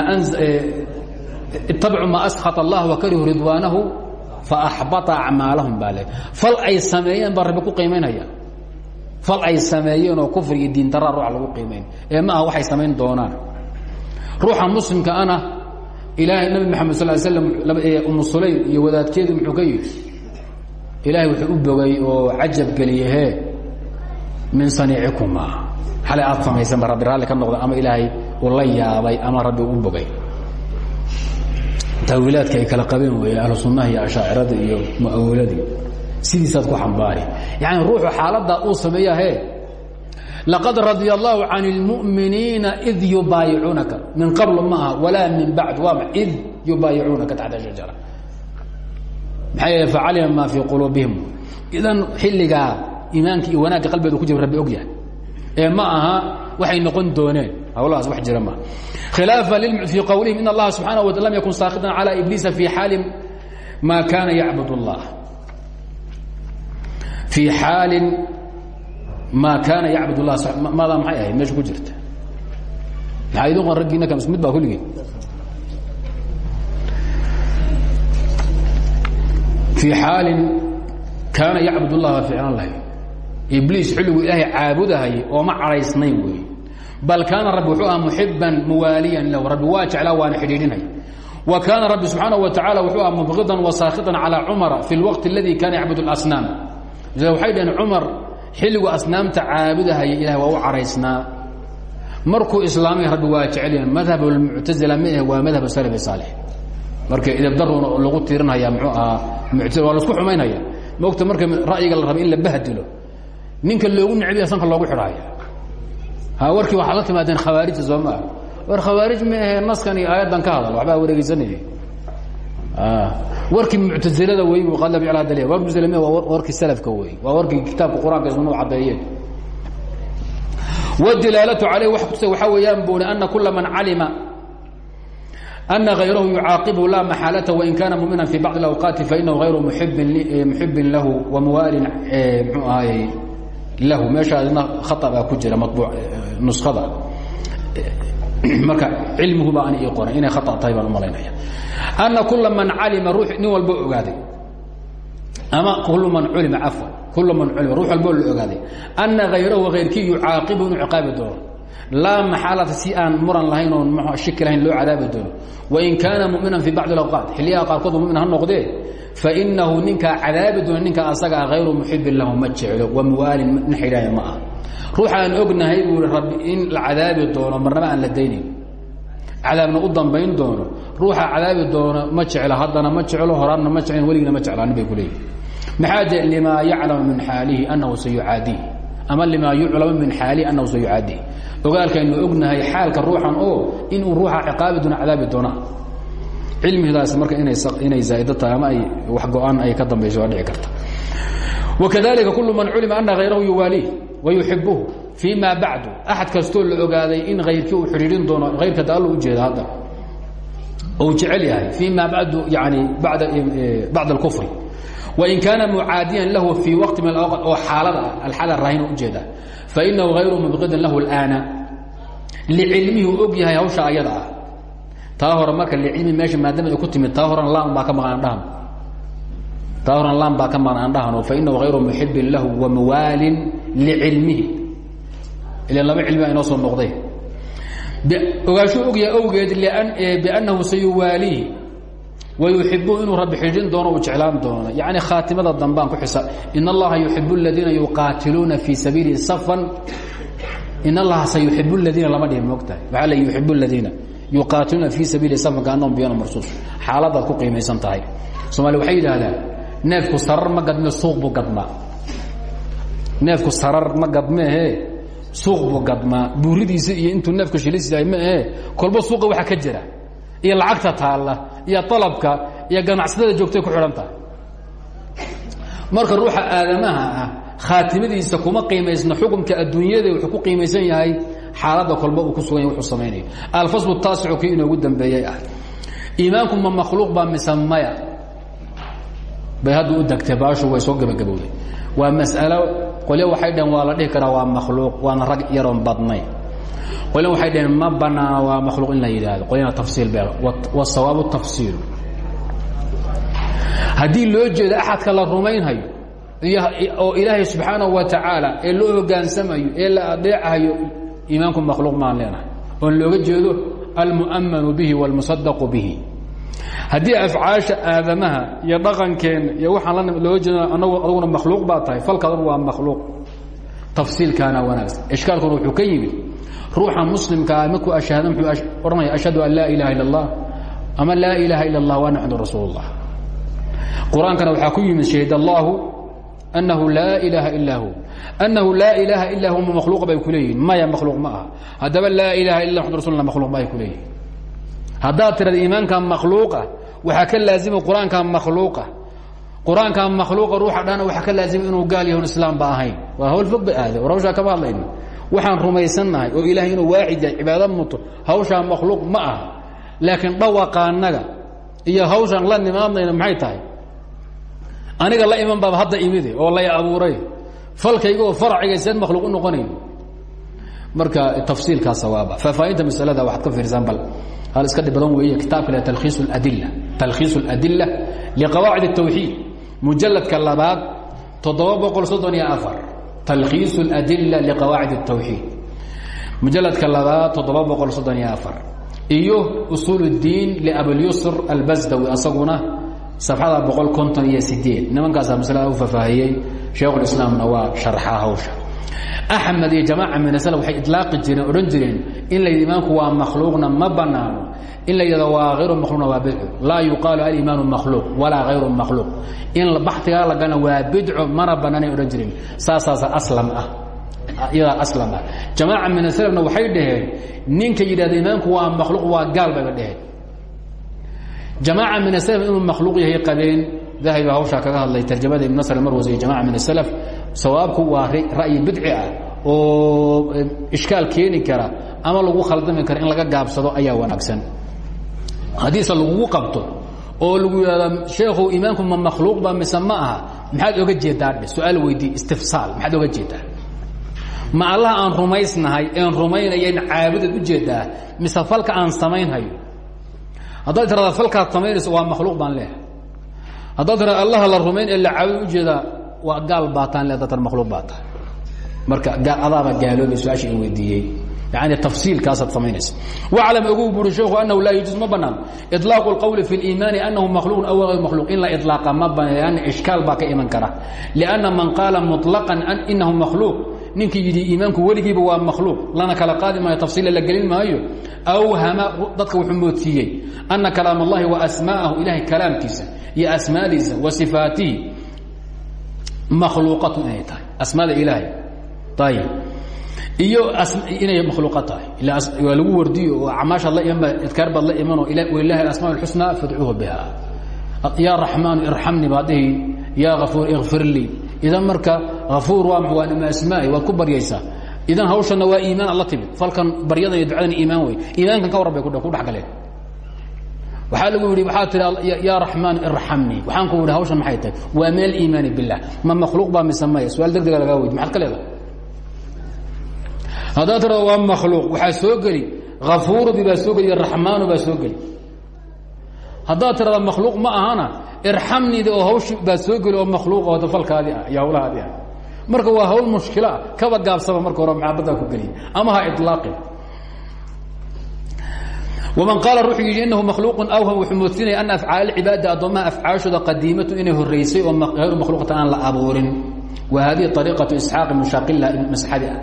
itabicuu maa askhat allah wakarihu ridwaanahu faaxbata acmaalahum baa le fal ay sameeyeen baa rabbi ku qiimaynaya fal ay sameeyeen oo kufri iyo diindaraa ruuxa lagu qiimayn ee ma aha waxay samayn doonaan. Ruuxa muslimka ana ilaahay nabi maxamed sal slam umu sulaym iyo wadaadkeedu muxuu ka yidhi? Ilaahay wuxuu u bogay oo cajab geliye he min saniicikuma. Xalay aad samaysanba rabbi raalli ka noqda ama ilaahay uu la yaabay ama rabbi u bogay. Taawiilaadka ay kala qabeen weeye ahlu sunnaha iyo ashaacirada iyo mu'awiladii sidiisaad ku xambaari yani ruuxu xaaladdaa uu sameeya he laqad radia allahu can اlmu'miniina id yubaayicuunaka min qabl ma aha walaa min bacd waa id yubaayicuunaka taxta shajara maxaa yeele facalima maa fii quluubihim idan xilligaa iimaanka iyo wanaagga qalbeedu ku jira rabbi og yahay ee ma aha waxay noqon dooneen hawlahaas wax jira ma khilaafa fii qowlihim in allaha subxaanaه wa lam yakun saakitan calى ibliisa fii xaali ma kaana yacbud اllah fii xaalin ma kaana yacbud اllah maadaa maxay ahayd meesha ku jirta maxaa idin qon raggiina ka mid baa kulligii fii xaalin kaana yacbud اllah baa ficlan lahay ibliis xilligu ilaahay caabudahayay ooma cadhaysnayn wey bal kaana rabbi wuxuu aha muxiban muwaaliyan lahu rabbi waa jeclaa waana xidhiidhinay wa kaana rabbi subxaanaه wa tacala wuxuu aha mubqidan wasaakitan calى cumara fi اlwaqti اladi kana yacbud اlasnaam waxay dhaheen cumar xilligu asnaamta caabudahaya ilahay waa u cadhaysnaa markuu islaamay rabbi waa jecelya madhab اlmuctazila ma ah waa madhab salaf saalix. Marka idabdaruna lagu tiirinaya mxuu ahaa muctazila waa lasku xumaynaya. Mogta marka ra'yiga la raba in la bahdilo ninka loogu necbiya sanka loogu xidhaaya. Ha warkii waxaad la timaadeen khawaarijta soo maa war khawaarij ma ahee naskan iyo aayaddan ka hadal waxbaa wareegeysanayay Ah. warkii muctailada wey warkii slka wey. Waa warkii kitaabka qur'aanka isma cadeeyeen wdilaalatu aleyh wa kutusa waxaa weeyaan buli ana kula man calima ana hayrahu yucaaqibu la maxaalata wain kana muminan fi bacd اawqaati fainahu hayru muxibin eh, lahu wamuwaalin eh, mxuu ahay lahu. Meeshaadna khaabaa ku jira eh, nuada marka cilmigu baa ani ii qoray inay khata tahay baan malaynaya. Anna kula man calima ruu nin walbo ogaaday. Ama kulu man culima cafwan kula man culima ruux walbo ogaaday. Anna hayrahu hayrkii yucaaqibu inuu ciqaabi doono. Laa si aan muran lahayn oon m shiki loo cadaabi doono. Wain kaana muminan fi bacdi اawqaat xilliyaha qaarkood mumin ha noqdee fainahu ninkaa cadaabi doona ninka asagaa hayru muxibin lahu ma jeclo wamuwaalin nxidhaaya ma ruuxa aan ognahay buu rabbi in la cadaabi doono marnaba aan la daynayn cadaabna u dambayn doono ruuxa cadaabi doono ma jeclo haddana ma jeclo horaanna ma jeclin weligina ma jeclaanin bay ku leeyihi maxaa jee limaa yaclamu min xaalihi annahu sayucaadiih ama limaa yuclamu min xaalihi annahu sayucaadiih ogaalkaynu ognahay xaalka ruuxan oo inuu ruuxa ciqaabi doona cadaabi doona. Marka inay zaa'ida tahay ama ay wax go'aan ay ka dambayso dhici karta wakadalika kulu man culima ana hayrahu yuwaaliih wayuxibuhu fii ma bacdu axad kastoo la ogaaday in hayrkii uu xidhiidhin doono hayrka da alla ujeeda hadda ou jecel yahay fii ma bacdu yani bacda alkufri wain kaana mucaadiyan lahu fii waqti min alawqat oo xaalada alxaala raahina ujeeda fainahu hayru mubqidin lahu اlaana licilmihi u og yahay hawsha ayada ah taa hore marka licilmi meesha maadaama ay ku timid taa horan laan baa ka maqan aan dhahno taa laan baa ka aan dhahno fainahu hayru muxibin lahu wa muwaalin licilmihi ila laba cilmi a inoo soo noqday. Ogaashuu ogyahay awgeed biannahu sayuwaalihi. Wayuxibu inuu rabbi xidhin doono uu jeclaan doono. Yani khaatimada dambaan ku xisa in allaha yuxibu aladiina yuqaatiluuna fii sabiilihi safan. In allaha sayuxibu ladiina lama dhihin moogtahay waxaa la yuxibu ladiina yuqaatiluuna fii sabiilihi safan kaannahum biyana marsuus. Xaaladaad ku qiimaysan tahay. Somaali waxay yidhaahdaan neefku sarar ma gadme suuq buu gadmaa. Neefku sarar ma gadmeehe suuq buu gadmaa. Buuridiisa iyo intuu neefku shilis yahay ma ahe kolba suuqa waxa ka jira. Iyo lacagta taalla iyo alabka iyo ganacsatada joogtay ku xidhan tahay. Marka ruuxa aadamaha ah khaatimadiisa kuma qiimaysna xukumka adduunyada wuxuu ku qiimaysan yahay xaaladda kolba uu ku sugan yahy wuxuu samaynayo alfaslu taasicu kii inoogu dambeeyey ah. Iimaanku ma makhluuq baa mise maya bay hadda u degtay baashu way soo gebagabowday waa mas'alo qolyo waxay dhaheen waa la dhihi karaa waa makhluuq waana rag yaroon badnay qolyan waxay dhaheen ma banaana waa makhluuq in la yidhaahdo. Qolyana tafsiil be wasawaabu tafsiilu haddii loo jeedo axadka la rumaynhayo oo ilaahay subxaanahu wa tacaala ee loo hogaansamayo ee la adeecahayo iimaanku makhluuq maan leenahay. Oon looga jeedo almu'amanu bihi wاlmusadaqu bihi haddii afcaasha aadamaha iyo dhaqankeen iyo waxaan loo jeeda anagu aduguna makhluuq baa tahay falkaaduna waa makhluuq. Tafsiilkaana wanaagsan. Ishkaalkuna wuxuu ka yimid ruuxa muslimkaa ah markuu ashhada muxuu odhanaya ashhadu an laa ilaha illa allah ama laa ilaaha illa allah wa ana xamdu rasuulullah. Qur'aankana ku yimid shahid allaahu annahu laa ilaaha illaa hu. Annahu laa ilaaha illaa hu ma makhluuqa bay ku leeyihiin makhluuq ma aha. Haddaba laa illa mxamdu rasulna makhluuq ma ay haddaad tirada iimaanka makhluuqa waxaa ka laazima qur'aanka makhluuqa. Qur'aanka makhluuqa ruuxa dhana waxaa ka laazima inuu gaal yahon islaam ba ahayn. Hawl fog bay ahde war hawshaa kama waxaan rumaysannahay oo ilahay inuu waaxid yahay muto hawshaa makhluuq ma aha. Laakiin dhawaqaanaga iyo hawshaan la nimaadnayna maxay tahay? Aniga la iman baaba hadda imide oo lay abuuray. Falkayga oo farciga seen makhluuq noqonayn marka tafsiilkaa sawaaba faahfaahinta masalada waxaad ka fiirsaan bal hal iska dhib badan weeye kitaabka le talkhiis اladila talkhiis اladila liqawaacid الtawxiid mujaladka labaad toddoba boqol soddon iyo afar talkhiis اladila liqawaacid الtawxiid mujaladka labaad toddoba boqol soddon iyo afar iyo usuul الdiin liabilyusr albasdawi asaguna safxada boqol konton iyo sideed nimankaasaa maslada u fafaahiyey shaykhulislaamna waa sharxaa hawsha axmed iyo jamaaca minasl waxay ilaaqi jireen odhan jireen in la yidhi imaanku waa makhluuqna ma banaano. In la yidhahdo waa hayru makhluuqna waa bidco laa yuqaalu alimaanu makhluuq walaa hayru makhluuq. In baxtigaa la gana waa bidco mana banaanay odhan jireen. Saasaasa aslam ah. Iyadaa aslam ah. Jamaaca minaslmna waxay dhaheen ninka yidhahda imaanku waa makhluuq waa gaal bayba dheheen jamaaca min aslm inuu makhluuq yahay qabeen. Dahabi baa hawshaa kaga hadlay tarjamada ibn nasr marwas iyo jamaca min aslf sawaabku waa ra'yi bidci ah oo ishkaal keeni kara ama lagu khaldami kara in laga gaabsado ayaa wanaagsan. Haddiise lagugu qabto oo lagu yidhahda sheekhu iimaanku ma makhluuq ba mise ma aha? Maxaad oga jeedaa dhe su'aal weydii istifsaal maxaad oga jeedaa. Ma allah aan rumaysnahay een rumaynayan caabudad u jeedaa mise falka aan samaynhayo? Haddaad tirada falkaad samaynayso waa makhluuq baan leehay haddaad tirada allaha la rumayn ee la caabud u jeedaa waa gaal baataan le datan makhluuq baa tahay marka adaaba gaaloobay su-aasha in weydiiyey yani tafsiilkaasaad samaynaysa waclam ogu buuri sheekhu anahu laa yajuuz ma banaan iطlaaqu اlqowli fi اliimaani anahu makhluuqun aw ayr makhluuq in la iطlaaqa ma banaan lanna ishkaal baa ka iman kara lianna man qaala muطlaqan inahu makhluuq ninkii yidhi iimaanku weligiiba waa makhluuq lana kala qaadi maayo tafsiila la gelin maayo awhama dadka wuxuu moodsiiyey ana kalaam اllahi wa asmaa'ahu ilahay kalaamkiisa iyo asmaadiisa wa sifaatihi makhluuqatu inay tahay. Asmaada ilaahay. Ayib iyo inay makhluuqa tahay. Waa lagu wardiyo oo acmaashaad la iman idkaar baad la imanoo walilahi alasmaa اlxusnaa fadcuuhu biha. Yaa raxmaanu irxamni baad dhihi yaa afuur ikfir lii. Idan marka afuur waa waa nima asmaai waad ku baryaysaa idan hawshana waa iimaan ad la timid. Falkan baryadan iyo ducadan iimaan wey iimaankan ka warran bay ku dhex galeen waxaa lagu yidhi waxaa tihi yaa raxmaan irxamnii waxaan ku yidhi hawshan maxay tahay? Waa min aliimaani billah. Ma makhluuq baa mise maya su'aal degdega lagaa weydi maxaad ka leedahay? Haddaad tirado waa makhluuq. Waxaa soo geli. Hafuurudi baa soo geli. Iyo raxmaanu baa soo geli. Haddaad tirada makhluuq ma ahana. Irxamnidi oo hawshi baa soo geli oo makhluuq oo dafalkaadii ah iyo hawlahaadii ah marka waa hawl mushkila. Kaba gaabsaba marka hore maxaabaddaa ku geliya ama ha ilaaqin وman qaala ruxuu yidhi inahu makhluuqun awham wuxuu moodsinaya ana afcaal cibaada addoommaha afcaashooda qadiimatu inay horaysay oo hayru makhluuqatan aan la abuurin wa hadihi ariiqaةu isxaaq mushaqila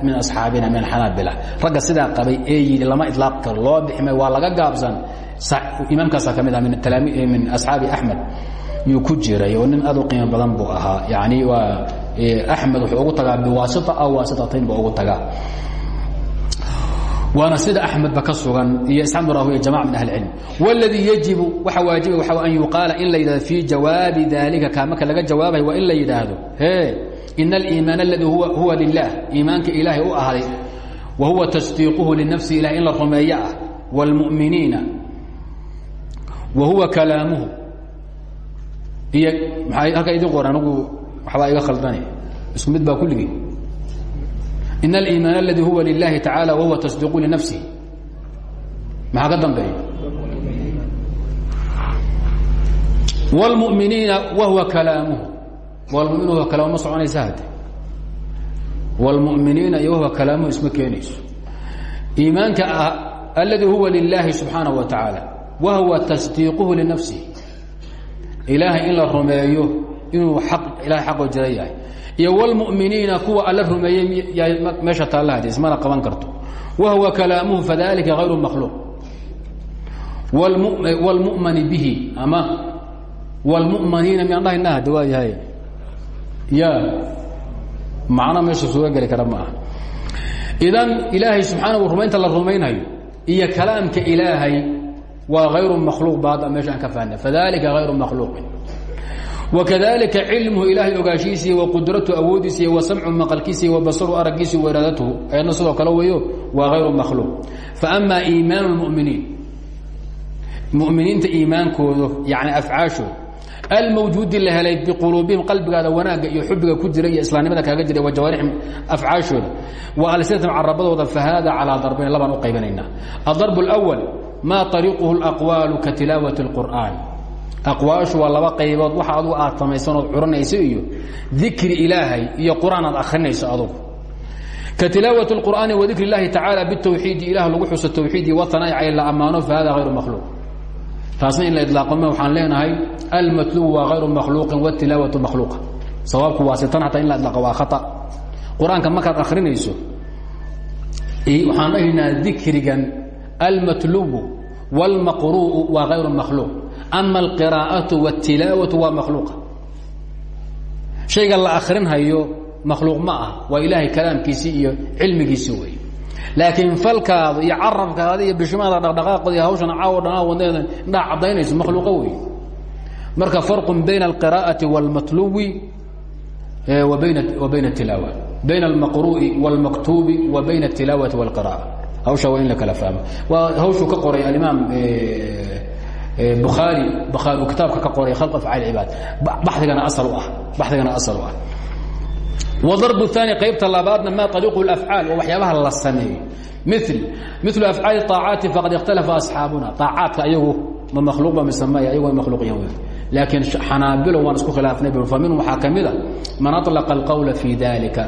min asxaabina min xanaabila ragga sidaa qabay ee yidhi lama ilaaq karo loo biximay waa laga gaabsan imaamkaasa ka mid ah min asxaabi axmed yuu ku jiray oo nin aad u qiimo badan buu ahaa yani waa axmed wuxuu ugu tagaa biwaasita aw waasitatayn buu ugu tagaa waana sida axmedba ka sugan iyo isxaam raahwiya jamac min ahli cilm wاladii yajibu waxaa waajiba waxa an yuqaala in la yidhahdo fii jawaabi daalika kaa marka laga jawaabayo waa in la yidhaahdo he in aliimaan aladii huwa lilah iimaanka ilaahay u ahday wa huwa tasdiiquhu linafsi ilahay in la rumeeyo ah wاlmuminiina wa huwa kalaamuhu. Iyo maaa halkaa idin qoran anigu waxbaa iga khaldanay isku mid baa kulligii in اliimaan اladii huwa lilahi tacaalى wahuwa tasdiiqu linafsihi maxaa ka dambeeya wاlmuminiina wahuwa kalaamuhu wlmuminiin wahuwa kalaam ma soconaysa hade wاlmuminiina iyo wahuwa kalaamuhu isma keenayso iimaanka aladi huwa lilahi subxaanaه wa taعaalى wahuwa tasdiiquhu linafsihi ilaahay in la rumeeyo inuu ilahay xaqoo jira yahay iyo wlmuminiina kuwa alla rumeeyey meesha taalla hadiis mana qaban karto. Wahuwa kalaamuhu fadalika hayru makhluuq. Wlmumani bihi ama wlmumaniina miyaan dhahayna hade waa yahay. Ya macno meesha suga geli kara ma aha idan ilaahay subxaana rumaynta la rumaynhayo iyo kalaamka ilaahay waa hayru makhluuq ba hadda meesha aan ka fahna fadalika hayru makhluuqin wakadalika cilmuhu ilaahay ogaashiisiiy wa qudratu awoodiisiiy wa samcu maqalkiisiiy wa basaru araggiisi wa iraadatuhu ayadna sidoo kale weeyo waa hayru makhluuq faama iimaanu lmuminiin muminiinta iimaankoodu yani afcaashooda almawjuudi la helay biquluubihim qalbigaada wanaagga iyo xubiga ku jira iyo islaamnimada kaaga jira wa jawaarixim afcaashooda wa alsinatam carabadooda fahada calaa darbayn labaan u qaybanaynaa adarb اlأwal ma ariiquhu اlaqwaalu ka tilaawati اlqur'an aqwaashu waa laba qaybood waxa adugu aad samaysanood curanayso iyo dikri ilaahay iyo qur'aan aad akrinayso adugu ka tilaawati اlqur'aani wa dikri اllahi tacaala bitawxiidi ilah lagu xuso tawxiidi watanaa'i cay la ammaano fahada hayru makhluuq taasna in la ilaaqome waxaan leenahay almatlubu waa hayru makhluuqin watilaawatu makhluuqa sawaabku waa sitan hataa in la ilaaqo waa khata qur-aanka markaad akrinayso waxaan dhahaynaa dikrigan almatlubu wاlmaqru'u waa hayru makhluuq ama alqiraa'atu wاtilaawatu waa makhluuqa shayga la akrinhayo makhluuq ma ah waa ilaahay kalaamkiisii iyo cilmigiisii wey laakiin falkaada iyo carabkaada iyo bishimaada dhaqdhaqaaqooda iyo hawshan caawo dhanaa wadneeda indhaa caddaynayso makhluuqo wey marka farqun bayna alqiraa'ati wاlmatluwi wa bayna wa bayna اtilaawa bayna almaqru'i wاlmaktuubi wa bayna اtilaawati wاlqira'a hawsha waa in la kala fahmo waa hawshuu ka qoray alimaam bukhaari bukhaari uu kitaabka ka qoray khalq afcaal cibaad baxdigana asal u ah baxdigana asal u ah وضرب الثاني qaybta labaadna ma طريق الأفعاaل oo waxyaabaha la sameeyo mil miل أفعاaل طاacaati فqad اkتaلaفa أصxaabuna طاacaadka ayagu ma مakhluuqba mise maya ayagu makhluuqyan wey laakiin xanaabilo waan isku khilaafnay faminhum waxaa ka mida man أطلقa الqowل في ذalika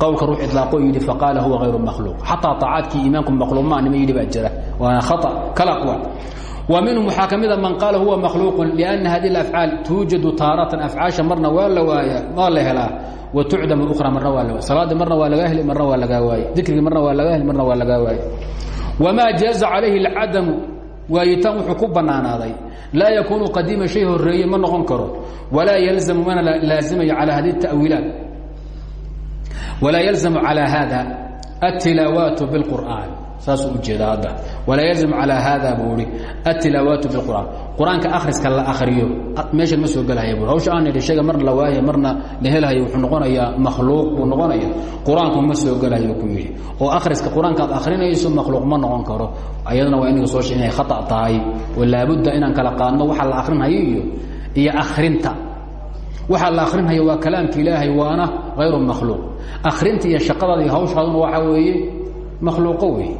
qowlka ruux iطlaaqo yidhi faqaala huwa غayru makhluuq xataa طاacaadkii iimaanku makhluuq ma nima yidhi baa jira waana khaطأ kala wa minhum waxaa ka mida ah man qaala huwa makhluuqun lianna hadihi alafcaal tuujadu taaratan afcaasha marna waa la waaya waa la helaa. Wa tucdamu ukhra marna waa la waay salaadii marna waa lagaa heli marna waa lagaa waaye dikrigii marna waa lagaa heli marna waa lagaa waaye wamaa jaaza calayhi alcadamu waayitaan wuxuu ku bannaanaaday. Laa yakuunu qadiima shay horreeye ma noqon karo. Walaa yalzamu mana laasimayo calaa hadihi tawiilaat. Walaa yalzamu calaa hada altilaawaatu biاlqur'aan saasuu ujeeda hadda. Walaa yalzamu calaa haada buu ihi atilaawaatu biqur'aan qur'aanka akhriska la akhriyo meeshan ma soo gelahaya bu hawsha aan nidhi shayga marna la waaya marna la helhayo wuxuu noqonayaa makhluuq buu noqonaya qur'aanku ma soo gelayo ku yidhi. Oo akhriska qur'aanka aad akhrinayso makhluuq ma noqon karo. Ayadana waa inaga soo sheeg inay khata tahay. Oo laabudda inaan kala qaadno waxa la akhrinhayo iyo iyo akhrinta. Waxa la akhrinhayo waa kalaamka ilaahay waana hayru makhluuq. Akhrinta iyo shaqadaada iyo hawshaaduna waxaa weeye makhluuqo weeye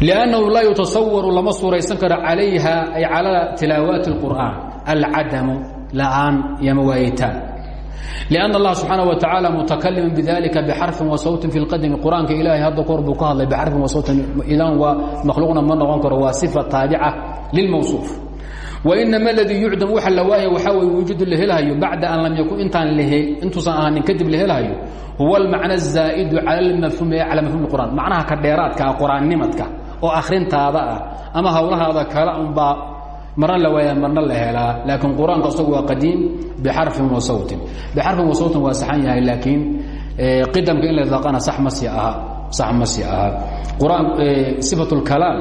لأnنhu laa yutasawar lama suuraysan karo calayha ay calى tilaawaati الqur'an alcadamu la'aan iyo mawaayitaan لأن الlaه سubحaanaه وaتaعaلى متakalima بذalika بxarفi وasawti في اlqadmi qur'aanka ilahay hadda kor buu ka hadlay bxarفi وasawtin idan waa makhluuqna ma noqon karo waa صiفة taabica lilmawصuuf وinama اladii yucdam waxa la waaya waxaa wey wujuud la helhayo bacda an lam yakun intaan intuusan ahaanin kadib la helhayo huwa اlmacna الزaaئdu calى mafhum calى mafhum اqur'an macnaha ka dheeraadka qur'aannimadka oo akhrintaada ah ama hawlahaada kala unbaa marna la waaya marna la helaa laakiin qur-aanka isagu waa qadiim bixarfin wa sawtin bixarfin wa sawtin waa saxan yahay laakiin qidamka in la idlaaqana sax ma sii aha sax ma sii aha quraan sifat اlkalaam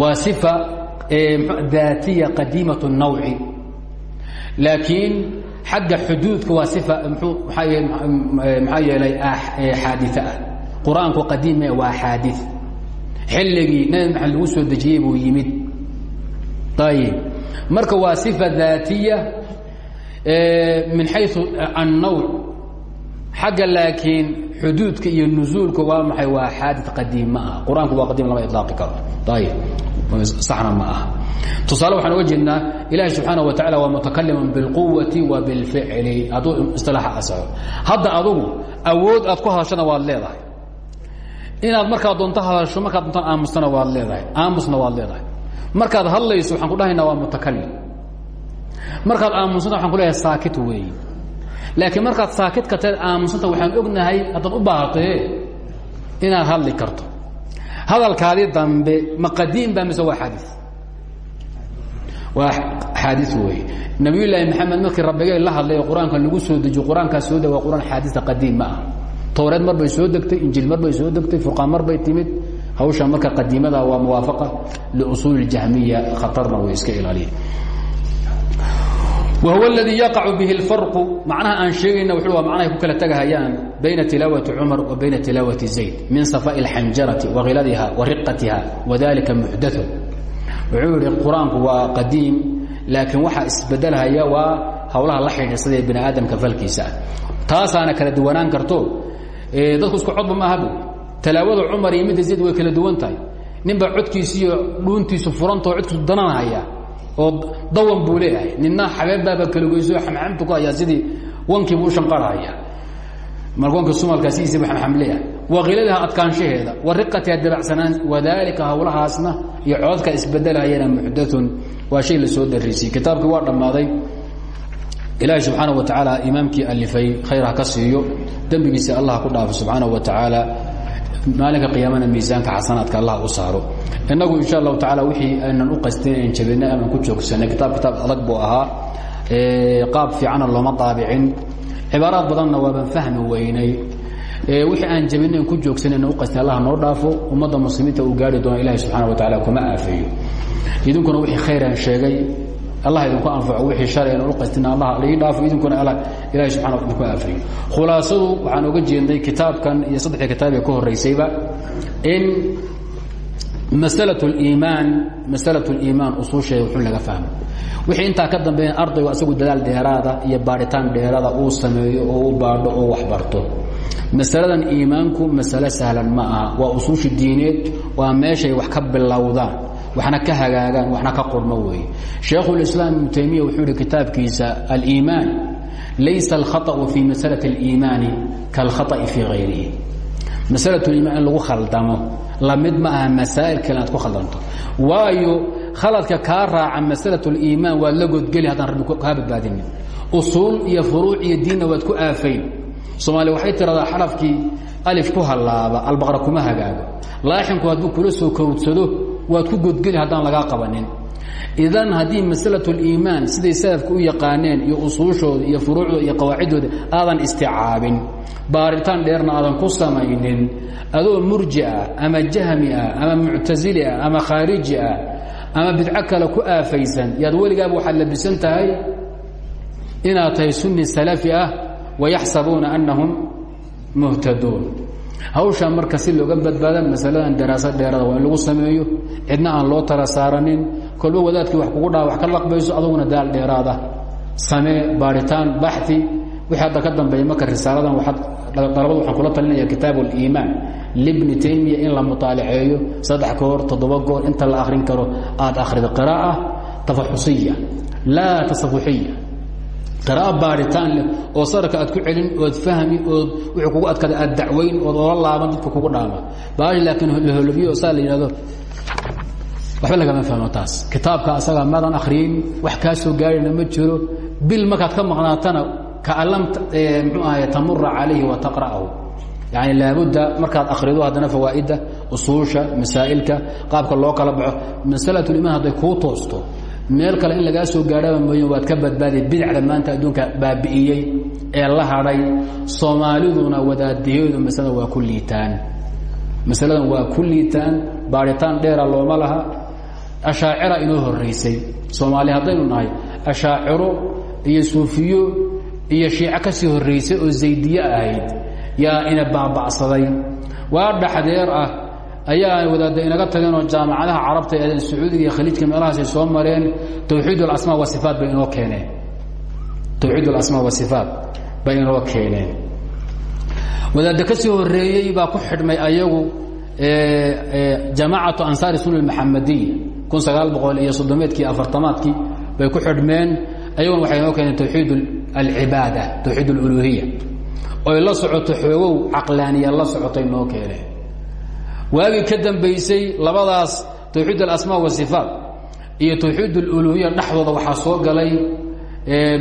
waa sifa daatiya qadiimaة الnawci laakiin xagga xuduudka waa sifa maxaa yeelay xaadie ah qur-aanku qadiime waa xaadi xilligii nabi maxamed lagu soo dejiyey buu yimid. Ayb marka waa sifa daatiya min xayu annawc xagga laakiin xuduudka iyo nuzuulka waa maxay? Waa xaadi qadiim ma waa qadiim lama ilaaqi karo. Ayb saxna ma ah tusaale waxaan uga jeednaa ilahi subxaanah wa tacala waa mutakaliman bilquwati wa bilficli hadduu isilaaxa asaxo hadda adugu awood aad ku hadashana waad leedahay inaad markaad doonto hadasho markaad doontaan aamusana waad leedahay. Aamusna waad leedahay. Markaad hadlayso waxaan ku dhahaynaa waa mutakalim markaad aamusanta waxan ku leeyahay saakit weeye laakiin markaad saakit ka taed aamusanta waxaan ognahay haddaad u baahatee inaad hadli karto. Hadalkaadii dambe ma qadiim ba mise waa xaadi waa xaadi weeye nabiyullaahi maxamed markii rabbigay la hadlay oo qur'aanka lagu soo dejiyo qur'aankaas soo de waa qur'aan xaadisa qadiim ma ah towreed mar bay soo degtay injiil mar bay soo degtay furqaan mar bay timid hawsha marka qadiimada waa muwaafaqa liusuul اjahmiya khatarna way iska ilaaliya whuw اladii yaqacu bihi اlfarqu macnaha aan sheegayna wuxu waa macnahay ku kala tegahayaan bayna tilaawati cumar wa bayna tilaawati zayd min safaaءi اlxanjarati wakhiladiha wa riqatiha wadalika muxdaثun wuxuu yihi qur-aanku waa qadiim laakiin waxaa isbedelhaya waa hawlaha la xidhiirsada ee bani aadamka falkiisa ah taasaana kala duwanaan karto dadku isku codba ma ahab talaawada cumar iyo midda zayd way kala duwan tahay. Ninbaa codkiisi iyo dhuuntiisu furantao codkiisu dananhaya oo dawan buu leeyahay. Nina xabeebbaaba kala goyso xamxamtu ku hayaa sidii wankiibu u shanqarhaya marka wanka sumalkaa sidiisiibu xamxam leeyahay. Wakhiladaha adkaanshaheeda wa riqatiha dabacsanaan wadaalika hawlahaasna iyo cododka isbedelhayana muxdaun waa shay la soo darisiy kitaabkii waa dhammaaday ilaahay subxaana wa tacaala imaamkii alifay khayr ha ka siiyo dembigiisa allah ku dhaafo subxaana wa tacaala maalinka qiyaamana miisaanka xasanaadka allah u saaro. Innagu insha allahu tacaala wixii aynan u qastin an jabinay aman ku joogsanay kitaab kitaab adag buu ahaa qaab fiicana looma daabicin. Cibaaraad badanna waaban fahmi weynay wixii aan jabinayn ku joogsanan u qastin allah noo dhaafo ummadda muslimiinta uu gaari doona ilahi subxana wa tacaala kuma aafeeyo. Idinkuna wixii khayran sheegay allah idinku anfaco wixii shalay inu qastina allah laii dhaafo idinkuna ilahay subxana idinku aafriyo khulaasadu waxaan oga jeednay kitaabkan iyo saddexdii kitaab ee ka horeysayba in masalat liimaan masalat liimaan usuusheeda wuxun laga fahmo wixii intaa ka dambeeya ardaygu asagu dadaal dheeraada iyo baadhitaan dheeraada uu sameeyo oo u baadho oo wax barto masaladan iimaanku masalo sahlan ma aha waa usuusha diineed waa meeshay wax ka bilowdaan waxna ka hagaagaan waxna ka qurmo weeye shaekhulislaam ibnu taymiya wuxuu yihi kitaabkiisa aliimaan laysa alkhaطأu fii masalaة اliimaani kaalkhaطأi fii hayrihi masalaة liimaan in lagu khaldamo lamid ma aha masaa'il kale inaad ku khaldanto waayo khaladka kaa raaca masalaة اliimaan waad la godgeli haddaan rabbi kaa badbaadinin usuul iyo furuuc iyo diinna waad ku aafayn soomaaliya waxay tiradaa xarafkii alif ku hallaaba albaqra kuma hagaago laaxinku hadduu kula soo kowdsado waad ku godgeli haddaan lagaa qabanin. Idan haddii masalaة اliimaan siday salafka u yaqaaneen iyo usuushooda iyo furuucdooda iyo qawaaciddooda aadan isticaabin. Baaritaan dheerna aadan ku samaynin. Adoo murji ah ama jahmi ah ama muctasili ah ama khaariji ah ama bidco ku aafaysan yaad weligaaba waxaad labisan tahay? Inaad tahay sunni salafi ah wayaxsabuuna annahum muhtaduun hawshaa marka si looga badbaada masaladan daraasad dheerada waa in lagu sameeyo cidna aan loo tala saaranin kolba wadaadkii wax kugu dhaa wax ka laqbayso aduguna daal dheeraada. Samee baaritaan baxi wixii hadda ka dambeeya marka risaaladan waaad dalabadu waxaan kula talinaya kitaab اliimaan libni taymiya in la mutaalaceeyo saddex goor toddoba goor inta la akrin karo aad akhrido qiraa'a tafaxusiya laa tasafuxiya qiraa'o baadhitaan leh oo sararka aad ku celin ood fahmi ood wuxuu kugu adkada aad dacwayn ood oola laaban dadka kugu dhaama. Baahi laakiin laholobiyo oo saa la yidhahdo waxba lagama fahmo taas. Kitaabka asaga maadan akhriyin wax kaa soo gaarina ma jiro. Bil markaad ka maqnaatana kaan lam mxuu ahay tamura calayhi wa taqra'ahu. Yani laabudda markaad akhrido haddana fawaa'idda usuusha masaa'ilka qaabka loo kala baxo masalatulimaan hadday kuu toosto meel kale in lagaa soo gaadhaba mooye waad ka badbaadiy bidacda maanta adduunka baabi'iyey ee la hadhay soomaaliduna wadaadiyadu masalada waa ku liitaan. Masaladan waa ku liitaan baadhitaan dheera looma laha. Ashaacira inoo horaysay soomaali haddaynu nahay ashaaciro iyo suufiyo iyo shiico ka sii horraysay oo zaydiye ahayd yaa ina baaba'saday. Waa dhaxdeer ah ayaa wadaadda inaga tageen oo jaamacadaha carabta ee sacuudiga iyo khaliijka meelahaasay soo mareen tawxiid alasmaa wasifaat bay inoo keeneen. Tawxiid alasmaa wasifaat bay inoo keeneen. Wadaadda ka sii horeeyey baa ku xidhmay ayagu jamaacatu ansaari sunna maxamadiya kun sagaal boqol iyo soddomeedkii afartamaadkii bay ku xidhmeen. Ayaguna waxay inoo keeneen tawxiid alcibaada tawxiid aluluhiya oy la socoto xoogow caqlaaniya la socotay noo keeneen waagii ka dambaysay labadaas tawxiid alasmaa wasifaat iyo tawxiid aluluhiya dhexdooda waxaa soo galay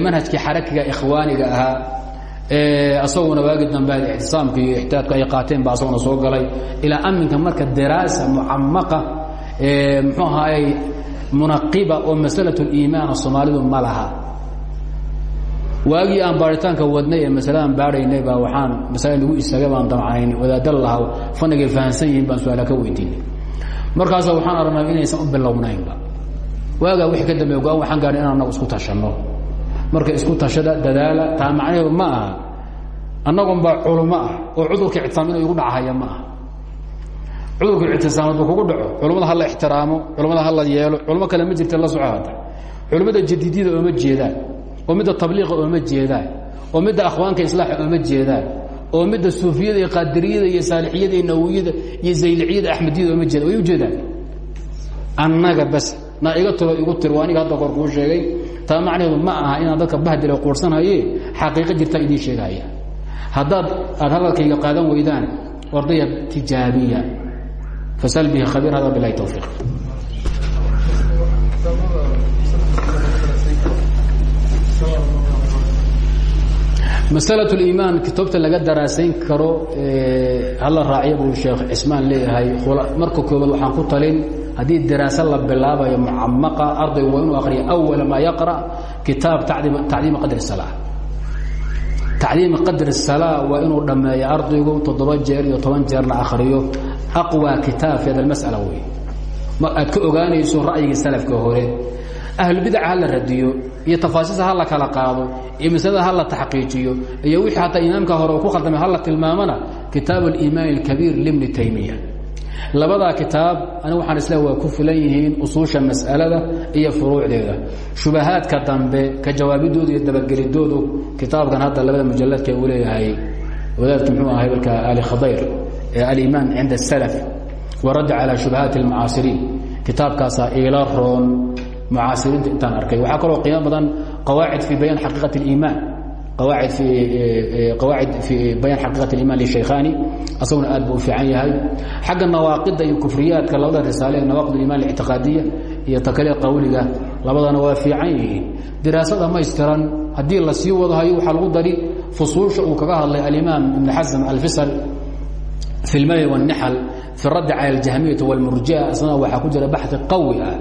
manhajkii xarakiga ikhwaaniga ahaa asaguna waagii dambe ictisaamka iyo ixtiyaadku ay qaateen ba asaguna soo galay. Ilaa aminka marka daraasa mucamaqa muxuu ahaayey munaqiba oo masalat liimaana soomaalidu ma laha waagii aan baaritaanka wadnay ee masaladan baadhaynay baa waxaan masale lagu istaagay baan damcayn wadaadal lahaa fanigay fahamsan yihiin baan su'aala ka weydiinay. Markaasa waxaan aragnay inaysan u bilownaynba. Waagaa wixii ka dambeey go'aan waxaan gaadhay inaan isku tashanno. Marka isku tashada dadaala taa macnaheedu ma aha. Annagunbaa culummo ah oo cudurka ictisaam inuu igu ma aha. Cudurka ictisaamad ba kugu dhaco. Culummada ha ixtiraamo culummada ha yeelo culummo kale ma jirta la soco hadda culummada jadiidyada ooma jeedaan oo midda tabliiqa ooma jeedaan oo midda akhwaanka islaaxa ooma jeedaan oo midda suufiyada iyo qaadiriyada iyo saalixiyada iyo nawiyada iyo zayliciyada axmediyada ooma jeedaan way u jeedaan. Annaga bas na iga tiro igu tir waa aniga hadda kor kuu sheegay. Taa macnaheedu ma aha inaan dadka bahdila quursanhaye xaqiiqo jirtaa idiin sheegahaya haddaad aad hadalkayga qaadan weydaan ardaya tijaabiya. Fasal bihi khabiir hada bilahi towfiiq masalaة اliimaan kitaabta laga daraasayn karo hala raaciya buu sheekh cismaan leeyahay marka koobaad waxaan ku talin haddii diraaso la bilaabayo mucamaqa ardaygu waa inuu akriya awala maa yaqra' kitaab tacdiimi qadr الsalaa tacdiimi qadr الsalaa waa inuu dhammeeyo ardaygu toddoba jeer iyo toban jeerna akhriyo aqwى kitaab fi hada اmasأala wey aad ka ogaanayso ra'yigii salafka hore ahlubidca ha la radiyo iyo tafaasiista la kala qaado iyo masalada ha la taxqiijiyo iyo wixii hataa imaamka hore ku khaldamay ha la tilmaamana kitaab aliimaan alkabiir libni taymiya labadaa kitaab anigu waxaan isle waa ku filan yihiin mas'alada iyo furuucdeeda. Shubahaadka dambe ka jawaabidooda iyo dabagelidoodu kitaabkan hadda labada mujaladka uu leeyahay wadaadka muxuu ahaa hebelka ali khadayr ee alimaan cinda asalaf waradd calaa shubahaati almucaasiriin kitaabkaasaa iila roon mucaasiriinta intaan arkay waxaa kaloo qiimo badan qawaacid fii bayaan xaqiiqat اliimaan qawaacid qawaacid fii bayaan xaqiiqat اliiman lishaykhaani asaguna aad buu u fiican yahay xagga nawaaqidda iyo kufriyaadka labada risaale ee nawaaqid iman اlictiqaadiya iyo takaliya qawliga labadana waa fiican yihiin diraaso dhamaystiran haddii la sii wado hayo waxaa lagu dari fusuusha uu kaga hadlay alimaam ibn xasm alfisal fi اlmalal wالnixal fi raddi cala اljahmiyati wاlmurjia isna waxaa ku jira baxi qawi ah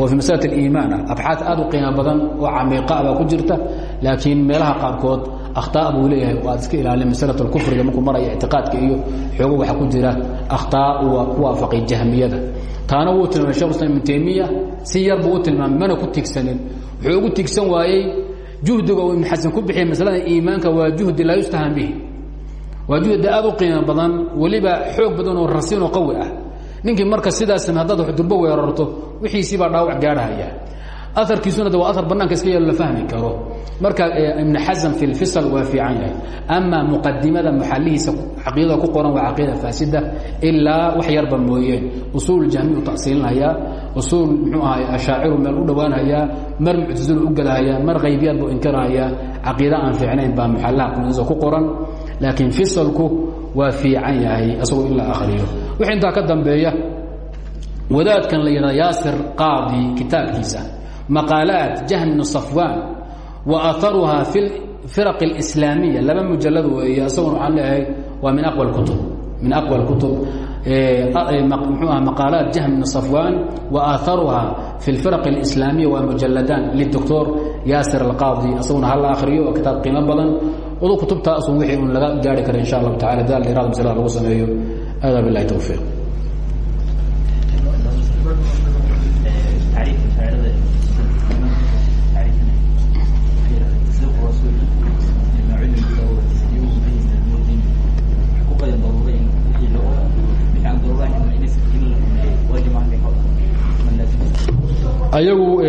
oo fi masalad اiimaan ah. Abxaad aad u qiimo badan oo camiiqa baa ku jirta laakiin meelaha qaarkood akhtaa buu leeyahay oo aad iska ilaalin masalad اlkufriga markuu maraya ictiqaadka iyo xoogo waxaa ku jira akhtaa ku waafaqay jahmiyada. Taana wuu tilmaamay shekh islam ibn taymiya si yar buu u tilmaamay mana ku tigsanin. Wuxuu ugu tigsan waayey juhdiga uu ibn xasan ku bixiyay masalada iimaanka waa juhdi laa yustahan bihi. Waa juhdi aad u qiimo badan weliba xoog badan oo rasin oo qawi ah ninkii marka sidaasna haddaad wax durbo weerarto wixiisii baa dhaawac gaarhaya aarkiisuna de waa aar banaanka iska yeelo la fahmi karo. Marka ibn xasm fi lfisal waa fiican yahay. Ama muqadimada maxalihiisa caqiidada ku qoran waa caqiida faasida ilaa wax yarba mooyeen usuul jahmi u tasiilinaya usuul muxuu ahay ashaaciru meel u dhowaanhayaa mar muctasilu u gelahayaa mar qaybiyaad buu inkirhayaa caqiida aan fiicnayn baa muxallaha kunisa ku qoran laakiin fisalku waa fiican yahay isagoo in la akriyo wixii intaa ka dambeeya wadaadkan la yidhahda yaasir qaadi kitaabkiisa maqaalaat jahm bnu safwaan wa aharuha fi firaq اlislaamiya laba mujalad weeye isaguna waxaan leeyahay waa min aqwa kutub min aqwa kutub mxuu aha maqaalaat jahm bn safwan wa aaaruha fi اlfiraq اlislaamiya waa mujaladaan lidoctor yaasir alqaadi isaguna hala akhriyo oo kitaab qiimo badan odu kutubtaasun wixii un laga gaari kara insha allahu tacala dadaal dheeraad maslada lagu sameeyo. Hada bilahi towfiiq ayagu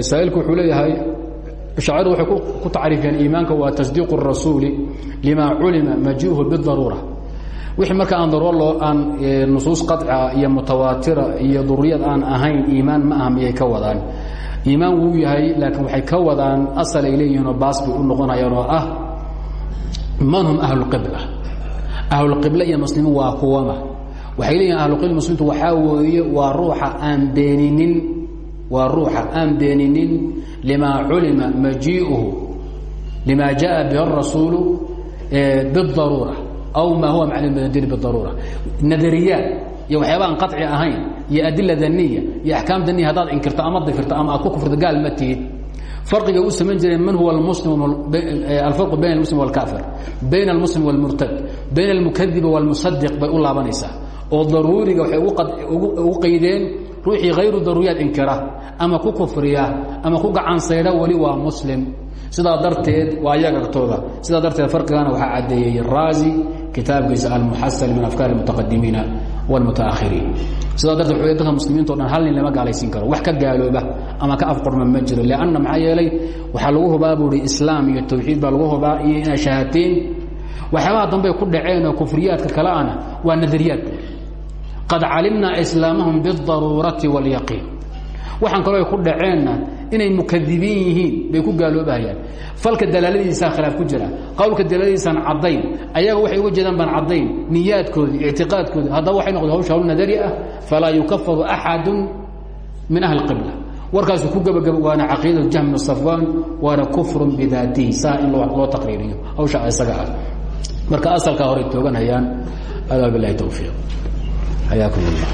saailku wuxuu leeyahay shaacirdu waxay ku tacriifiyeen iimaanka waa tasdiiq الrasuuli lima culima majiuhu bidaruura wixii marka aan daruuro loo aan nusuus qaطca iyo mutawaatira iyo duriyad aan ahayn iimaan ma aha miyay ka wadaan iimaan wuu yahay laakiin waxay ka wadaan asal ay leeyihiinoo baas bay u noqonayaan oo ah man hum ahluqibla ahlulqibla iyo muslimiin waa kuwama waxay leeyihin ahluqibla muslimtu waxaa weeye waa ruuxa aan beeninin waa ruuxa aan beeninin limaa culima majiiuhu lima jaءa bih الrasuulu bالdaruura aw ma huwa maclum bdin bاdaruura nadariyaad iyo waxyaaba aan qaطci ahayn iyo adila daniya iyo axkaam daniya haddaad inkirto ama difirto ama aad ku kufrto gaal ma tihid farqiga u samayn jireen man huwa alfarqu bayn اlmuslim wاlkafir bayn اlmuslim wاlmurtad bayn اlmukadibi wاlmusadiq bay u laabanaysaa oo daruuriga waxay ugu qaydeen ruuxii hayru daruuriyaad inkira ama ku kufriya ama ku gacansaydha weli waa muslim. Sidaa darteed waa ayaga agtooda sidaa darteed farqigana waxaa caddeeyey raazi kitaabkiisa almuxasal min afkaar اlmutaqadimiina wاlmutaahiriin sidaa darteed wuxuu dadka muslimiinto dhan hal nin lama gaalaysiin karo. Wax ka gaalooba ama ka afqorma ma jiro lanna maxaa yeelay waxaa lagu hubaa buu hi islaam iyo tawxiid baa lagu hubaa iyo inaa shahateen waxyaabaha dambey ku dhaceen oo kufriyaadka kale ana waa nadariyaad qad calimnaa islaamahum biاdaruurati wاlyaqiin waxaan kaloo ku dhaceenna inay mukadibiin yihiin bay ku gaaloobahayaan falka dalaaladiisaa khilaaf ku jira qowlka dalaaladiisaan caddayn ayaga waxay uga jeedaan baan caddayn niyaadkoodii ictiqaadkoodii. Haddaba waxay noqdeen hawsha hawl nadari ah falaa yukafaru axadu min ahli qibla warkaasu ku gebagaba waana caqiidatu jahmnu safwaan waana kufrun bidaatihi saa in loo taqriiriyo. Hawsha isaga ah. Marka asalkaa horay tooganhayaan adaa bilahi ayaa ku yimid